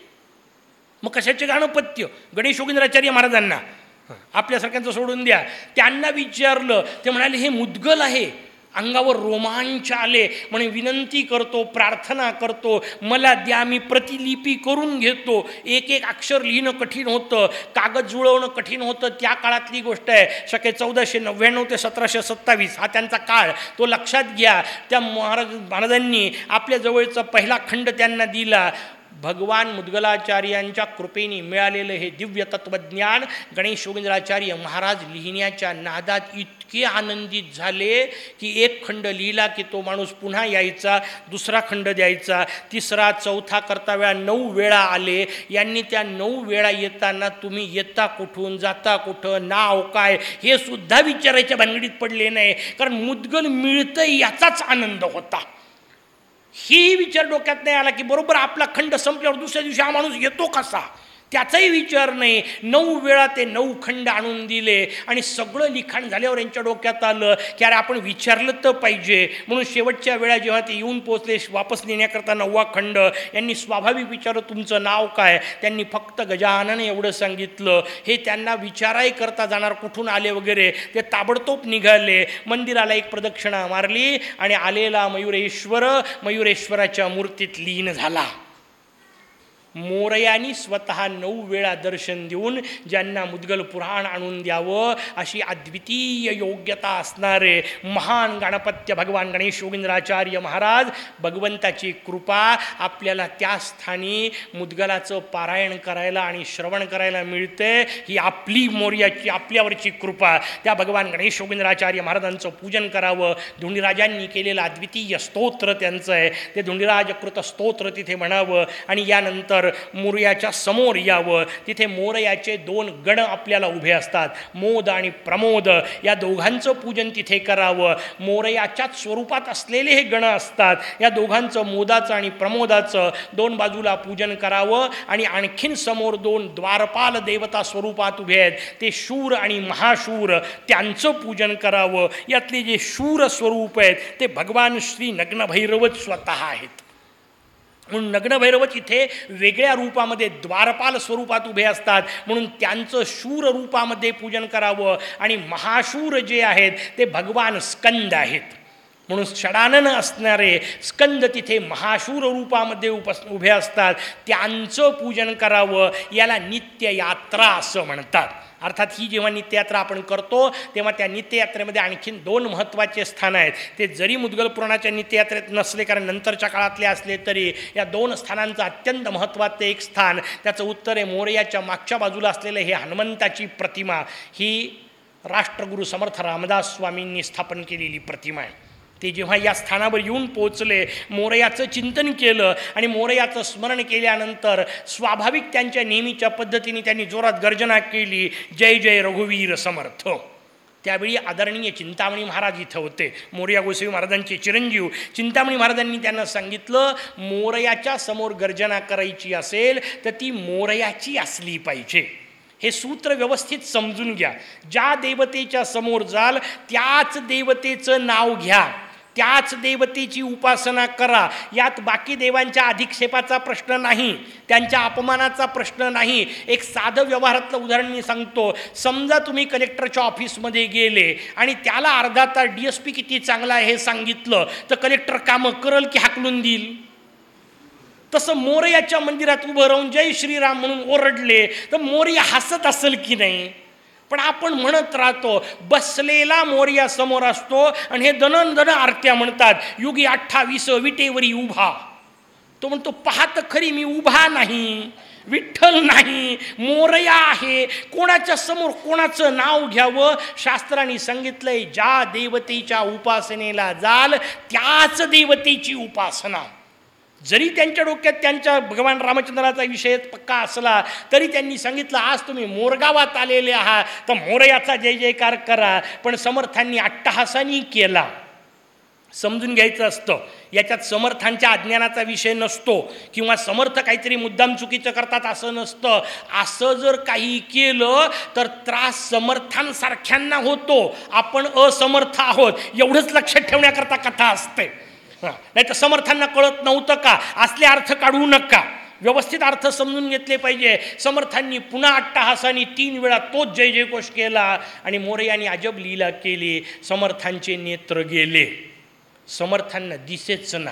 मग कशाचे गाणपत्य? गणेश योगिंद्राचार्य महाराजांना. आपल्यासारख्यांचं सोडून द्या. त्यांना विचारलं. ते म्हणाले हे मुद्गल आहे. अंगावर रोमांच आले म्हणे विनंती करतो प्रार्थना करतो मला द्या मी प्रतिलिपी करून घेतो. एक एक अक्षर लिहिणं कठीण होतं कागद जुळवणं कठीण होतं. त्या काळातली गोष्ट आहे शके चौदाशे नव्याण्णव ते सतराशे सत्तावीस हा त्यांचा काळ. तो लक्षात घ्या त्या महाराज महाराजांनी आपल्या जवळचा पहिला खंड त्यांना दिला. भगवान मुद्गलाचार्यांच्या कृपेने मिळालेलं हे दिव्य तत्त्वज्ञान गणेश योगेंद्राचार्य महाराज लिहिण्याच्या नादात इतके आनंदित झाले की एक खंड लिहिला की तो माणूस पुन्हा यायचा दुसरा खंड द्यायचा तिसरा चौथा करता वेळा नऊ वेळा आले. यांनी त्या नऊ वेळा येताना तुम्ही येता कुठून जाता कुठं नाव काय हे सुद्धा विचारायच्या भानगडीत पडले नाही. कारण मुद्गल मिळतं याचाच आनंद होता. ही विचार डोक्यात नाही आला की बरोबर आपला खंड संपल्यावर दुसऱ्या दिवशी हा माणूस येतो कसा? त्याचाही विचार नाही. नऊ वेळा ते नऊ खंड आणून दिले आणि सगळं लिखाण झाल्यावर यांच्या डोक्यात आलं की अरे आपण विचारलं तर पाहिजे. म्हणून शेवटच्या वेळा जेव्हा ते येऊन पोचले वापस नेण्याकरता नववा खंड यांनी स्वाभाविक विचारलं तुमचं नाव काय? त्यांनी फक्त गजानन एवढं सांगितलं. हे त्यांना विचाराही करता जाणार कुठून आले वगैरे. ते ताबडतोब निघाले. मंदिराला एक प्रदक्षिणा मारली आणि आलेला मयुरेश्वर मयुरेश्वराच्या मूर्तीत लीन झाला. मोरयानी स्वतः नऊ वेळा दर्शन देऊन ज्यांना मुद्गल पुराण आणून द्यावं अशी अद्वितीय योग्यता असणारे महान गणपत्य भगवान गणेश योगिंद्राचार्य महाराज भगवंताची कृपा आपल्याला त्या स्थानी मुद्गलाचं पारायण करायला आणि श्रवण करायला मिळते. ही आपली मोर्याची आपल्यावरची कृपा. त्या भगवान गणेश योगींद्राचार्य महाराजांचं पूजन करावं. धुंडीराजांनी केलेलं अद्वितीय स्तोत्र त्यांचं आहे. ते धुंडीराजकृत स्तोत्र तिथे म्हणावं. आणि यानंतर मोरयाच्या समोर यावं. तिथे मोरयाचे दोन गण आपल्याला उभे असतात. मोद आणि प्रमोद या दोघांचं पूजन तिथे करावं. मोरयाच्याच स्वरूपात असलेले हे गण असतात. या दोघांचं मोदाचं आणि प्रमोदाचं दोन बाजूला पूजन करावं आणि आणखीन समोर दोन द्वारपाल देवता स्वरूपात उभे आहेत. ते शूर आणि महाशूर त्यांचं पूजन करावं. यातले जे शूर स्वरूप आहेत ते भगवान श्री नग्नभैरवच स्वतः आहेत. म्हणून नग्नभैरवच इथे वेगळ्या रूपामध्ये द्वारपाल स्वरूपात उभे असतात. म्हणून त्यांचं शूर रूपामध्ये पूजन करावं आणि महाशूर जे आहेत ते भगवान स्कंद आहेत. म्हणून षडानन असणारे स्कंद तिथे महाशूर रूपामध्ये उपस उभे असतात. त्यांचं पूजन करावं याला नित्ययात्रा असं म्हणतात. अर्थात ही जेव्हा नित्ययात्रा आपण करतो तेव्हा त्या नित्ययात्रेमध्ये आणखीन दोन महत्त्वाचे स्थान आहेत. ते जरी मुद्गल पुराणाच्या नित्ययात्रेत नसले कारण नंतरच्या काळातले असले तरी या दोन स्थानांचं अत्यंत महत्त्वाचं एक स्थान त्याचं उत्तर आहे मोरयाच्या मागच्या बाजूला असलेलं हे हनुमंताची प्रतिमा. ही राष्ट्रगुरू समर्थ रामदास स्वामींनी स्थापन केलेली प्रतिमा आहे. ते जेव्हा या स्थानावर येऊन पोचले मोरयाचं चिंतन केलं आणि मोरयाचं स्मरण केल्यानंतर स्वाभाविक त्यांच्या नेहमीच्या पद्धतीने त्यांनी जोरात गर्जना केली जय जय रघुवीर समर्थ. त्यावेळी आदरणीय चिंतामणी महाराज इथं होते. मोरया गोसावी महाराजांचे चिरंजीव चिंतामणी महाराजांनी त्यांना सांगितलं मोरयाच्या समोर गर्जना करायची असेल तर ती मोरयाची असली पाहिजे. हे सूत्र व्यवस्थित समजून घ्या. ज्या देवतेच्या समोर जाल त्याच देवतेचं नाव घ्या. त्याच देवतेची उपासना करा. यात बाकी देवांच्या अधिक्षेपाचा प्रश्न नाही त्यांच्या अपमानाचा प्रश्न नाही. एक साधं व्यवहारातलं उदाहरण मी सांगतो. समजा तुम्ही कलेक्टरच्या ऑफिसमध्ये गेले आणि त्याला अर्धा तास डी एस पी किती चांगला आहे हे सांगितलं तर कलेक्टर कामं करल की हाकलून देईल? तसं मोरयाच्या मंदिरात उभं राहून जय श्रीराम म्हणून ओरडले तर मोरया हसत असेल की नाही? पण आपण म्हणत राहतो बसलेला मोर्या समोर असतो आणि हे दनन दन आरत्या म्हणतात युगी अठ्ठावीस विटेवरी उभा. तो म्हणतो पाहत खरी मी उभा नाही विठ्ठल नाही मोरया आहे कोणाच्या समोर कोणाचं नाव घ्यावं? शास्त्रांनी सांगितलंय ज्या देवतेच्या उपासनेला जाल त्याच देवतेची उपासना. जरी त्यांच्या डोक्यात त्यांच्या भगवान रामचंद्राचा विषय पक्का असला तरी त्यांनी सांगितलं आज तुम्ही मोरगावात आलेले आहात तर मोरयाचा जय जयकार करा. पण समर्थांनी अट्टहासानी केला. समजून घ्यायचं असतं याच्यात समर्थांच्या अज्ञानाचा विषय नसतो किंवा समर्थ काहीतरी मुद्दाम चुकीचं करतात असं नसतं. असं जर काही केलं तर त्रास समर्थांसारख्यांना होतो. आपण असमर्थ आहोत. एवढंच लक्षात ठेवण्याकरता कथा असते. नाही तर समर्थांना कळत नव्हतं का? असले अर्थ काढू नका. व्यवस्थित अर्थ समजून घेतले पाहिजे. समर्थांनी पुन्हा अट्टहासानी तीन वेळा तोच जय जयघोष केला आणि मोरयानी अजब लीला केली. समर्थांचे नेत्र गेले. समर्थांना दिसेच ना.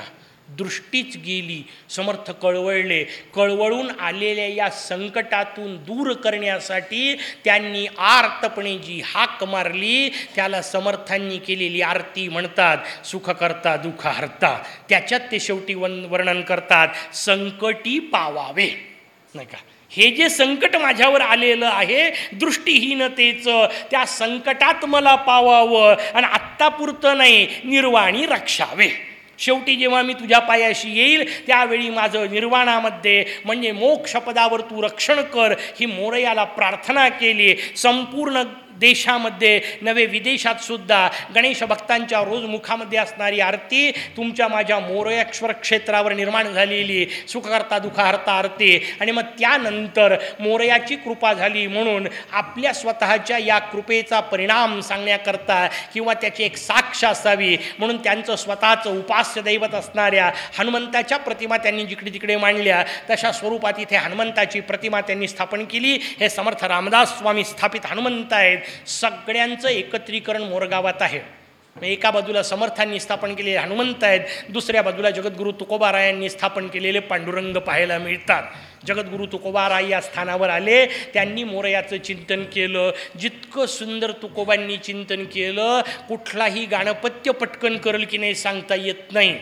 दृष्टीच गेली समर्थ कळवळले. कळवळून आलेल्या या संकटातून दूर करण्यासाठी त्यांनी आर्तपणे जी हाक मारली त्याला समर्थांनी केलेली आरती म्हणतात सुख करता दुःख हरता. त्याच्यात ते शेवटी वन वर्णन करतात संकटी पावावे. नाही का? हे जे संकट माझ्यावर आलेलं आहे दृष्टीहीनतेचं त्या संकटात मला पावावं आणि आत्तापुरतं नाही निर्वाणी रक्षावे. शेवटी जेव्हा मी तुझ्या पायाशी येईल त्यावेळी माझं निर्वाणामध्ये म्हणजे मोक्षपदावर तू रक्षण कर. ही मोरयाला प्रार्थना केली. संपूर्ण देशामध्ये नवे विदेशात सुद्धा गणेश भक्तांच्या रोज मुखामध्ये असणारी आरती तुमच्या माझ्या मोरयाश्वर क्षेत्रावर निर्माण झालेली सुखकर्ता दुःखहर्ता आरती आणि मग त्यानंतर मोरयाची कृपा झाली म्हणून आपल्या स्वतःच्या या कृपेचा परिणाम सांगण्याकरता किंवा त्याची एक साक्ष असावी म्हणून त्यांचं स्वतःचं उपास्य दैवत असणाऱ्या हनुमंताच्या प्रतिमा त्यांनी जिकडे तिकडे मांडल्या तशा स्वरूपात इथे हनुमंताची प्रतिमा त्यांनी स्थापन केली. हे समर्थ रामदास स्वामी स्थापित हनुमंत आहेत. सगळ्यांचं एकत्रीकरण मोरगावात आहे. एका बाजूला समर्थांनी स्थापन केलेले हनुमंत आहेत दुसऱ्या बाजूला जगद्गुरू तुकोबारायांनी स्थापन केलेले पांडुरंग पाहायला मिळतात. जगद्गुरू तुकोबाराय या स्थानावर आले त्यांनी मोरयाचं चिंतन केलं. जितकं सुंदर तुकोबांनी चिंतन केलं कुठलाही गाणपत्य पटकन करल की नाही सांगता येत नाही.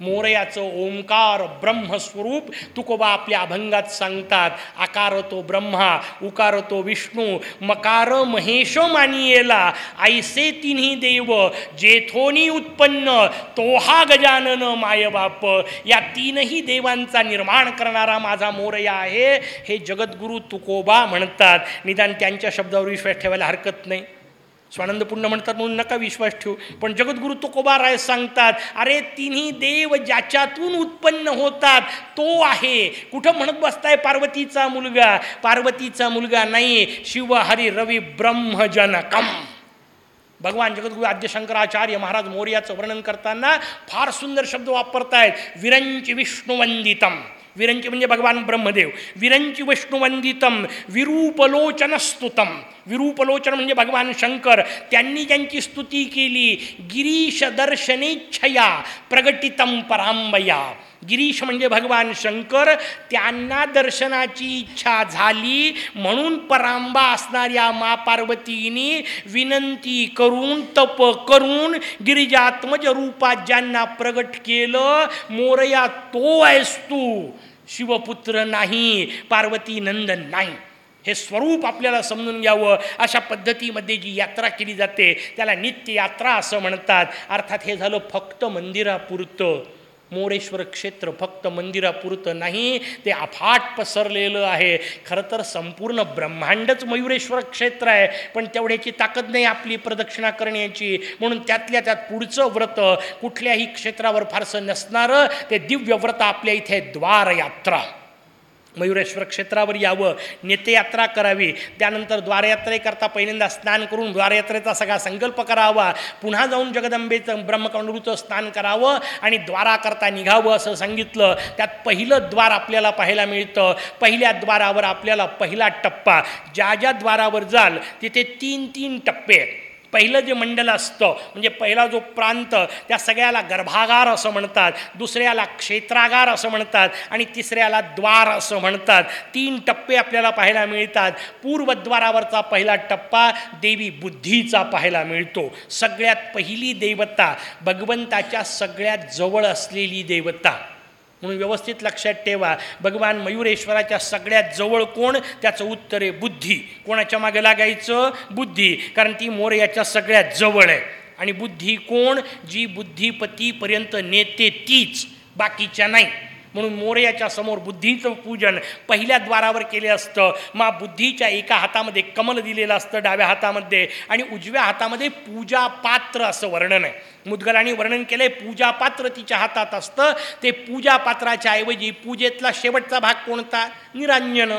मोरयाचं ओंकार ब्रह्मस्वरूप तुकोबा आपल्या अभंगात सांगतात. आकार तो ब्रह्मा उकार तो विष्णू मकार महेश मानियेला ऐसे तिन्ही देव जेथोनी उत्पन्न तो हा गजानन मायबाप. या तीनही देवांचा निर्माण करणारा माझा मोरया आहे. हे जगद्गुरू तुकोबा म्हणतात. निदान त्यांच्या शब्दावर विश्वास ठेवायला हरकत नाही. स्वानंद पुण्य म्हणतात म्हणून नका विश्वास ठेवू. पण जगद्गुरु तुकोबा राय सांगतात अरे तिन्ही देव ज्याच्यातून उत्पन्न होतात तो आहे. कुठं म्हणत बसताय पार्वतीचा मुलगा? पार्वतीचा मुलगा नाही शिव हरी रवी ब्रह्मजनकम. भगवान जगद्गुरु आद्यशंकराचार्य महाराज मोर्याचं वर्णन करताना फार सुंदर शब्द वापरतायत विरंच विष्णुवंदितम विरंची म्हणजे भगवान ब्रह्मदेव. विरंची विष्णुवंदितम विरूपलोचनस्तुतम. विरूपलोचन म्हणजे भगवान शंकर. त्यांनी ज्यांची स्तुती केली गिरीश दर्शनेच्छया प्रगटितम परांबया. गिरीश म्हणजे भगवान शंकर त्यांना दर्शनाची इच्छा झाली. म्हणून परांबा असणाऱ्या मा पार्वतीने विनंती करून तप करून गिरिजात्मज रूपात ज्यांना प्रगट केलं मोरया तो आहेस तू. शिवपुत्र नाही पार्वती नंदन नाही. हे स्वरूप आपल्याला समजून घ्यावं. अशा पद्धतीमध्ये जी यात्रा केली जाते त्याला नित्य यात्रा असं म्हणतात. अर्थात हे झालं फक्त मंदिरापुरतं. मोरेश्वर क्षेत्र फक्त मंदिरापुरतं नाही ते अफाट पसरलेलं आहे. खरं तर संपूर्ण ब्रह्मांडच मयुरेश्वर क्षेत्र आहे पण तेवढ्याची ताकद नाही आपली प्रदक्षिणा करण्याची. म्हणून त्यातल्या त्यात पुढचं व्रत कुठल्याही क्षेत्रावर फारसं नसणारं ते दिव्य व्रत आपल्या इथे द्वारयात्रा. मयुरेश्वर क्षेत्रावर यावं. नेतेयात्रा करावी. त्यानंतर द्वारयात्रेकरता पहिल्यांदा स्नान करून द्वारयात्रेचा सगळा संकल्प करावा. पुन्हा जाऊन जगदंबेचं ब्रह्मकंडूचं स्नान करावं आणि द्वाराकरता निघावं असं सांगितलं. त्यात पहिलं द्वार आपल्याला पाहायला मिळतं. पहिल्या द्वारावर आपल्याला पहिला टप्पा. ज्या ज्या द्वारावर जाल तिथे तीन तीन टप्पे आहेत. पहिलं जे मंडल असतं म्हणजे पहिला जो प्रांत त्या सगळ्याला गर्भागार असं म्हणतात दुसऱ्याला क्षेत्रागार असं म्हणतात आणि तिसऱ्याला द्वार असं म्हणतात. तीन टप्पे आपल्याला पाहायला मिळतात. पूर्वद्वारावरचा पहिला टप्पा देवी बुद्धीचा पाहायला मिळतो. सगळ्यात पहिली देवता भगवंताच्या सगळ्यात जवळ असलेली देवता. म्हणून व्यवस्थित लक्षात ठेवा. भगवान मयुरेश्वराच्या सगळ्यात जवळ कोण? त्याचं उत्तर आहे बुद्धी. कोणाच्या मागे लागायचं? बुद्धी. कारण ती मोरयाच्या सगळ्यात जवळ आहे. आणि बुद्धी कोण? जी बुद्धिपतीपर्यंत नेते तीच. बाकीच्या नाही. म्हणून मोरयाच्या समोर बुद्धीचं पूजन पहिल्या द्वारावर केले असतं. मा बुद्धीच्या एका हातामध्ये कमल दिलेलं असतं डाव्या हातामध्ये आणि उजव्या हातामध्ये पूजा पात्र असं वर्णन आहे. मुदगलांनी वर्णन केलं आहे पूजा पात्र तिच्या हातात असतं. ते पूजा पात्राच्या ऐवजी पूजेतला शेवटचा भाग कोणता? निरांजन.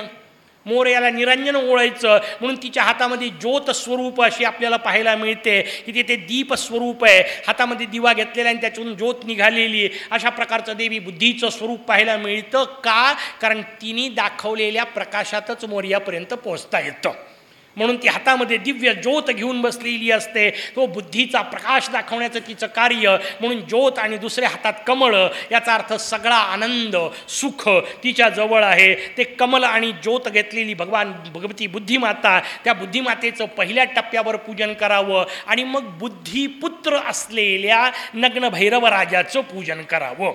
मोर याला निरंजन ओळायचं. म्हणून तिच्या हातामध्ये ज्योत स्वरूप अशी आपल्याला पाहायला मिळते. की तिथे दीप स्वरूप आहे. हातामध्ये दिवा घेतलेला आणि त्याच्यातून ज्योत निघालेली अशा प्रकारचं देवी बुद्धीचं स्वरूप पाहायला मिळतं का? कारण तिने दाखवलेल्या प्रकाशातच मोर्यापर्यंत पोहोचता येतं. म्हणून ती हातामध्ये दिव्य ज्योत घेऊन बसलेली असते. तो बुद्धीचा प्रकाश दाखवण्याचं तिचं कार्य. म्हणून ज्योत आणि दुसऱ्या हातात कमळ याचा अर्थ सगळा आनंद सुख तिच्या जवळ आहे. ते कमल आणि ज्योत घेतलेली भगवान भगवती बुद्धिमाता त्या बुद्धिमातेचं पहिल्या टप्प्यावर पूजन करावं आणि मग बुद्धिपुत्र असलेल्या नग्न भैरवराजाचं पूजन करावं.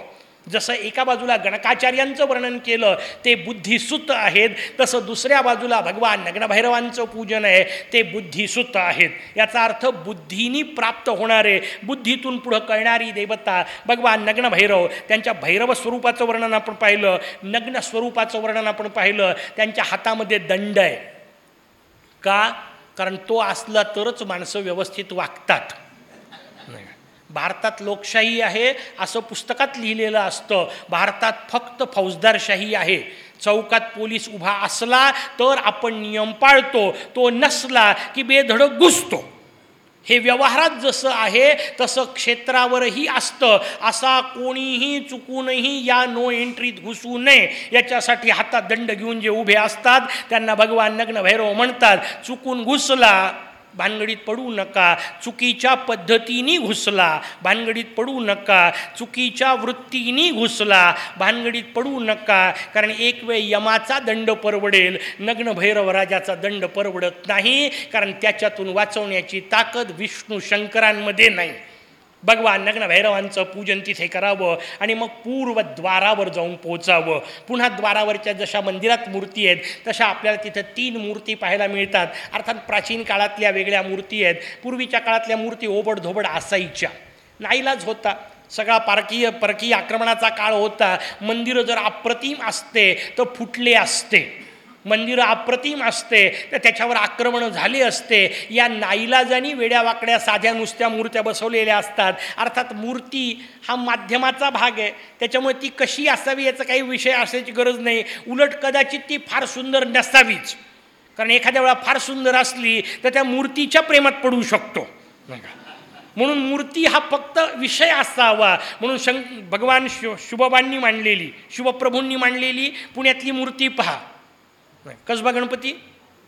जसं एका बाजूला गणकाचार्यांचं वर्णन केलं ते बुद्धिसुत आहेत. तसं दुसऱ्या बाजूला भगवान नग्नभैरवांचं पूजन आहे ते बुद्धिसुत आहेत. याचा अर्थ बुद्धीनी प्राप्त होणारे बुद्धीतून पुढं कळणारी देवता भगवान नग्नभैरव. त्यांच्या भैरव स्वरूपाचं वर्णन आपण पाहिलं नग्न स्वरूपाचं वर्णन आपण पाहिलं त्यांच्या हातामध्ये दंड आहे. का? कारण तो असला तरच माणसं व्यवस्थित वागतात. भारतात लोकशाही आहे असं पुस्तकात लिहिलेलं असतं. भारतात फक्त फौजदारशाही आहे. चौकात पोलीस उभा असला तर आपण नियम पाळतो. तो नसला की बेधडक घुसतो. हे व्यवहारात जसं आहे तसं क्षेत्रावरही असतं. असा कोणीही चुकूनही या नो एंट्रीत घुसू नये. याच्यासाठी हातात दंड घेऊन जे उभे असतात त्यांना भगवान नग्न भैरव म्हणतात चुकून घुसला भानगडीत पडू नका. चुकीच्या पद्धतीने घुसला. भानगडीत पडू नका. चुकीच्या वृत्तीने घुसला. भानगडीत पडू नका. कारण एक वेळ यमाचा दंड परवडेल. नग्न भैरवराजाचा दंड परवडत नाही. कारण त्याच्यातून वाचवण्याची ताकद विष्णू शंकरांमध्ये नाही. भगवान नग्नभैरवांचं पूजन तिथे करावं आणि मग पूर्व द्वारावर जाऊन पोचावं पुन्हा द्वारावरच्या जशा मंदिरात मूर्ती आहेत तशा आपल्याला तिथं तीन मूर्ती पाहायला मिळतात. अर्थात प्राचीन काळातल्या वेगळ्या मूर्ती आहेत पूर्वीच्या काळातल्या मूर्ती ओबडधोबड असायच्या. नाईलाज होता. सगळा पारकीय परकीय आक्रमणाचा काळ होता. मंदिरं जर अप्रतिम असते तर फुटले असते. मंदिरं अप्रतिम असते तर त्याच्यावर आक्रमणं झाली असते. या नाईलाजानी वेड्या वाकड्या साध्या नुसत्या मूर्त्या बसवलेल्या असतात. अर्थात मूर्ती हा माध्यमाचा भाग आहे. त्याच्यामुळे ती कशी असावी याचा काही विषय असायची गरज नाही. उलट कदाचित ती फार सुंदर नसावीच. कारण एखाद्या वेळा फार सुंदर असली तर त्या मूर्तीच्या प्रेमात पडू शकतो. म्हणून मूर्ती हा फक्त विषय असावा. म्हणून शं भगवान शु शुभबांनी मांडलेली शुभप्रभूंनी मांडलेली पुण्यातली मूर्ती पहा. नाही. कसबा गणपती?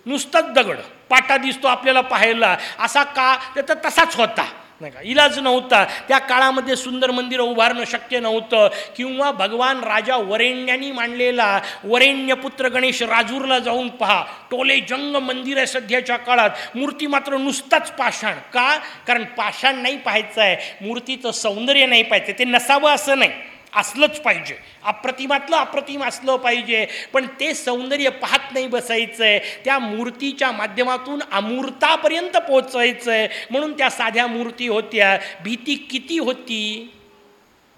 नुसताच दगड. पाटा दिसतो आपल्याला पाहायला. असा का त्याचा तसाच होता. नाही का? इलाज नव्हता. त्या काळामध्ये सुंदर मंदिरं उभारणं शक्य नव्हतं. किंवा भगवान राजा वरेण्यानी मांडलेला वरेण्यपुत्र गणेश राजूरला जाऊन पहा. टोले जंग मंदिर आहे सध्याच्या काळात. मूर्ती मात्र नुसताच पाषाण. का? कारण पाषाण नाही पाहायचं आहे. मूर्तीचं सौंदर्य नाही पाहायचं ते नसावं असं नाही. असलंच पाहिजे. अप्रतिमातलं अप्रतिम असलं पाहिजे. पण ते सौंदर्य पाहत नाही बसायचं आहे त्या मूर्तीच्या माध्यमातून अमूर्तापर्यंत पोचायचं आहे म्हणून त्या साध्या मूर्ती होत्या. भीती किती होती?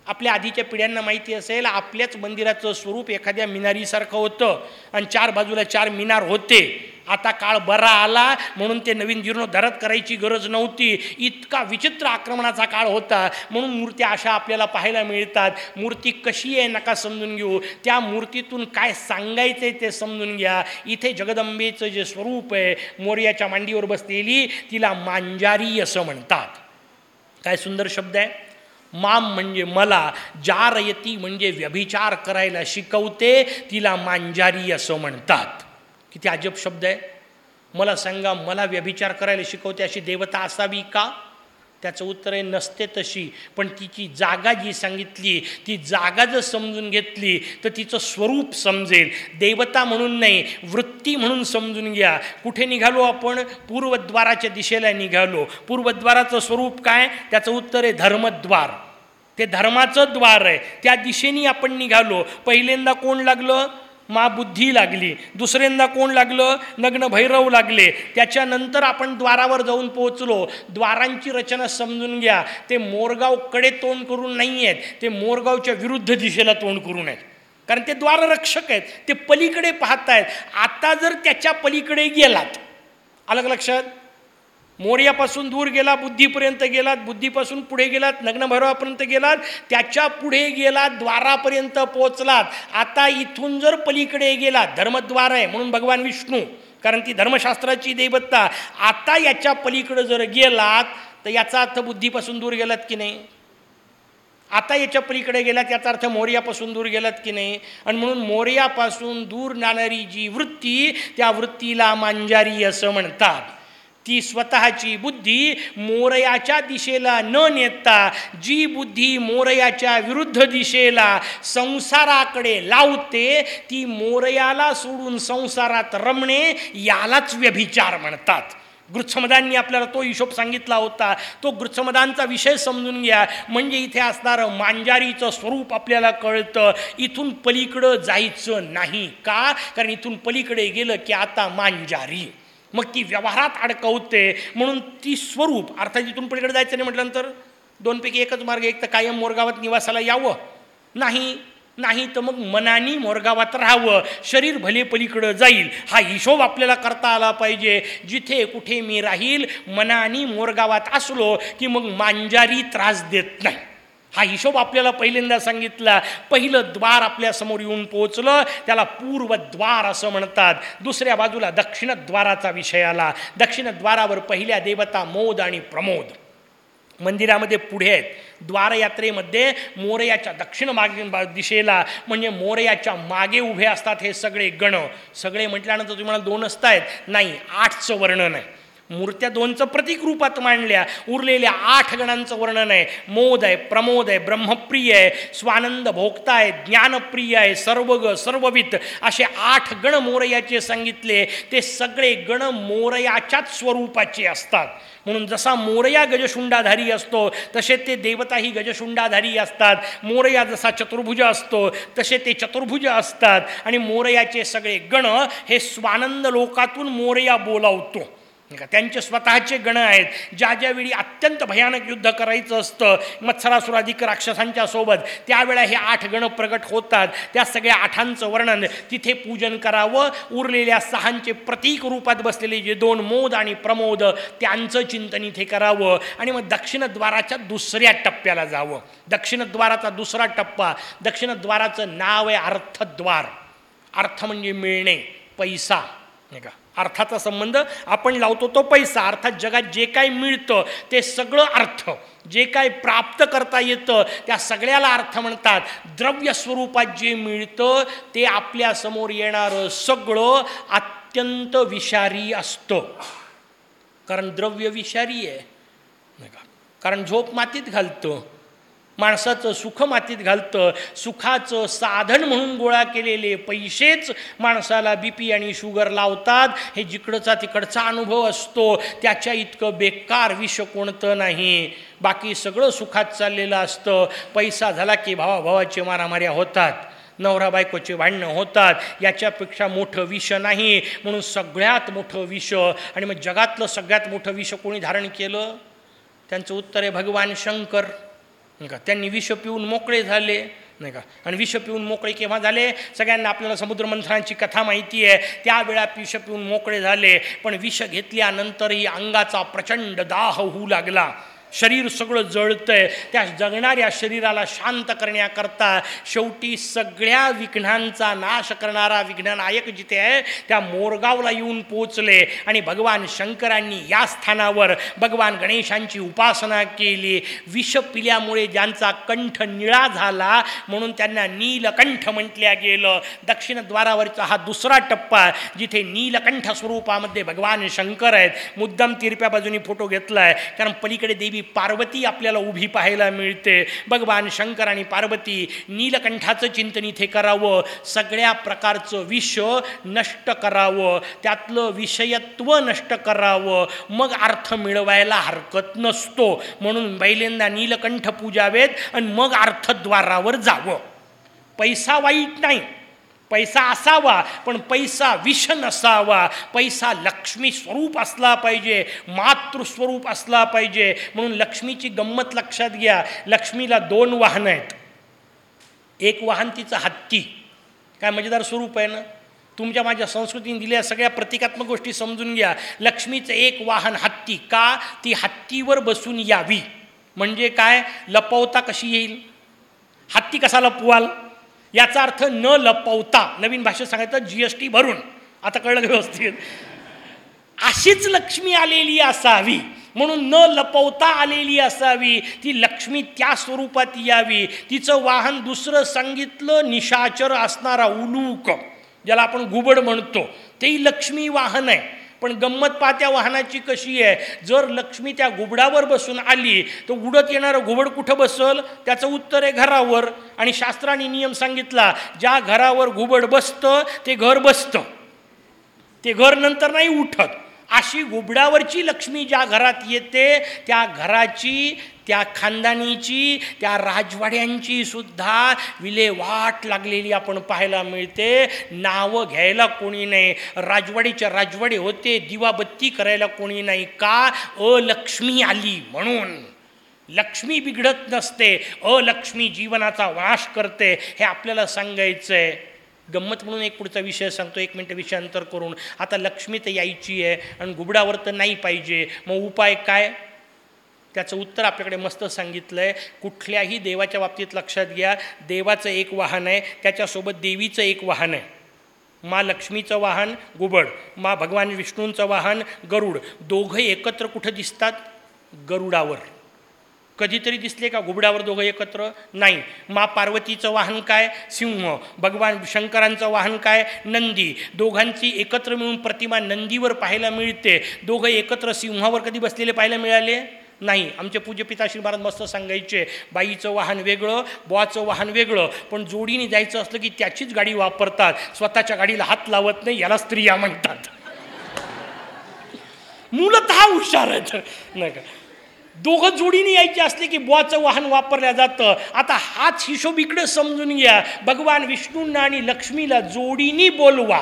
आपल्या आधीच्या पिढ्यांना माहिती असेल आपल्याच मंदिराचं स्वरूप एखाद्या मिनारीसारखं होतं. आणि चार बाजूला चार मिनार होते. आता काळ बरा आला म्हणून ते नवीन जीर्णोद्धारत करायची गरज नव्हती. इतका विचित्र आक्रमणाचा काळ होता. म्हणून मूर्त्या अशा आपल्याला पाहायला मिळतात. मूर्ती कशी आहे नका समजून घेऊ. त्या मूर्तीतून काय सांगायचं आहे ते समजून घ्या. इथे जगदंबेचं जे स्वरूप आहे मोर्याच्या मांडीवर बसलेली तिला मांजारी असं म्हणतात. काय सुंदर शब्द आहे? माम म्हणजे मला जारयती म्हणजे व्यभिचार करायला शिकवते तिला मांजारी असं म्हणतात. किती अजब शब्द आहे. मला सांगा मला व्यभिचार करायला शिकवते अशी देवता असावी का? त्याचं उत्तर आहे नसते तशी. पण तिची जागा जी सांगितली ती जागा जर समजून घेतली तर तिचं स्वरूप समजेल. देवता म्हणून नाही वृत्ती म्हणून समजून घ्या. कुठे निघालो आपण? पूर्वद्वाराच्या दिशेला निघालो. पूर्वद्वाराचं स्वरूप काय? त्याचं उत्तर आहे धर्मद्वार. ते धर्माचं द्वार आहे. त्या दिशेने आपण निघालो. पहिल्यांदा कोण लागलं? मा बुद्धी लागली. दुसऱ्यांदा कोण लागलं? नग्न भैरव लागले. त्याच्यानंतर आपण द्वारावर जाऊन पोहोचलो. द्वारांची रचना समजून घ्या. ते मोरगावकडे तोंड करून नाही आहेत ते मोरगावच्या विरुद्ध दिशेला तोंड करून आहेत. कारण ते द्वाररक्षक आहेत. ते पलीकडे पाहत आहेत आता जर त्याच्या पलीकडे गेलात अलग लक्षात? मोर्यापासून दूर गेला बुद्धीपर्यंत गेलात बुद्धीपासून पुढे गेलात नग्नभैरवापर्यंत गेलात त्याच्या पुढे गेलात द्वारापर्यंत पोचलात आता इथून जर पलीकडे गेलात धर्मद्वार आहे म्हणून भगवान विष्णू कारण ती धर्मशास्त्राची देवत्ता आता याच्या पलीकडे जर गेलात तर याचा अर्थ बुद्धीपासून दूर गेलात की नाही? आता याच्या पलीकडे गेलात याचा अर्थ मोर्यापासून दूर गेलात की नाही? आणि म्हणून मोर्यापासून दूर जाणारी जी वृत्ती त्या वृत्तीला मांजारी असं म्हणतात. ती स्वतःची बुद्धी मोरयाच्या दिशेला न नेता जी बुद्धी मोरयाच्या विरुद्ध दिशेला संसाराकडे लावते ती मोरयाला सोडून संसारात रमणे यालाच व्यभिचार म्हणतात. गृच्छमदांनी आपल्याला तो हिशोब सांगितला होता. तो गृच्छमदांचा विषय समजून घ्या. म्हणजे इथे असणारं मांजारीचं स्वरूप आपल्याला कळतं. इथून पलीकडं जायचं नाही का? कारण इथून पलीकडे गेलं की आता मांजारी. मग ती व्यवहारात अडकवते. म्हणून ती स्वरूप अर्थात इथून पलीकडे जायचं नाही म्हटल्यानंतर दोनपैकी एकच मार्ग एक तर कायम मोरगावात निवासाला यावं. नाही नाही तर मग मनानी मोरगावात राहावं. शरीर भले पलीकडं जाईल. हा हिशोब आपल्याला करता आला पाहिजे. जिथे कुठे मी राहील मनानी मोरगावात असलो की मग मांजारी त्रास देत नाही. हा हिशोब आपल्याला पहिल्यांदा सांगितला. पहिलं द्वार आपल्यासमोर येऊन पोहोचलं. त्याला पूर्वद्वार असं म्हणतात. दुसऱ्या बाजूला दक्षिणद्वाराचा विषय आला. दक्षिणद्वारावर पहिल्या देवता मोद आणि प्रमोद. मंदिरामध्ये पुढे आहेत. द्वारयात्रेमध्ये मोरयाच्या दक्षिण मागे दिशेला म्हणजे मोरयाच्या मागे उभे असतात हे सगळे गण. सगळे म्हटल्यानंतर तुम्हाला दोन असतायत नाही आठचं वर्णन आहे. मूर्त्या दोनचं प्रतीक रूपात मांडल्या. उरलेल्या आठ गणांचं वर्णन आहे. मोद आहे प्रमोद आहे ब्रह्मप्रिय आहे स्वानंद भोक्ता आहे ज्ञानप्रिय आहे सर्वग सर्ववित असे आठ गण मोरयाचे सांगितले ते सगळे गण मोरयाच्याच स्वरूपाचे असतात. म्हणून जसा मोरया गजशुंडाधारी असतो तसे ते देवताही गजशुंडाधारी असतात. मोरया जसा चतुर्भुज असतो तसे ते चतुर्भुज असतात. आणि मोरयाचे सगळे गण हे स्वानंद लोकातून मोरया बोलावतो. त्यांचे स्वतःचे गण आहेत. ज्या ज्यावेळी अत्यंत भयानक युद्ध करायचं असतं मत्सरासुराधिक राक्षसांच्या सोबत त्यावेळा हे आठ गण प्रगट होतात. त्या सगळ्या आठांचं वर्णन तिथे पूजन करावं. उरलेल्या सहांचे प्रतीक रूपात बसलेले जे दोन मोद आणि प्रमोद त्यांचं चिंतन इथे करावं. आणि मग दक्षिणद्वाराच्या दुसऱ्या टप्प्याला जावं. दक्षिणद्वाराचा दुसरा टप्पा दक्षिणद्वाराचं नाव आहे अर्थद्वार. अर्थ म्हणजे मिळणे पैसा. नाही का? अर्थाचा संबंध आपण लावतो तो पैसा. अर्थात जगात जे काय मिळतं ते सगळं अर्थ. जे काय प्राप्त करता येतं त्या सगळ्याला अर्थ म्हणतात. द्रव्य स्वरूपात जे मिळतं ते आपल्यासमोर येणारं सगळं अत्यंत विषारी असतं. कारण द्रव्य विषारी आहे. नाही का? कारण झोप मातीत घालतं. माणसाचं सुख मातीत घालतं. सुखाचं साधन म्हणून गोळा केलेले पैसेच माणसाला बी पी आणि शुगर लावतात. हे जिकडचा तिकडचा अनुभव असतो. त्याच्या इतकं बेकार विष कोणतं नाही. बाकी सगळं सुखात चाललेलं असतं. पैसा झाला की भावाभावाचे मारामाऱ्या होतात. नवरा बायकोचे भांडणं होतात. याच्यापेक्षा मोठं विष नाही. म्हणून सगळ्यात मोठं विष आणि मग जगातलं सगळ्यात मोठं विष कोणी धारण केलं? त्यांचं उत्तर आहे भगवान शंकर. नाही का? त्यांनी विष पिऊन मोकळे झाले नाही का? आणि विष पिऊन मोकळे केव्हा झाले? सगळ्यांना आपल्याला समुद्रमंथनांची कथा माहिती आहे. त्यावेळा विष पिऊन मोकळे झाले पण विष घेतल्यानंतरही अंगाचा प्रचंड दाह होऊ लागला. शरीर सगळं जळतंय. त्या जगणाऱ्या शरीराला शांत करण्याकरता शेवटी सगळ्या विघ्नांचा नाश करणारा विघ्ननायक जिथे आहे त्या मोरगावला येऊन पोचले आणि भगवान शंकरांनी या स्थानावर भगवान गणेशांची उपासना केली. विष पिल्यामुळे ज्यांचा कंठ निळा झाला म्हणून त्यांना नीलकंठ म्हटल्या गेलं. दक्षिणद्वारावरचा हा दुसरा टप्पा जिथे नीलकंठ स्वरूपामध्ये भगवान शंकर आहेत मुद्दाम तिरप्या बाजूनी फोटो घेतला आहे कारण पलीकडे देवी पार्वती आपल्याला उभी पाहायला मिळते. भगवान शंकर आणि पार्वती नीलकंठाचं चिंतन इथे करावं. सगळ्या प्रकारचं विष नष्ट करावं. त्यातलं विषयत्व नष्ट करावं. मग अर्थ मिळवायला हरकत नसतो. म्हणून पहिल्यांदा नीलकंठ पूजावेत आणि मग अर्थद्वारावर जावं. पैसा वाईट नाही. पैसा असावा पण पैसा विष नसावा. पैसा लक्ष्मी स्वरूप असला पाहिजे मातृस्वरूप असला पाहिजे. म्हणून लक्ष्मीची गंमत लक्षात घ्या. लक्ष्मीला दोन वाहनं आहेत. एक वाहन तिचं हत्ती. काय मजेदार स्वरूप आहे ना? तुमच्या माझ्या संस्कृतीने दिलेल्या सगळ्या प्रतिकात्मक गोष्टी समजून घ्या. लक्ष्मीचं एक वाहन हत्ती. का? ती हत्तीवर बसून यावी. म्हणजे काय? लपवता कशी येईल? हत्ती कसा लपवाल याचा अर्थ न लपवता. नवीन भाषेत सांगायचं जी एस टी भरून. आता कळलं व्यवस्थित? अशीच लक्ष्मी आलेली असावी. म्हणून न लपवता आलेली असावी. ती लक्ष्मी त्या स्वरूपात यावी. तिचं वाहन दुसरं सांगितलं निशाचर असणारा उलूक ज्याला आपण घुबड म्हणतो तेही लक्ष्मी वाहन आहे. पण गंमत पाहत्या त्या वाहनाची कशी आहे? जर लक्ष्मी त्या घुबडावर बसून आली तर उडत येणारं घुबड कुठं बसल? त्याचं उत्तर आहे घरावर. आणि शास्त्राने नियम सांगितला ज्या घरावर घुबड बसतं ते घर बसतं. ते घर नंतर नाही उठत. अशी घुबडावरची लक्ष्मी ज्या घरात येते त्या घराची त्या खानदानीची त्या राजवाड्यांची सुद्धा विल्हेवाट लागलेली आपण पाहायला मिळते. नावं घ्यायला कोणी नाही. राजवाडीच्या राजवाडे होते दिवाबत्ती करायला कोणी नाही का? अलक्ष्मी आली म्हणून. लक्ष्मी बिघडत नसते अलक्ष्मी जीवनाचा वास करते हे आपल्याला सांगायचं आहे गंमत म्हणून एक पुढचा विषय सांगतो एक मिनटं विषयांतर करून. आता लक्ष्मी तर यायची आहे आणि घुबडावर तर नाही पाहिजे. मग उपाय काय? त्याचं उत्तर आपल्याकडे मस्त सांगितलं आहे कुठल्याही देवाच्या बाबतीत लक्षात घ्या देवाचं एक वाहन आहे त्याच्यासोबत देवीचं एक वाहन आहे. मा लक्ष्मीचं वाहन गुबड मा भगवान विष्णूंचं वाहन गरुड दोघं एकत्र कुठं दिसतात? गरुडावर. कधीतरी दिसले का घुबडावर दोघं एकत्र? नाही. मा पार्वतीचं वाहन काय? सिंह. भगवान शंकरांचं वाहन काय? नंदी. दोघांची एकत्र मिळून प्रतिमा नंदीवर पाहायला मिळते. दोघं एकत्र सिंहावर कधी बसलेले पाहायला मिळाले? नाही. आमचे पूज्य पिताश्री महाराज मस्त सांगायचे बाईचं वाहन वेगळं बुवाचं वाहन वेगळं पण जोडीने जायचं असलं की त्याचीच गाडी वापरतात. स्वतःच्या गाडीला हात लावत नाही याला स्त्रिया म्हणतात. मूलत हुशार आहेत नाही का? दोघं जोडीने यायचे असले की बुवाचं वाहन वापरलं जातं. आता हाच हिशोब इकडे समजून घ्या. भगवान विष्णूंना आणि लक्ष्मीला जोडीनी बोलवा.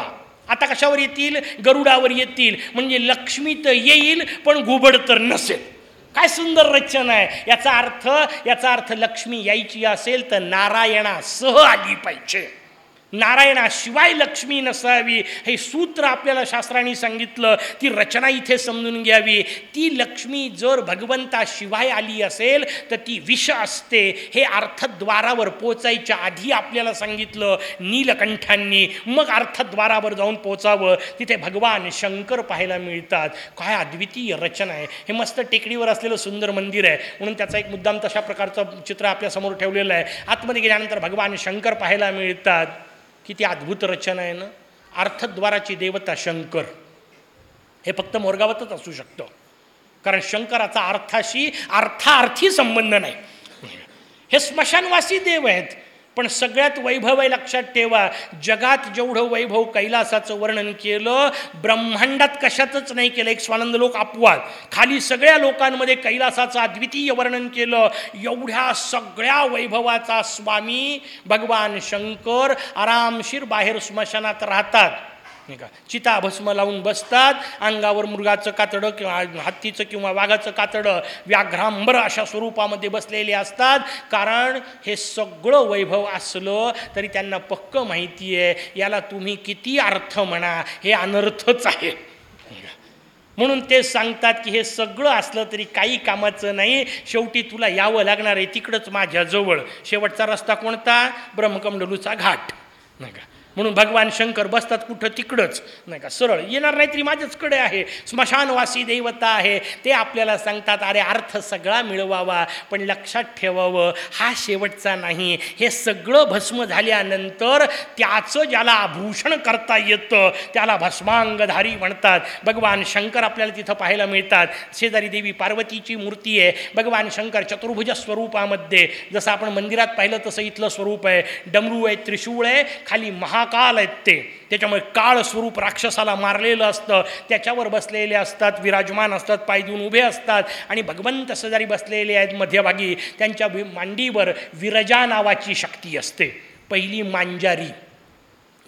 आता कशावर येतील? गरुडावर येतील. म्हणजे लक्ष्मी तर येईल पण घुबड तर नसेल. काय सुंदर रचना आहे. याचा अर्थ याचा अर्थ लक्ष्मी यायची असेल तर नारायणासह आली पाहिजे. नारायणाशिवाय लक्ष्मी नसावी हे सूत्र आपल्याला शास्त्रांनी सांगितलं. ती रचना इथे समजून घ्यावी. ती लक्ष्मी जर भगवंताशिवाय आली असेल तर ती विष असते. हे अर्थद्वारावर पोचायच्या आधी आपल्याला सांगितलं नीलकंठांनी. मग अर्थद्वारावर जाऊन पोचावं. तिथे भगवान शंकर पाहायला मिळतात. काय अद्वितीय रचना आहे. हे मस्त टेकडीवर असलेलं सुंदर मंदिर आहे. म्हणून त्याचा एक मुद्दाम तशा प्रकारचं चित्र आपल्यासमोर ठेवलेलं आहे. आतमध्ये गेल्यानंतर भगवान शंकर पाहायला मिळतात. किती अद्भुत रचना आहे ना. अर्थद्वाराची देवता शंकर. हे फक्त मोरगावातच असू शकतं. कारण शंकराचा अर्थाशी अर्थार्थी संबंध नाही. हे स्मशानवासी देव आहेत. पण सगळ्यात वैभव आहे लक्षात ठेवा जगात जेवढं वैभव कैलासाचं वर्णन केलं ब्रह्मांडात कशातच नाही केलं. एक स्वानंद लोक अपवाद. खाली सगळ्या लोकांमध्ये कैलासाचं अद्वितीय वर्णन केलं. एवढ्या सगळ्या वैभवाचा स्वामी भगवान शंकर आरामशीर बाहेर स्मशानात राहतात. नाही का? चिता भस्म लावून बसतात अंगावर मृगाचं कातडं किंवा हत्तीचं किंवा वाघाचं कातडं व्याघ्रांबर अशा स्वरूपामध्ये बसलेले असतात. कारण हे सगळं वैभव असलं तरी त्यांना पक्क माहिती आहे याला तुम्ही किती अर्थ म्हणा हे अनर्थच आहे. म्हणून ते सांगतात की हे सगळं असलं तरी काही कामाचं नाही शेवटी तुला यावं लागणार आहे तिकडंच माझ्याजवळ. शेवटचा रस्ता कोणता? ब्रह्मकमंडलूचा घाट. नाही का? म्हणून भगवान शंकर बसतात कुठं तिकडंच. नाही का? सरळ. येणार नाही तरी माझ्याचकडे आहे. स्मशानवासी देवता आहे. ते आपल्याला सांगतात अरे अर्थ सगळा मिळवावा पण लक्षात ठेवावं हा शेवटचा नाही. हे सगळं भस्म झाल्यानंतर त्याचं ज्याला आभूषण करता येतं त्याला भस्मांगधारी म्हणतात. भगवान शंकर आपल्याला तिथं पाहायला मिळतात. शेजारी देवी पार्वतीची मूर्ती आहे. भगवान शंकर चतुर्भुज स्वरूपामध्ये जसं आपण मंदिरात पाहिलं तसं इथलं स्वरूप आहे. डमरू आहे त्रिशूळ आहे खाली महा काल आहेत ते. त्याच्यामुळे काळ स्वरूप राक्षसाला मारलेलं असतं. त्याच्यावर बसलेले असतात विराजमान असतात पाय देऊन उभे असतात आणि भगवंत शेजारी बसलेले आहेत मध्यभागी. त्यांच्या मांडीवर विरजा नावाची शक्ती असते. पहिली मांजारी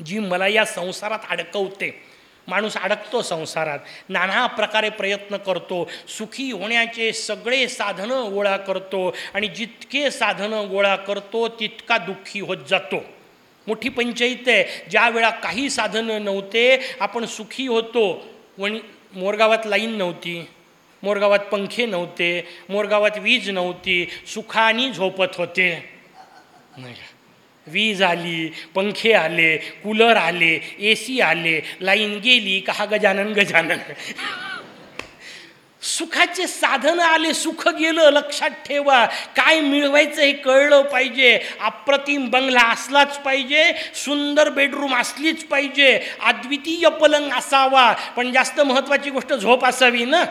जी मला या संसारात अडकवते. माणूस अडकतो संसारात. नाना प्रकारे प्रयत्न करतो. सुखी होण्याचे सगळे साधनं गोळा करतो आणि जितके साधनं गोळा करतो तितका दुःखी होत जातो. मोठी पंचायत आहे. ज्या वेळा काही साधनं नव्हते आपण सुखी होतो. वणी मोरगावात लाईन नव्हती मोरगावात पंखे नव्हते मोरगावात वीज नव्हती सुखानी झोपत होते. नाही. वीज आली पंखे आले कूलर आले ए सी आले लाईन गेली का हा गजानन गजानन. सुखाचे साधनं आले सुख गेलं लक्षात ठेवा. काय मिळवायचं हे कळलं पाहिजे. अप्रतिम बंगला असलाच पाहिजे सुंदर बेडरूम असलीच पाहिजे. अद्वितीय पलंग असावा. पण जास्त महत्त्वाची गोष्ट झोप असावी ना?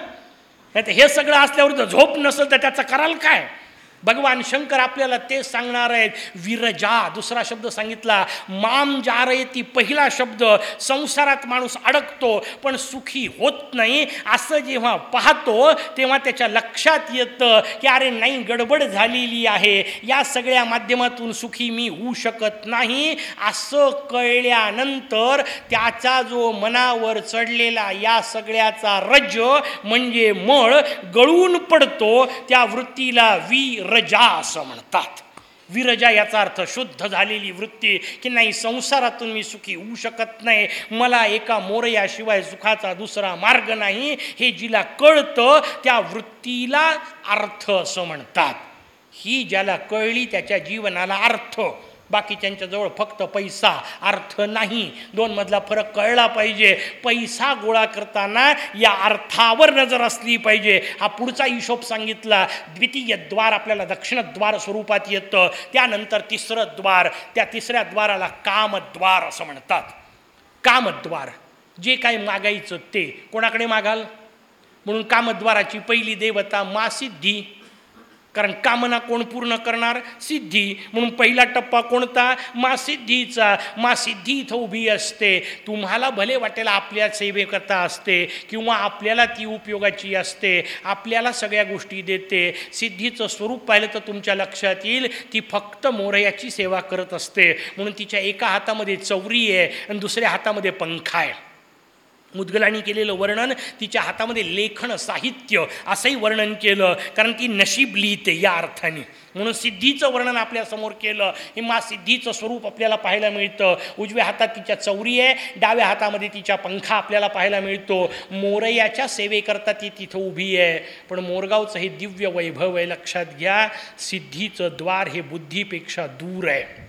हे सगळं असल्यावर जर झोप नसेल तर त्याचं कराल काय? भगवान शंकर आपल्याला तेच सांगणार आहेत. विरजा दुसरा शब्द सांगितला. माम जारयती पहिला शब्द संसारात माणूस अडकतो पण सुखी होत नाही. असं जेव्हा पाहतो तेव्हा त्याच्या लक्षात येतं की अरे नाही गडबड झालेली आहे. या सगळ्या माध्यमातून सुखी मी होऊ शकत नाही. असं कळल्यानंतर त्याचा जो मनावर चढलेला या सगळ्याचा रज म्हणजे मळ गळून पडतो. त्या वृत्तीला वीर रजा असं म्हणतात. विरजा याचा अर्थ शुद्ध झालेली वृत्ती की नाही संसारातून मी सुखी होऊ शकत नाही. मला एका मोरयाशिवाय सुखाचा दुसरा मार्ग नाही. हे जिला कळतं त्या वृत्तीला अर्थ असं म्हणतात. ही ज्याला कळली त्याच्या जीवनाला अर्थ. बाकीच्यांच्याजवळ फक्त पैसा अर्थ नाही. दोन मधला फरक कळला पाहिजे. पैसा गोळा करताना या अर्थावर नजर असली पाहिजे. हा पुढचा हिशोब सांगितला. द्वितीय द्वार आपल्याला दक्षिणद्वार स्वरूपात येतं. त्यानंतर तिसरं द्वार. त्या तिसऱ्या द्वाराला कामद्वार असं म्हणतात. कामद्वार. जे काही मागायचं ते. कोणाकडे मागाल? म्हणून कामद्वाराची पहिली देवता मासिद्धी. कारण कामना कोण पूर्ण करणार? सिद्धी. म्हणून पहिला टप्पा कोणता? मा सिद्धीचा. मा सिद्धी इथं उभी असते. तुम्हाला भले वाटेल आपल्या सेवेकरता असते किंवा आपल्याला ती उपयोगाची असते. आपल्याला सगळ्या गोष्टी देते. सिद्धीचं स्वरूप पाहिलं तर तुमच्या लक्षात येईल. ती फक्त मोरयाची सेवा करत असते. म्हणून तिच्या एका हातामध्ये चौरी आहे आणि दुसऱ्या हातामध्ये पंखा आहे. मुदगलांनी केलेलं वर्णन तिच्या हातामध्ये लेखन साहित्य असंही वर्णन केलं कारण ती नशीब लिहिते या अर्थाने. म्हणून सिद्धीचं वर्णन आपल्यासमोर केलं हे मा सिद्धीचं स्वरूप आपल्याला पाहायला मिळतं. उजव्या हातात तिच्या चौरी आहे डाव्या हातामध्ये तिच्या पंखा आपल्याला पाहायला मिळतो. मोरयाच्या सेवेकरता ती तिथं उभी आहे. पण मोरगावचं हे दिव्य वैभव आहे लक्षात घ्या सिद्धीचं द्वार हे बुद्धीपेक्षा दूर आहे.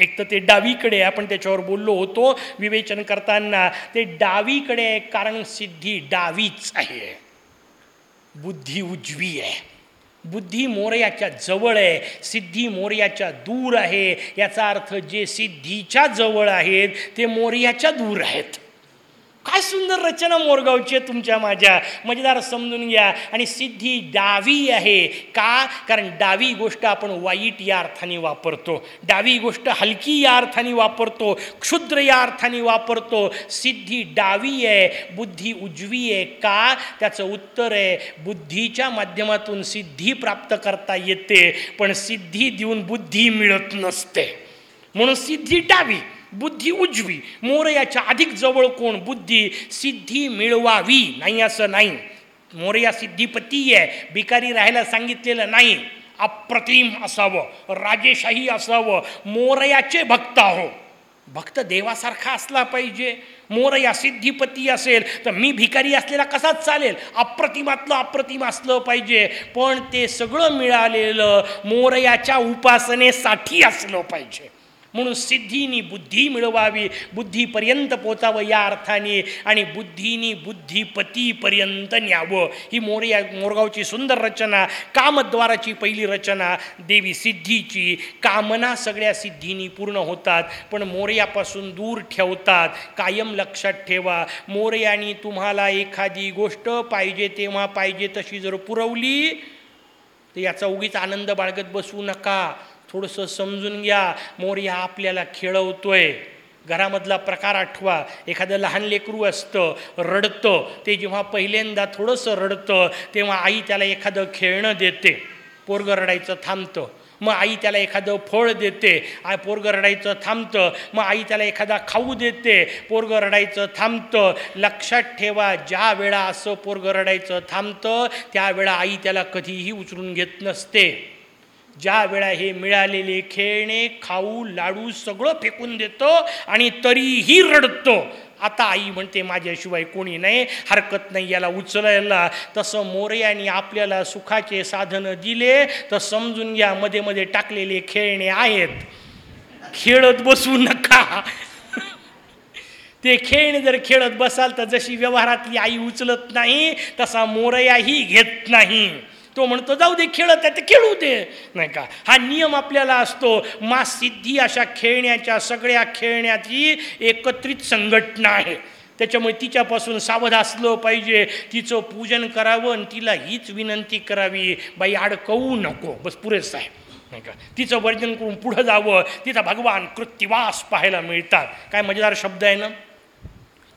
एक तर ते डावीकडे आपण त्याच्यावर बोललो होतो विवेचन करताना. ते डावीकडे आहे कारण सिद्धी डावीच आहे. बुद्धी उजवी आहे. बुद्धी मोर्याच्या जवळ आहे. सिद्धी मोर्याच्या दूर आहे. याचा अर्थ जे सिद्धीच्या जवळ आहेत ते मोर्याच्या दूर आहेत. काय सुंदर रचना मोरगावची आहे तुमच्या माझ्या. मजेदार समजून घ्या. आणि सिद्धी डावी आहे. का? कारण डावी गोष्ट आपण वाईट या अर्थाने वापरतो. डावी गोष्ट हलकी या अर्थाने वापरतो. क्षुद्र या अर्थाने वापरतो. सिद्धी डावी आहे. बुद्धी उजवी आहे. का? त्याचं उत्तर आहे बुद्धीच्या माध्यमातून सिद्धी प्राप्त करता येते. पण सिद्धी देऊन बुद्धी मिळत नसते. म्हणून सिद्धी डावी. बुद्धी उजवी. मोरयाच्या अधिक जवळ कोण? बुद्धी सिद्धी मिळवावी. नाही असं नाही. मोरया सिद्धीपती आहे. भिकारी राहायला सांगितलेलं नाही. अप्रतिम असावं. राजेशाही असावं. मोरयाचे भक्त आहो. भक्त देवासारखा असला पाहिजे. मोरया सिद्धीपती असेल तर मी भिकारी असलेला कसाच चालेल? अप्रतिमातलं अप्रतिम असलं पाहिजे. पण ते सगळं मिळालेलं मोरयाच्या उपासनेसाठी असलं पाहिजे. म्हणून सिद्धीनी बुद्धी मिळवावी बुद्धीपर्यंत पोचावं या अर्थाने आणि बुद्धीनी बुद्धिपतीपर्यंत न्यावं. ही मोरया मोरगावची सुंदर रचना कामद्वाराची पहिली रचना देवी सिद्धीची. कामना सगळ्या सिद्धीनी पूर्ण होतात पण मोरयापासून दूर ठेवतात कायम लक्षात ठेवा. मोरयानी तुम्हाला एखादी गोष्ट पाहिजे तेव्हा पाहिजे तशी जर पुरवली तर याचा उगीच आनंद बाळगत बसू नका. थोडंसं समजून घ्या. मोर्या आपल्याला खेळवतोय. घरामधला प्रकार आठवा. एखादं लहान लेकरू असतं रडतं. ते जेव्हा पहिल्यांदा थोडंसं रडतं तेव्हा आई त्याला एखादं खेळणं देते. पोरगं रडायचं थांबतं. मग आई त्याला एखादं फळ देते. आ पोरगं रडायचं थांबतं. मग आई त्याला एखादा खाऊ देते. पोरगं रडायचं थांबतं. लक्षात ठेवा ज्या वेळा असं पोरगं रडायचं थांबतं त्यावेळा आई त्याला कधीही उचलून घेत नसते. ज्या वेळा हे मिळालेले खेळणे खाऊ लाडू सगळं फेकून देतो आणि तरीही रडतो. आता आई म्हणते माझ्याशिवाय कोणी नाही हरकत नाही याला उचलायला. तसं मोरयाने आपल्याला सुखाचे साधनं दिले तर समजून घ्या मध्ये मध्ये टाकलेले खेळणे आहेत. खेळत बसू नका. ते खेळणे जर खेळत बसाल तर जशी व्यवहारातली आई उचलत नाही तसा मोरयाही घेत नाही. तो म्हणतो जाऊ दे खेळत आहे ते खेळू दे. नाही का? हा नियम आपल्याला असतो मा सिद्धी अशा खेळण्याच्या सगळ्या खेळण्याची एकत्रित संघटना आहे. त्याच्यामुळे तिच्यापासून सावध असलं पाहिजे तिचं पूजन करावं आणि तिला हीच विनंती करावी बाई अडकवू नको. बस पुरेसं आहे. नाही का? तिचं वर्जन करून पुढं जावं तिथं भगवान कृत्तिवास पाहायला मिळतात. काय मजेदार शब्द आहे ना?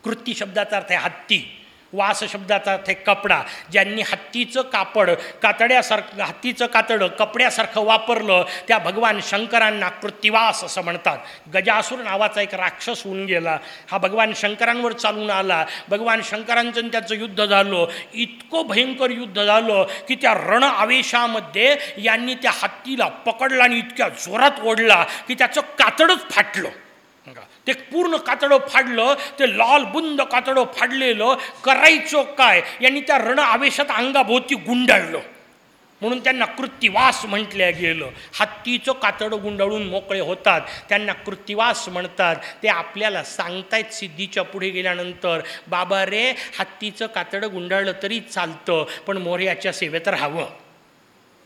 कृत्ती शब्दाचा अर्थ आहे हत्ती. वास शब्दाचा ते कपडा. ज्यांनी हत्तीचं कापड कातड्यासारखं हत्तीचं कातडं कपड्यासारखं वापरलं त्या भगवान शंकरांना कृत्तिवास असं म्हणतात. गजासूर नावाचा एक राक्षस होऊन गेला. हा भगवान शंकरांवर चालून आला. भगवान शंकरांचं त्याचं युद्ध झालं. इतकं भयंकर युद्ध झालं की त्या रण आवेशामध्ये यांनी त्या हत्तीला पकडला आणि इतक्या जोरात ओढला की त्याचं कातडच फाटलं. ते पूर्ण कातडं फाडलं ते लाल बुंद कातडं फाडलेलं करायचं काय? यांनी त्या रण आवेशात अंगाभोवती गुंडाळलं. म्हणून त्यांना कृत्तिवास म्हटलं गेलं. हत्तीचं कातडं गुंडाळून मोकळे होतात. त्यांना कृत्तिवास म्हणतात. ते आपल्याला सांगतायत सिद्धीच्या पुढे गेल्यानंतर बाबा रे हत्तीचं कातडं गुंडाळलं तरी चालतं पण मोर्याच्या सेवेत राहावं.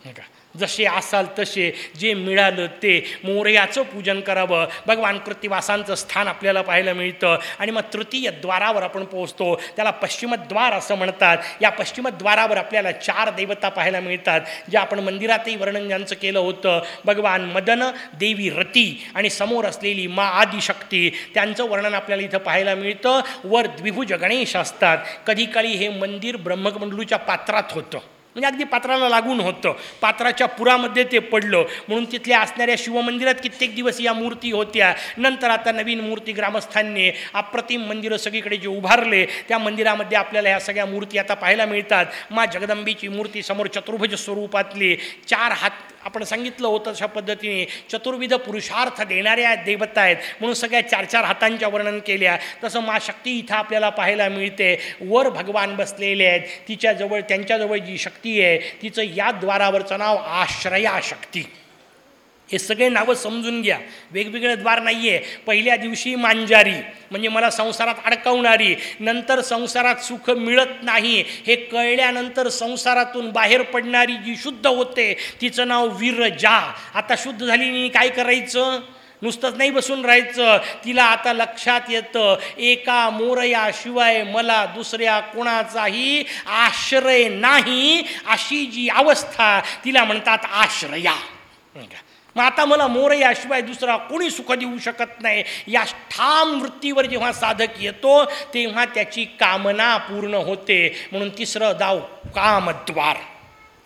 नाही का? जसे असाल तसे जे मिळालं ते. मोरयाचं पूजन करावं. भगवान कृतिवासांचं स्थान आपल्याला पाहायला मिळतं. आणि मग तृतीय द्वारावर आपण पोहोचतो. त्याला पश्चिमद्वार असं म्हणतात. या पश्चिमद्वारावर आपल्याला चार देवता पाहायला मिळतात. ज्या आपण मंदिरातही वर्णन ज्यांचं केलं होतं. भगवान मदन देवी रती आणि समोर असलेली मा आदिशक्ती. त्यांचं वर्णन आपल्याला इथं पाहायला मिळतं. वर द्विभुज गणेश असतात. कधी काळी हे मंदिर ब्रह्मकमंडलूच्या पात्रात होतं. म्हणजे अगदी पात्राला लागून होतं. पात्राच्या पुरामध्ये ते पडलं. म्हणून तिथल्या असणाऱ्या शिवमंदिरात कित्येक दिवस या मूर्ती होत्या. नंतर आता नवीन मूर्ती ग्रामस्थांनी अप्रतिम मंदिरं सगळीकडे जे उभारले त्या मंदिरामध्ये आपल्याला ह्या सगळ्या मूर्ती आता पाहायला मिळतात. मा जगदंबीची मूर्ती समोर चतुर्भुज स्वरूपातली चार हात आपण सांगितलं होतं अशा पद्धतीने चतुर्विध पुरुषार्थ देणाऱ्या देवता आहेत. म्हणून सगळ्या चार चार हातांच्या वर्णन केल्या. तसं मा शक्ती इथं आपल्याला पाहायला मिळते. वर भगवान बसलेले आहेत. तिच्याजवळ त्यांच्याजवळ जी शक्ती आहे तिचं या द्वारावरचं नाव आश्रया शक्ती हे सगळे नावं समजून घ्या. वेगवेगळे द्वार नाही आहे पहिल्या दिवशी मांजारी म्हणजे मला संसारात अडकवणारी नंतर संसारात सुख मिळत नाही हे कळल्यानंतर संसारातून बाहेर पडणारी जी शुद्ध होते तिचं नाव विरजा. आता शुद्ध झाली काय करायचं? नुसतंच नाही बसून राहायचं. तिला आता लक्षात येतं एका मोरयाशिवाय मला दुसऱ्या कोणाचाही आश्रय नाही अशी जी अवस्था तिला म्हणतात आश्रया. मग आता मला मोर याशिवाय दुसरा कोणी सुख देऊ शकत नाही. या ठाम वृत्तीवर जेव्हा साधक येतो तेव्हा त्याची कामना पूर्ण होते. म्हणून तिसरं दाव कामद्वार.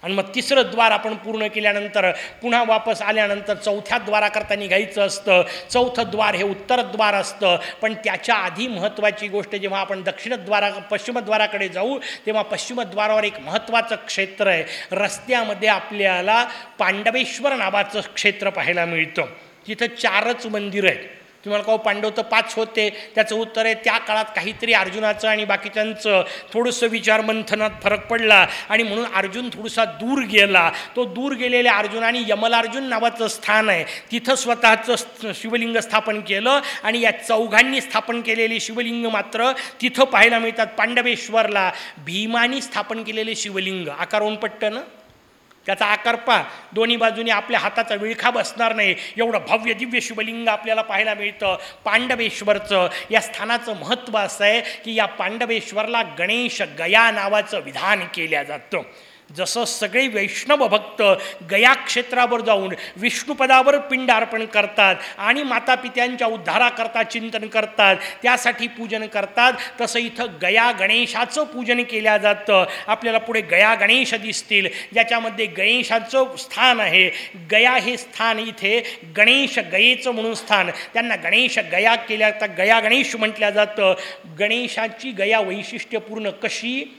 आणि मग तिसरं द्वार आपण पूर्ण केल्यानंतर पुन्हा वापस आल्यानंतर चौथ्या द्वाराकरता निघायचं असतं. चौथं द्वार हे उत्तरद्वार असतं. पण त्याच्या आधी महत्त्वाची गोष्ट जेव्हा आपण दक्षिणद्वारा पश्चिमद्वाराकडे जाऊ तेव्हा पश्चिमद्वारावर एक महत्त्वाचं क्षेत्र आहे. रस्त्यामध्ये आपल्याला पांडवेश्वर नावाचं क्षेत्र पाहायला मिळतं. तिथं चारच मंदिरं आहेत. तुम्हाला का पांडव तर पाच होते त्याचं उत्तर आहे त्या काळात काहीतरी अर्जुनाचं आणि बाकीच्यांचं थोडंसं विचार मंथनात फरक पडला. आणि म्हणून अर्जुन थोडासा दूर गेला. तो दूर गेलेल्या आणि यमलार्जुन नावाचं स्थान आहे. तिथं स्वतःचं शिवलिंग स्थापन केलं आणि या चौघांनी स्थापन केलेले शिवलिंग मात्र तिथं पाहायला मिळतात पांडवेश्वरला. भीमानी स्थापन केलेले शिवलिंग. आकार ना? त्याचा आकार पहा. दोन्ही बाजूने आपल्या हाताचा विळखा बसणार नाही. एवढं भव्य दिव्य शिवलिंग आपल्याला पाहायला मिळतं. पांडवेश्वरचं या स्थानाचं महत्त्व असं आहे की या पांडवेश्वरला गणेश गया नावाचं विधान केल्या जातं. जसं सगळे वैष्णव भक्त गया क्षेत्रावर जाऊन विष्णुपदावर पिंड अर्पण करतात आणि माता पित्यांच्या उद्धाराकरता चिंतन करतात त्यासाठी पूजन करतात तसं इथं गया गणेशाचं पूजन केलं जातं. आपल्याला पुढे गया गणेश दिसतील ज्याच्यामध्ये गणेशाचं स्थान आहे. गया हे स्थान इथे गणेश गयेचं म्हणून स्थान. त्यांना गणेश गया केल्या गया गणेश म्हटलं जातं. गणेशाची गया वैशिष्ट्यपूर्ण कशी?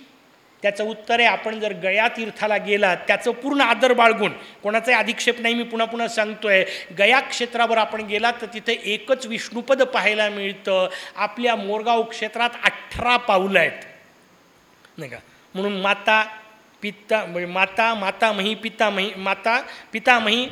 त्याचं उत्तर आहे आपण जर गया तीर्थाला गेलात त्याचं पूर्ण आदर बाळगून कोणाचाही अधिक्षेप नाही मी पुन्हा पुन्हा सांगतोय गया क्षेत्रावर आपण गेलात तर तिथे एकच विष्णुपद पाहायला मिळतं आपल्या मोरगाव क्षेत्रात अठरा पाऊलं आहेत. नाही का? म्हणून माता पिता म्हणजे माता मातामही पितामही माता पितामही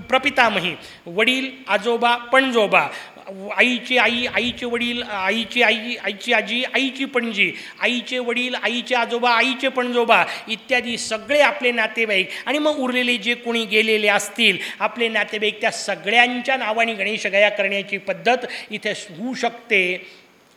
प्रपितामही वडील आजोबा पणजोबा आईची आई आईचे वडील आईची आई आईची आजी आईची पणजी आईचे वडील आईचे आजोबा आईचे पणजोबा इत्यादी सगळे आपले नातेवाईक. आणि मग उरलेले जे कोणी गेलेले असतील आपले नातेवाईक त्या सगळ्यांच्या नावाने गणेश गया करण्याची पद्धत इथे होऊ शकते.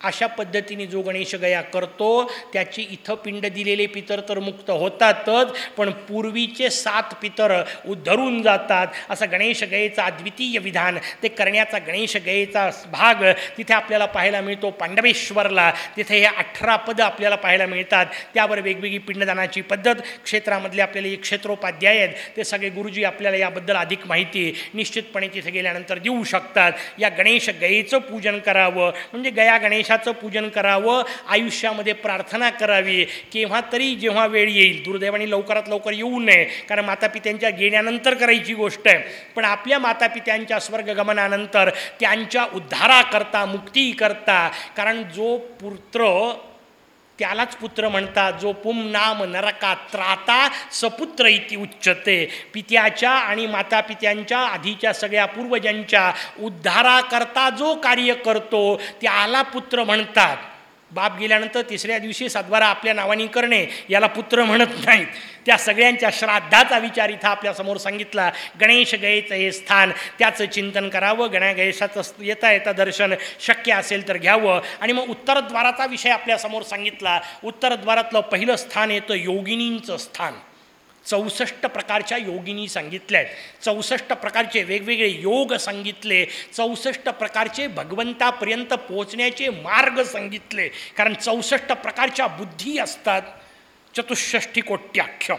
अशा पद्धतीने जो गणेश गया करतो त्याची इथं पिंड दिलेले पितर तर मुक्त होतातच पण पूर्वीचे सात पितर उद्धरून जातात. असं गणेश गयेचा अद्वितीय विधान ते करण्याचा गणेश गयेचा भाग तिथे आपल्याला पाहायला मिळतो पांडवेश्वरला. तिथे हे अठरा पदं आपल्याला पाहायला मिळतात. त्यावर वेगवेगळी पिंडदानाची पद्धत क्षेत्रामधले आपल्याला एक क्षेत्रोपाध्याय आहेत. ते सगळे गुरुजी आपल्याला याबद्दल अधिक माहिती निश्चितपणे तिथे गेल्यानंतर देऊ शकतात. या गणेश गयेचं पूजन करावं. म्हणजे गया गणेश गणेशाचं पूजन करावं आयुष्यामध्ये प्रार्थना करावी. केव्हा तरी जेव्हा वेळ येईल दुर्दैवाने लवकरात लवकर येऊ नये कारण मातापित्यांच्या गेल्यानंतर करायची गोष्ट आहे. पण आपल्या मातापित्यांच्या स्वर्गगमनानंतर त्यांच्या उद्धाराकरता मुक्तीकरता कारण जो पुत्र त्यालाच पुत्र म्हणतात. जो पुम नाम नरका त्राता सपुत्र इति उच्चते पित्याच्या आणि माता पित्यांच्या आधीच्या सगळ्या पूर्वजांच्या उद्धाराकरता जो कार्य करतो त्याला पुत्र म्हणतात. बाप गेल्यानंतर तिसऱ्या दिवशी सातबारा आपल्या नावाने करणे याला पुत्र म्हणत नाहीत. त्या सगळ्यांच्या श्राद्धाचा विचार इथं आपल्यासमोर सांगितला. गणेश गयेचं हे स्थान त्याचं चिंतन करावं गणा गणेशाचं येता येता दर्शन शक्य असेल तर घ्यावं. आणि मग उत्तरद्वाराचा विषय आपल्यासमोर सांगितला. उत्तरद्वारातलं पहिलं स्थान येतं योगिनींचं स्थान. चौसष्ट प्रकारच्या योगिनी सांगितल्या आहेत चौसष्ट प्रकारचे वेगवेगळे योग सांगितले. चौसष्ट प्रकारचे भगवंतापर्यंत पोहोचण्याचे मार्ग सांगितले. कारण चौसष्ट प्रकारच्या बुद्धी असतात. चतुष्षष्टी कोट्याख्य.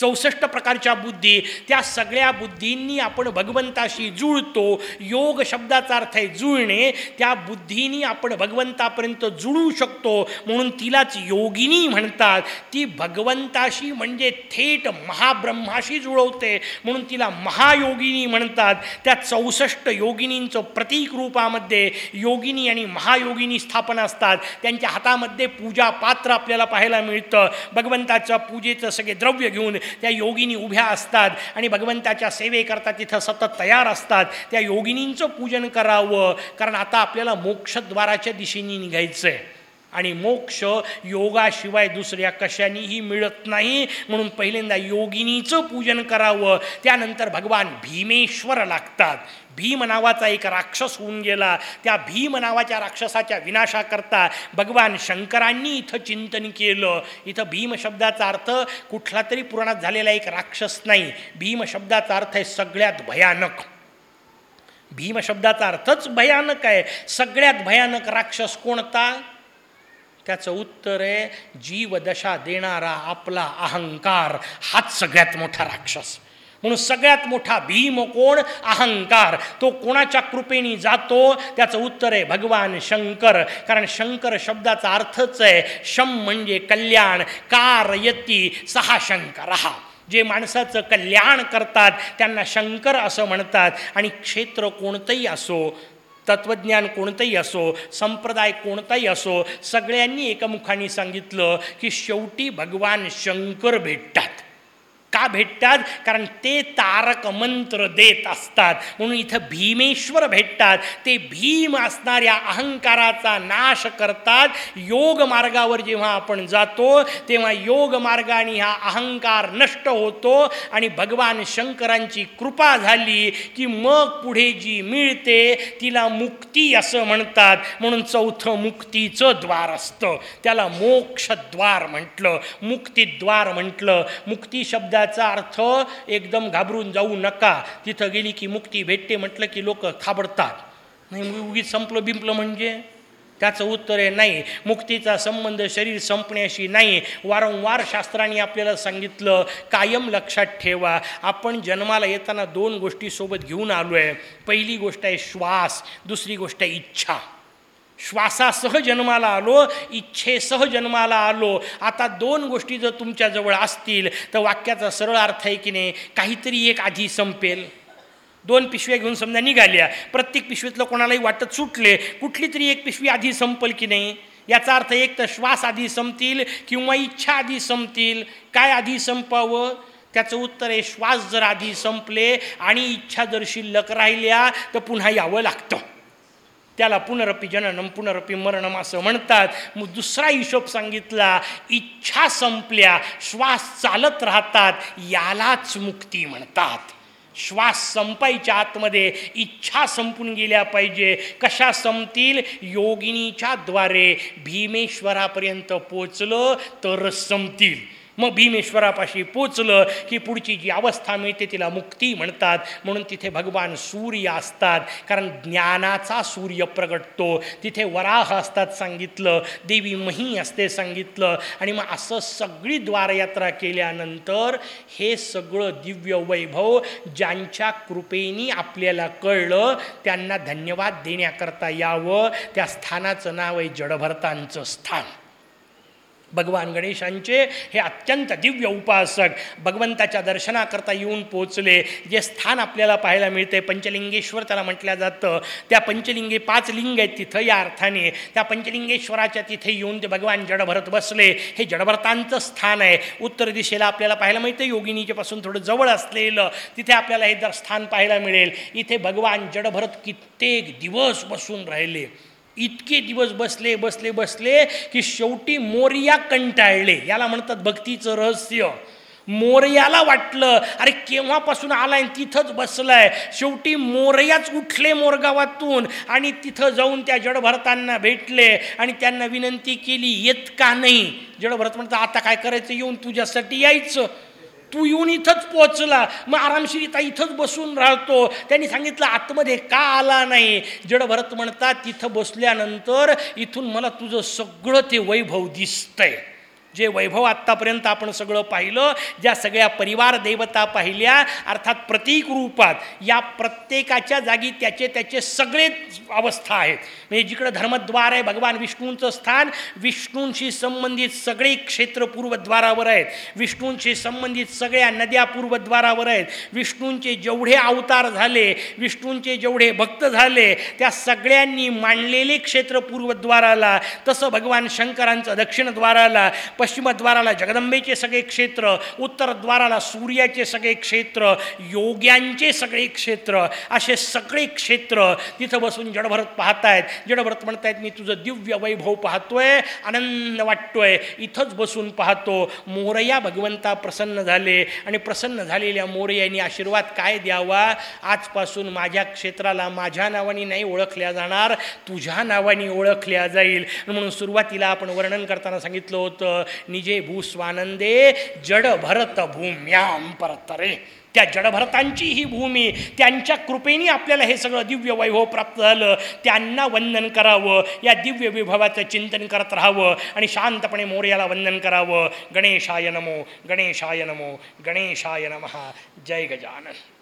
चौसष्ट प्रकारच्या बुद्धी त्या सगळ्या बुद्धींनी आपण भगवंताशी जुळतो. योग शब्दाचा अर्थ आहे जुळणे. त्या बुद्धीनी आपण भगवंतापर्यंत जुळू शकतो. म्हणून तिलाच योगिनी म्हणतात. ती भगवंताशी म्हणजे थेट महाब्रह्माशी जुळवते. म्हणून तिला महायोगिनी म्हणतात. त्या चौसष्ट योगिनींचं प्रतीक रूपामध्ये योगिनी आणि महायोगिनी स्थापन असतात. त्यांच्या हातामध्ये पूजा पात्र आपल्याला पाहायला मिळतं. भगवंताच्या पूजेचं सगळे द्रव्य घेऊन त्या योगिनी उभ्या असतात आणि भगवंताच्या सेवेकरता तिथं सतत तयार असतात. त्या योगिनींचं पूजन करावं. कारण आता आपल्याला मोक्षद्वाराच्या दिशेने निघायचं आहे आणि मोक्ष योगाशिवाय दुसऱ्या कशानेही मिळत नाही. म्हणून पहिल्यांदा योगिनीचं पूजन करावं. त्यानंतर भगवान भीमेश्वर लागतात. भीम नावाचा एक राक्षस होऊन गेला. त्या भीम नावाच्या राक्षसाच्या विनाशाकरता भगवान शंकरांनी इथं चिंतन केलं. इथं भीम शब्दाचा अर्थ कुठला तरी पुराणात झालेला एक राक्षस नाही. भीम शब्दाचा अर्थ आहे सगळ्यात भयानक. भीम शब्दाचा अर्थच भयानक आहे. सगळ्यात भयानक राक्षस कोणता? त्याचं उत्तर आहे जीवदशा देणारा आपला अहंकार हाच सगळ्यात मोठा राक्षस. म्हणून सगळ्यात मोठा भीम कोण? अहंकार. तो कोणाच्या कृपेनी जातो? त्याचं उत्तर आहे भगवान शंकर. कारण शंकर शब्दाचा अर्थच आहे शम म्हणजे कल्याण कारयती सहा शंकर हा जे माणसाचं कल्याण करतात त्यांना शंकर असं म्हणतात. आणि क्षेत्र कोणतंही असो तत्त्वज्ञान कोणतंही असो संप्रदाय कोणताही असो सगळ्यांनी एकमुखाने सांगितलं की शेवटी भगवान शंकर भेटतात. का भेटतात कारण ते तारक मंत्र देत असतात. म्हणून इथं भीमेश्वर भेटतात. ते भीम असणाऱ्या अहंकाराचा नाश करतात. योग मार्गावर जेव्हा आपण जातो तेव्हा योग मार्गाने हा अहंकार नष्ट होतो आणि भगवान शंकरांची कृपा झाली की मग पुढे जी मिळते तिला मुक्ती असं म्हणतात. म्हणून चौथं मुक्तीचं द्वार असतं. त्याला मोक्षद्वार म्हटलं. मुक्तिद्वार म्हटलं. मुक्ती शब्द शब्दाचा अर्थ एकदम घाबरून जाऊ नका. तिथं गेली की मुक्ती भेटते म्हटलं की लोक खाबडतात नाही उगीच संपलं बिंपलं म्हणजे? त्याचं उत्तर आहे नाही. मुक्तीचा संबंध शरीर संपण्याशी नाही. वारंवार शास्त्रांनी आपल्याला सांगितलं कायम लक्षात ठेवा. आपण जन्माला येताना दोन गोष्टी सोबत घेऊन आलो आहे पहिली गोष्ट आहे श्वास दुसरी गोष्ट आहे इच्छा. श्वासासह जन्माला आलो इच्छेसह जन्माला आलो. आता दोन गोष्टी जर तुमच्याजवळ असतील तर वाक्याचा सरळ अर्थ आहे की नाही काहीतरी एक आधी संपेल. दोन पिशव्या घेऊन समजा निघाल्या. प्रत्येक पिशवीतलं कोणालाही वाटत सुटले कुठली तरी एक पिशवी आधी संपल की नाही? याचा अर्थ एक तर श्वास आधी संपतील किंवा इच्छा आधी संपतील. काय आधी संपावं? त्याचं उत्तर आहे श्वास जर आधी संपले आणि इच्छा जर शिल्लक राहिल्या तर पुन्हा यावं लागतं. त्याला पुनरपी जननम पुनरपी मरणम असं म्हणतात. मग दुसरा हिशोब सांगितला इच्छा संपल्या श्वास चालत राहतात यालाच मुक्ती म्हणतात. श्वास संपायच्या आतमध्ये इच्छा संपून गेल्या पाहिजे. कशा संपतील? योगिनीच्या द्वारे भीमेश्वरापर्यंत पोचलं तर संपतील. मग भीमेश्वरापाशी पोचलं की पुढची जी अवस्था मिळते तिला मुक्ती म्हणतात. म्हणून तिथे भगवान सूर्य असतात. कारण ज्ञानाचा सूर्य प्रगटतो. तिथे वराह असतात सांगितलं. देवी मही असते सांगितलं. आणि मग असं सगळी द्वारयात्रा केल्यानंतर हे सगळं दिव्य वैभव ज्यांच्या कृपेनी आपल्याला कळलं त्यांना धन्यवाद देण्याकरता यावं. त्या स्थानाचं नाव आहे जडभरतांचं स्थान. भगवान गणेशांचे हे अत्यंत दिव्य उपासक भगवंताच्या दर्शनाकरता येऊन पोचले जे स्थान आपल्याला पाहायला मिळते पंचलिंगेश्वर त्याला म्हटलं जातं. त्या पंचलिंगे पाच लिंग आहेत तिथं या अर्थाने. त्या पंचलिंगेश्वराच्या तिथे येऊन ते भगवान जडभरत बसले. हे जडभरतांचं स्थान आहे. उत्तर दिशेला आपल्याला पाहायला मिळतं योगिनीच्यापासून थोडं जवळ असलेलं. तिथे आपल्याला हे स्थान पाहायला मिळेल. इथे भगवान जडभरत कित्येक दिवस बसून राहिले. इतके दिवस बसले बसले बसले की शेवटी मोर्या कंटाळले. याला म्हणतात भक्तीचं रहस्य. मोरयाला वाटलं अरे केव्हापासून आलाय आणि तिथंच बसलाय. शेवटी मोरयाच उठले मोरगावातून आणि तिथं जाऊन त्या जडभरतांना भेटले आणि त्यांना विनंती केली येत का नाही? जडभरत म्हणतात आता काय करायचं? येऊन तुझ्यासाठी यायचं. तू येऊन इथंच पोचला मग आरामशीर इथं इथंच बसून राहतो. त्यांनी सांगितलं आतमध्ये का आला नाही? जडभरत म्हणतात तिथं बसल्यानंतर इथून मला तुझं सगळं ते वैभव दिसतंय. जे वैभव आत्तापर्यंत आपण सगळं पाहिलं ज्या सगळ्या परिवार देवता पाहिल्या अर्थात प्रतीक रूपात या प्रत्येकाच्या जागी त्याचे त्याचे सगळे अवस्था आहेत. म्हणजे जिकडं धर्मद्वार आहे भगवान विष्णूंचं स्थान विष्णूंशी संबंधित सगळे क्षेत्र पूर्वद्वारावर आहेत. विष्णूंशी संबंधित सगळ्या नद्या पूर्वद्वारावर आहेत. विष्णूंचे जेवढे अवतार झाले विष्णूंचे जेवढे भक्त झाले त्या सगळ्यांनी मांडलेले क्षेत्र पूर्वद्वाराला तसं भगवान शंकरांचं दक्षिणद्वाराला पश्चिमद्वाराला जगदंबेचे सगळे क्षेत्र उत्तरद्वाराला सूर्याचे सगळे क्षेत्र योग्यांचे सगळे क्षेत्र असे सगळे क्षेत्र तिथं बसून जडभरत पाहतायत. जडभरत म्हणतायत मी तुझं दिव्य वैभव पाहतोय आनंद वाटतोय. इथंच बसून पाहतो. मोरया भगवंता प्रसन्न झाले आणि प्रसन्न झालेल्या मोरयानी आशीर्वाद काय द्यावा? आजपासून माझ्या क्षेत्राला माझ्या नावाने नाही ओळखल्या जाणार तुझ्या नावाने ओळखल्या जाईल. म्हणून सुरुवातीला आपण वर्णन करताना सांगितलं होतं निजे भूस्वानंदे जड भरत भूम्याम परतरे. त्या जडभरतांची ही भूमी त्यांच्या कृपेने आपल्याला हे सगळं दिव्य वैभव प्राप्त झालं. त्यांना वंदन करावं या दिव्य विभवाचं चिंतन करत राहावं आणि शांतपणे मोर्याला वंदन करावं. गणेशाय नमो गणेशाय नमो गणेशाय नमः. जय गजानन.